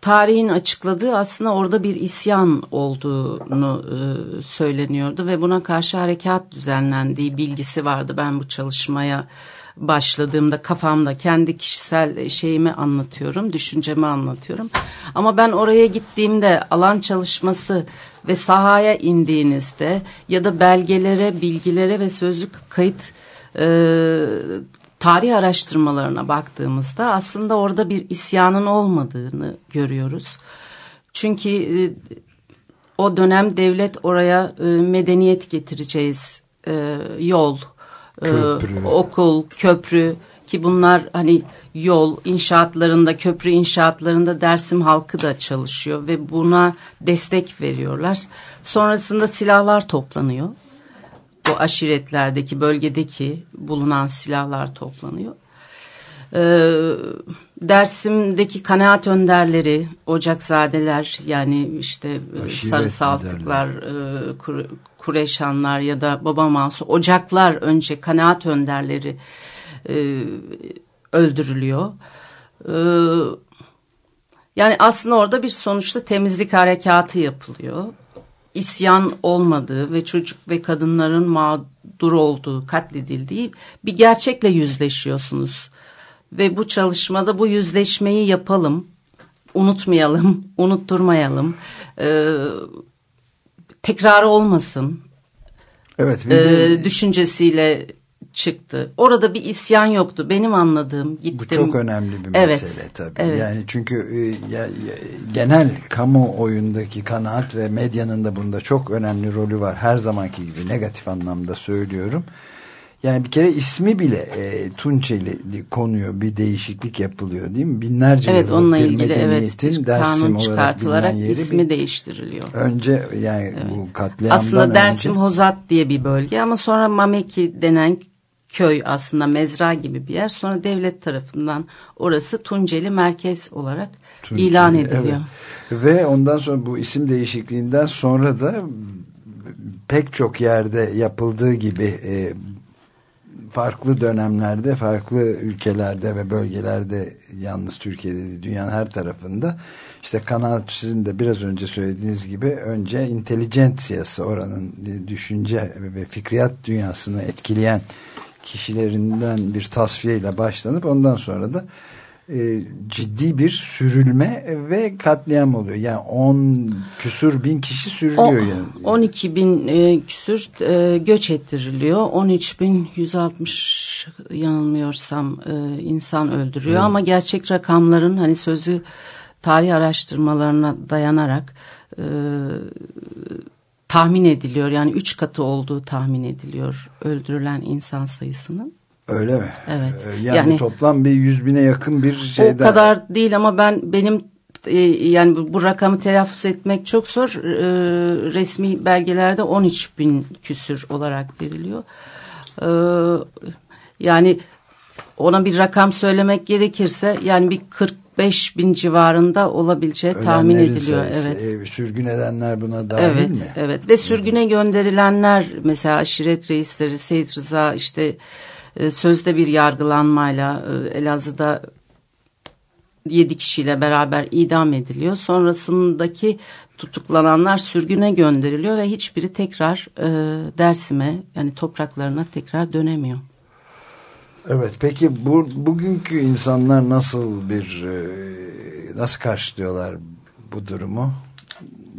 tarihin açıkladığı aslında orada bir isyan olduğunu e, söyleniyordu ve buna karşı harekat düzenlendiği bilgisi vardı. Ben bu çalışmaya başladığımda kafamda kendi kişisel şeyimi anlatıyorum, düşüncemi anlatıyorum. Ama ben oraya gittiğimde alan çalışması ve sahaya indiğinizde ya da belgelere, bilgilere ve sözlük kayıt e, tarih araştırmalarına baktığımızda aslında orada bir isyanın olmadığını görüyoruz. Çünkü e, o dönem devlet oraya e, medeniyet getireceğiz e, yol, köprü. okul, köprü ki bunlar hani yol inşaatlarında, köprü inşaatlarında Dersim halkı da çalışıyor ve buna destek veriyorlar. Sonrasında silahlar toplanıyor bu aşiretlerdeki bölgedeki bulunan silahlar toplanıyor. Ee, Dersim'deki kanaat önderleri, ocakzadeler yani işte e, Aşiret sarı saltıklar, e, kur, Kureşanlar ya da Baba Mansur, ocaklar önce kanaat önderleri e, öldürülüyor. E, yani aslında orada bir sonuçta temizlik harekatı yapılıyor isyan olmadığı ve çocuk ve kadınların mağdur olduğu, katledildiği bir gerçekle yüzleşiyorsunuz. Ve bu çalışmada bu yüzleşmeyi yapalım, unutmayalım, unutturmayalım, ee, tekrar olmasın. Evet. Bir de... ee, düşüncesiyle çıktı. Orada bir isyan yoktu. Benim anladığım gittim. Bu çok önemli bir evet, mesele tabii. Evet. Yani çünkü e, ya, genel kamu oyundaki kanaat ve medyanın da bunda çok önemli rolü var. Her zamanki gibi negatif anlamda söylüyorum. Yani bir kere ismi bile e, Tunçeli konuyor. Bir değişiklik yapılıyor değil mi? Binlerce evet, onunla bir ilgili, medeniyetin evet, Dersim çıkartılarak yeri ismi bir, değiştiriliyor. Önce yani evet. bu katliamdan Aslında Dersim önce, Hozat diye bir bölge ama sonra Mameki denen köy aslında mezra gibi bir yer. Sonra devlet tarafından orası Tunceli merkez olarak Tunceli, ilan ediliyor. Evet. Ve ondan sonra bu isim değişikliğinden sonra da pek çok yerde yapıldığı gibi e, farklı dönemlerde, farklı ülkelerde ve bölgelerde yalnız Türkiye'de değil, dünyanın her tarafında işte kanaat sizin de biraz önce söylediğiniz gibi önce intelijentsiyası oranın düşünce ve fikriyat dünyasını etkileyen kişilerinden bir tasfiyeyle başlanıp ondan sonra da e, ciddi bir sürülme ve katliam oluyor. Yani 10 küsür bin kişi sürülüyor. O, yani. 12 bin e, küsür e, göç ettiriliyor. 13 bin 160 yanılmıyorsam e, insan öldürüyor. Evet. Ama gerçek rakamların hani sözü tarih araştırmalarına dayanarak e, tahmin ediliyor. Yani üç katı olduğu tahmin ediliyor öldürülen insan sayısının. Öyle mi? Evet. Ee, yani, yani toplam bir yüz bine yakın bir şeyden. O kadar değil ama ben benim e, yani bu rakamı telaffuz etmek çok zor. E, resmi belgelerde 13 bin küsür olarak veriliyor. E, yani ona bir rakam söylemek gerekirse yani bir 40 5 bin civarında olabileceği Ölenlerin tahmin ediliyor. Sayısı, evet. E, sürgün edenler buna dahil evet, mi? Evet ve sürgüne gönderilenler mesela aşiret reisleri Seyit Rıza işte e, sözde bir yargılanmayla e, Elazığ'da 7 kişiyle beraber idam ediliyor. Sonrasındaki tutuklananlar sürgüne gönderiliyor ve hiçbiri tekrar e, Dersim'e yani topraklarına tekrar dönemiyor. Evet peki bu, bugünkü insanlar nasıl bir e, nasıl karşılıyorlar bu durumu?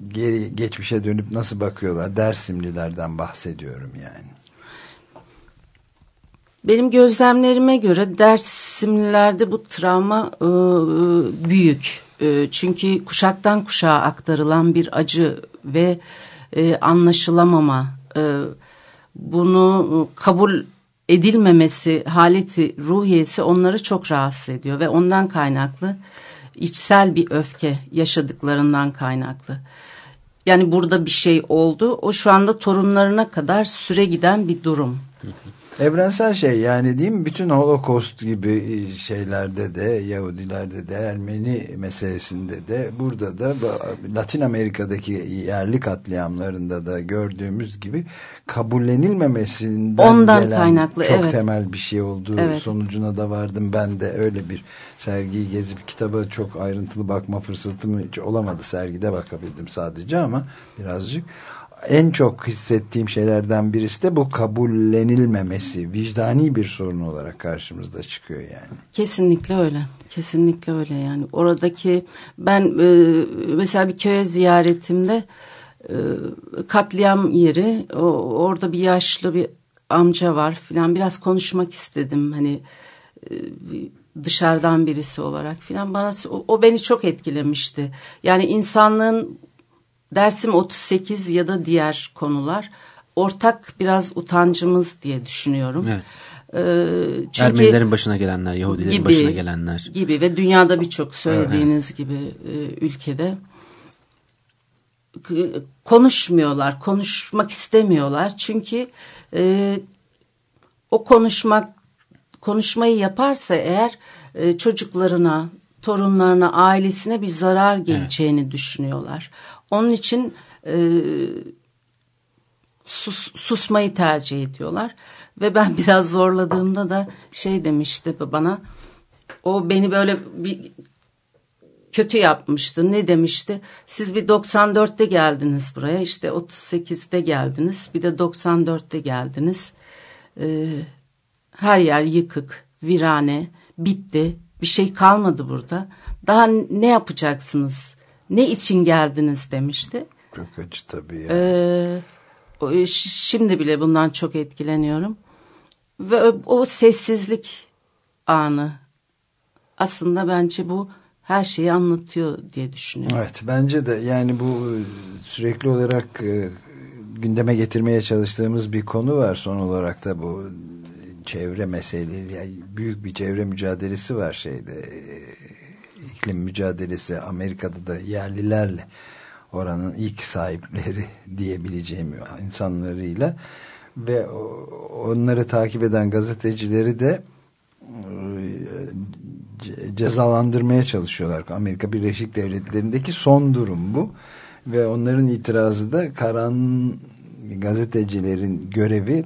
Geri geçmişe dönüp nasıl bakıyorlar? Dersimlilerden bahsediyorum yani. Benim gözlemlerime göre Dersimlilerde bu travma e, büyük. E, çünkü kuşaktan kuşağa aktarılan bir acı ve e, anlaşılamama e, bunu kabul edilmemesi haleti ruhiyesi onları çok rahatsız ediyor ve ondan kaynaklı içsel bir öfke yaşadıklarından kaynaklı. yani burada bir şey oldu. O şu anda torunlarına kadar süre giden bir durum. Evrensel şey yani değil mi? Bütün Holocaust gibi şeylerde de Yahudilerde de Ermeni meselesinde de burada da Latin Amerika'daki yerli katliamlarında da gördüğümüz gibi kabullenilmemesinden Ondan gelen kaynaklı, çok evet. temel bir şey olduğu Evet. sonucuna da vardım. Ben de öyle bir sergiyi gezip kitaba çok ayrıntılı bakma fırsatım hiç olamadı. Sergide bakabildim sadece ama birazcık en çok hissettiğim şeylerden birisi de bu kabullenilmemesi, vicdani bir sorun olarak karşımızda çıkıyor yani. Kesinlikle öyle. Kesinlikle öyle yani. Oradaki ben e, mesela bir köye ziyaretimde e, katliam yeri o, orada bir yaşlı bir amca var filan biraz konuşmak istedim hani e, dışarıdan birisi olarak filan bana o, o beni çok etkilemişti. Yani insanlığın Dersim 38 ya da diğer konular ortak biraz utancımız diye düşünüyorum. Evet. Ee, çünkü Ermenilerin başına gelenler, Yahudilerin başına gelenler. gibi ve dünyada birçok söylediğiniz gibi e, ülkede konuşmuyorlar, konuşmak istemiyorlar çünkü e, o konuşmak konuşmayı yaparsa eğer e, çocuklarına, torunlarına, ailesine bir zarar geleceğini düşünüyorlar. Onun için e, sus, susmayı tercih ediyorlar. Ve ben biraz zorladığımda da şey demişti bana. O beni böyle bir kötü yapmıştı. Ne demişti? Siz bir 94'te geldiniz buraya. işte 38'de geldiniz. Bir de 94'te geldiniz. Ee, her yer yıkık, virane, bitti. Bir şey kalmadı burada. Daha ne yapacaksınız? Ne için geldiniz demişti. Çok acı tabii yani. Ee, şimdi bile bundan çok etkileniyorum. Ve o, sessizlik anı aslında bence bu her şeyi anlatıyor diye düşünüyorum. Evet bence de yani bu e, sürekli olarak e, gündeme getirmeye çalıştığımız bir konu var son olarak da bu çevre meseleleri yani büyük bir çevre mücadelesi var şeyde e, iklim mücadelesi Amerika'da da yerlilerle oranın ilk sahipleri diyebileceğim insanlarıyla ve onları takip eden gazetecileri de ce- cezalandırmaya çalışıyorlar. Amerika Birleşik Devletleri'ndeki son durum bu. Ve onların itirazı da karan gazetecilerin görevi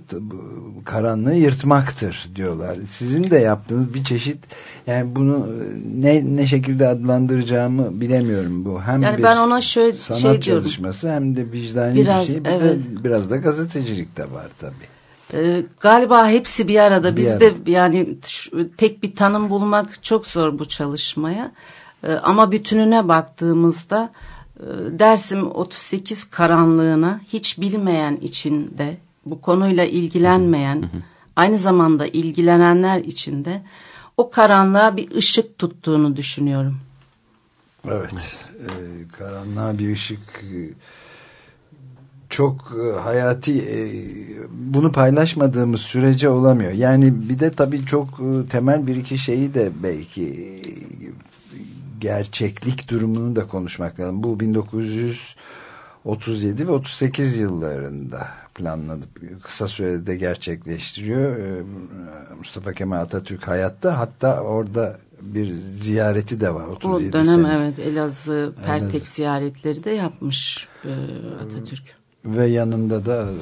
karanlığı yırtmaktır diyorlar. Sizin de yaptığınız bir çeşit yani bunu ne ne şekilde adlandıracağımı bilemiyorum bu. Hem Yani bir ben ona şöyle sanat şey diyorum. çalışması hem de vicdani Biraz, bir şey. Bir evet. de biraz da gazetecilik de var tabii. Ee, galiba hepsi bir arada. Bizde yani tek bir tanım bulmak çok zor bu çalışmaya. Ee, ama bütününe baktığımızda e, Dersim 38 karanlığına hiç bilmeyen içinde bu konuyla ilgilenmeyen aynı zamanda ilgilenenler içinde o karanlığa bir ışık tuttuğunu düşünüyorum. Evet. E, karanlığa bir ışık e, çok e, hayati e, bunu paylaşmadığımız sürece olamıyor. Yani bir de tabii çok e, temel bir iki şeyi de belki gerçeklik durumunu da konuşmak lazım. Bu 1937 ve 38 yıllarında planladı. Kısa sürede gerçekleştiriyor. E, Mustafa Kemal Atatürk hayatta hatta orada bir ziyareti de var. O 37 dönem sene. evet Elazığ Pertek Elazığ. ziyaretleri de yapmış e, Atatürk. ve yanında da e,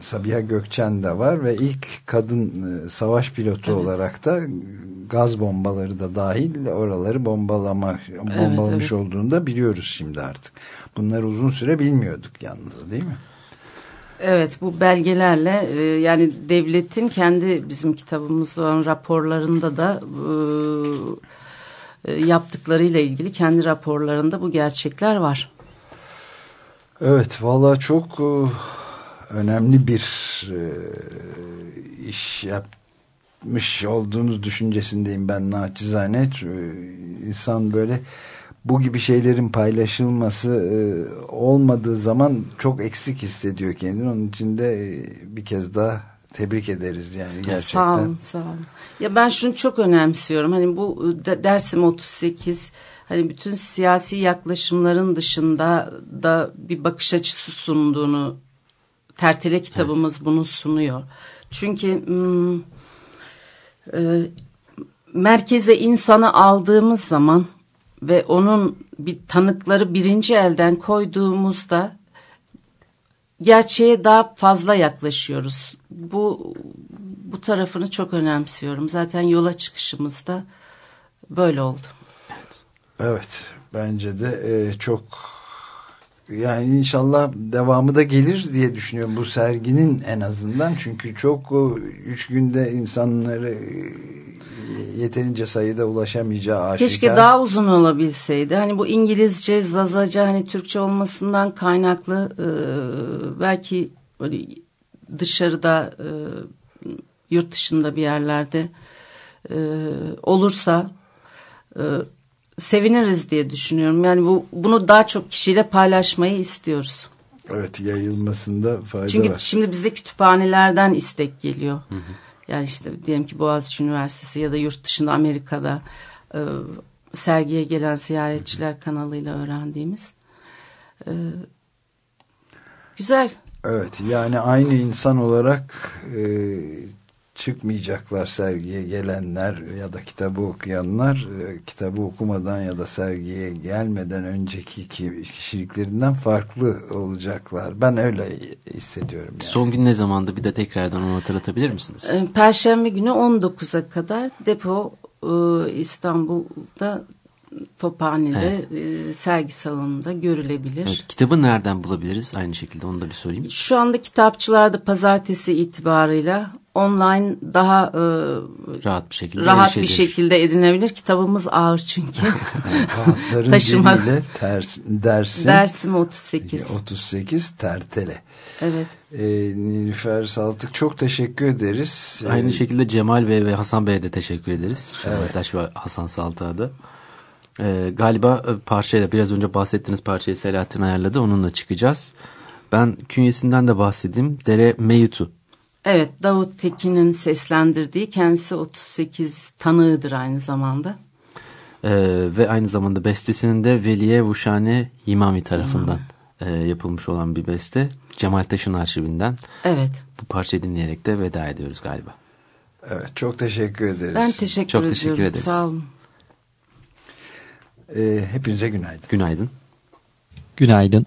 Sabiha Gökçen de var ve ilk kadın e, savaş pilotu olarak da gaz bombaları da dahil oraları bombalama bombalamış evet. olduğunu da biliyoruz şimdi artık. Bunları uzun süre bilmiyorduk yalnız değil mi? Evet bu belgelerle e, yani devletin kendi bizim kitabımızda olan raporlarında da e, e, yaptıklarıyla ilgili kendi raporlarında bu gerçekler var. Evet valla çok önemli bir e, iş yapmış olduğunuz düşüncesindeyim ben naçizane. E, insan böyle bu gibi şeylerin paylaşılması e, olmadığı zaman çok eksik hissediyor kendini. Onun için de bir kez daha tebrik ederiz yani gerçekten. Sağ olun, sağ olun. Ya ben şunu çok önemsiyorum. Hani bu de- Dersim 38 hani bütün siyasi yaklaşımların dışında da bir bakış açısı sunduğunu Tertele kitabımız bunu sunuyor. Çünkü hmm, e, merkeze insanı aldığımız zaman ve onun bir tanıkları birinci elden koyduğumuzda gerçeğe daha fazla yaklaşıyoruz. Bu bu tarafını çok önemsiyorum. Zaten yola çıkışımızda böyle oldu. Evet bence de e, çok yani inşallah devamı da gelir diye düşünüyorum bu serginin en azından çünkü çok o, üç günde insanları e, yeterince sayıda ulaşamayacağı aşikar. Keşke daha uzun olabilseydi. Hani bu İngilizce, Zazaca hani Türkçe olmasından kaynaklı e, belki böyle dışarıda e, yurt dışında bir yerlerde e, olursa e, seviniriz diye düşünüyorum. Yani bu bunu daha çok kişiyle paylaşmayı istiyoruz. Evet yayılmasında fayda Çünkü var. şimdi bize kütüphanelerden istek geliyor. Hı hı. Yani işte diyelim ki Boğaziçi Üniversitesi ya da yurt dışında Amerika'da e, sergiye gelen ziyaretçiler kanalıyla öğrendiğimiz. E, güzel. Evet yani aynı insan olarak e, çıkmayacaklar sergiye gelenler ya da kitabı okuyanlar e, kitabı okumadan ya da sergiye gelmeden önceki kişiliklerinden farklı olacaklar. Ben öyle hissediyorum. Yani. Son gün ne zamandı bir de tekrardan onu hatırlatabilir misiniz? E, Perşembe günü 19'a kadar depo e, İstanbul'da Tophane'de evet. e, sergi salonunda görülebilir. Evet, kitabı nereden bulabiliriz? Aynı şekilde onu da bir sorayım. Şu anda kitapçılarda pazartesi itibarıyla online daha e, rahat bir şekilde rahat bir şekilde edinebilir. Kitabımız ağır çünkü. Taşıma. Ters, Dersim, Dersim 38. 38 Tertele. Evet. E, Nilüfer Saltık çok teşekkür ederiz. Aynı ee, şekilde Cemal Bey ve Hasan Bey'e de teşekkür ederiz. Evet. Taş ve Hasan Saltık'a da. Ee, galiba parçayla biraz önce bahsettiğiniz parçayı Selahattin ayarladı. Onunla çıkacağız. Ben künyesinden de bahsedeyim. Dere Meyutu. Evet Davut Tekin'in seslendirdiği kendisi 38 tanığıdır aynı zamanda. Ee, ve aynı zamanda bestesinin de Veliye Vuşane İmami tarafından hmm. e, yapılmış olan bir beste. Cemal Taş'ın arşivinden. Evet. Bu parçayı dinleyerek de veda ediyoruz galiba. Evet çok teşekkür ederiz. Ben teşekkür çok ediyorum. teşekkür ederiz. Sağ olun. Ee, hepinize günaydın. Günaydın. Günaydın.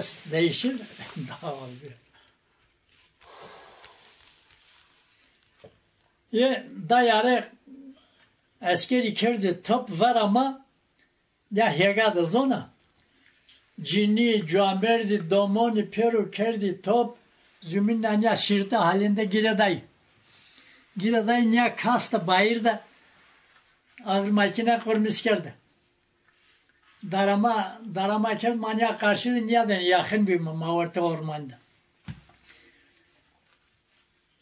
Ses değişir, dağılıyor. Ye, dayarı askeri kerdi top var ama ya hegadı zona. Cini, cuamerdi, domoni, peru kerdi top zümünden ya şirte halinde gireday. Gireday ya kasta bayırda ağır makine kurmuş kerdi. Darama, darama kez manya karşı de yakın bir mavarta ormanda.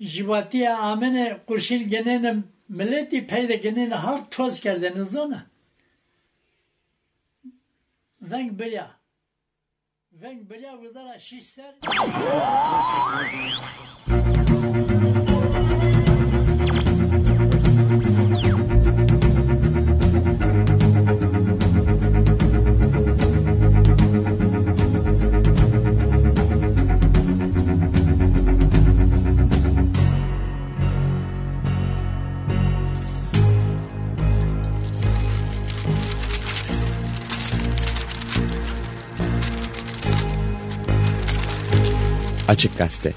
Jibatiye amene kurşin genene milleti peyde genene har toz kerdiniz ona. Veng belya. Veng belya vızara şişler. Açık Gazete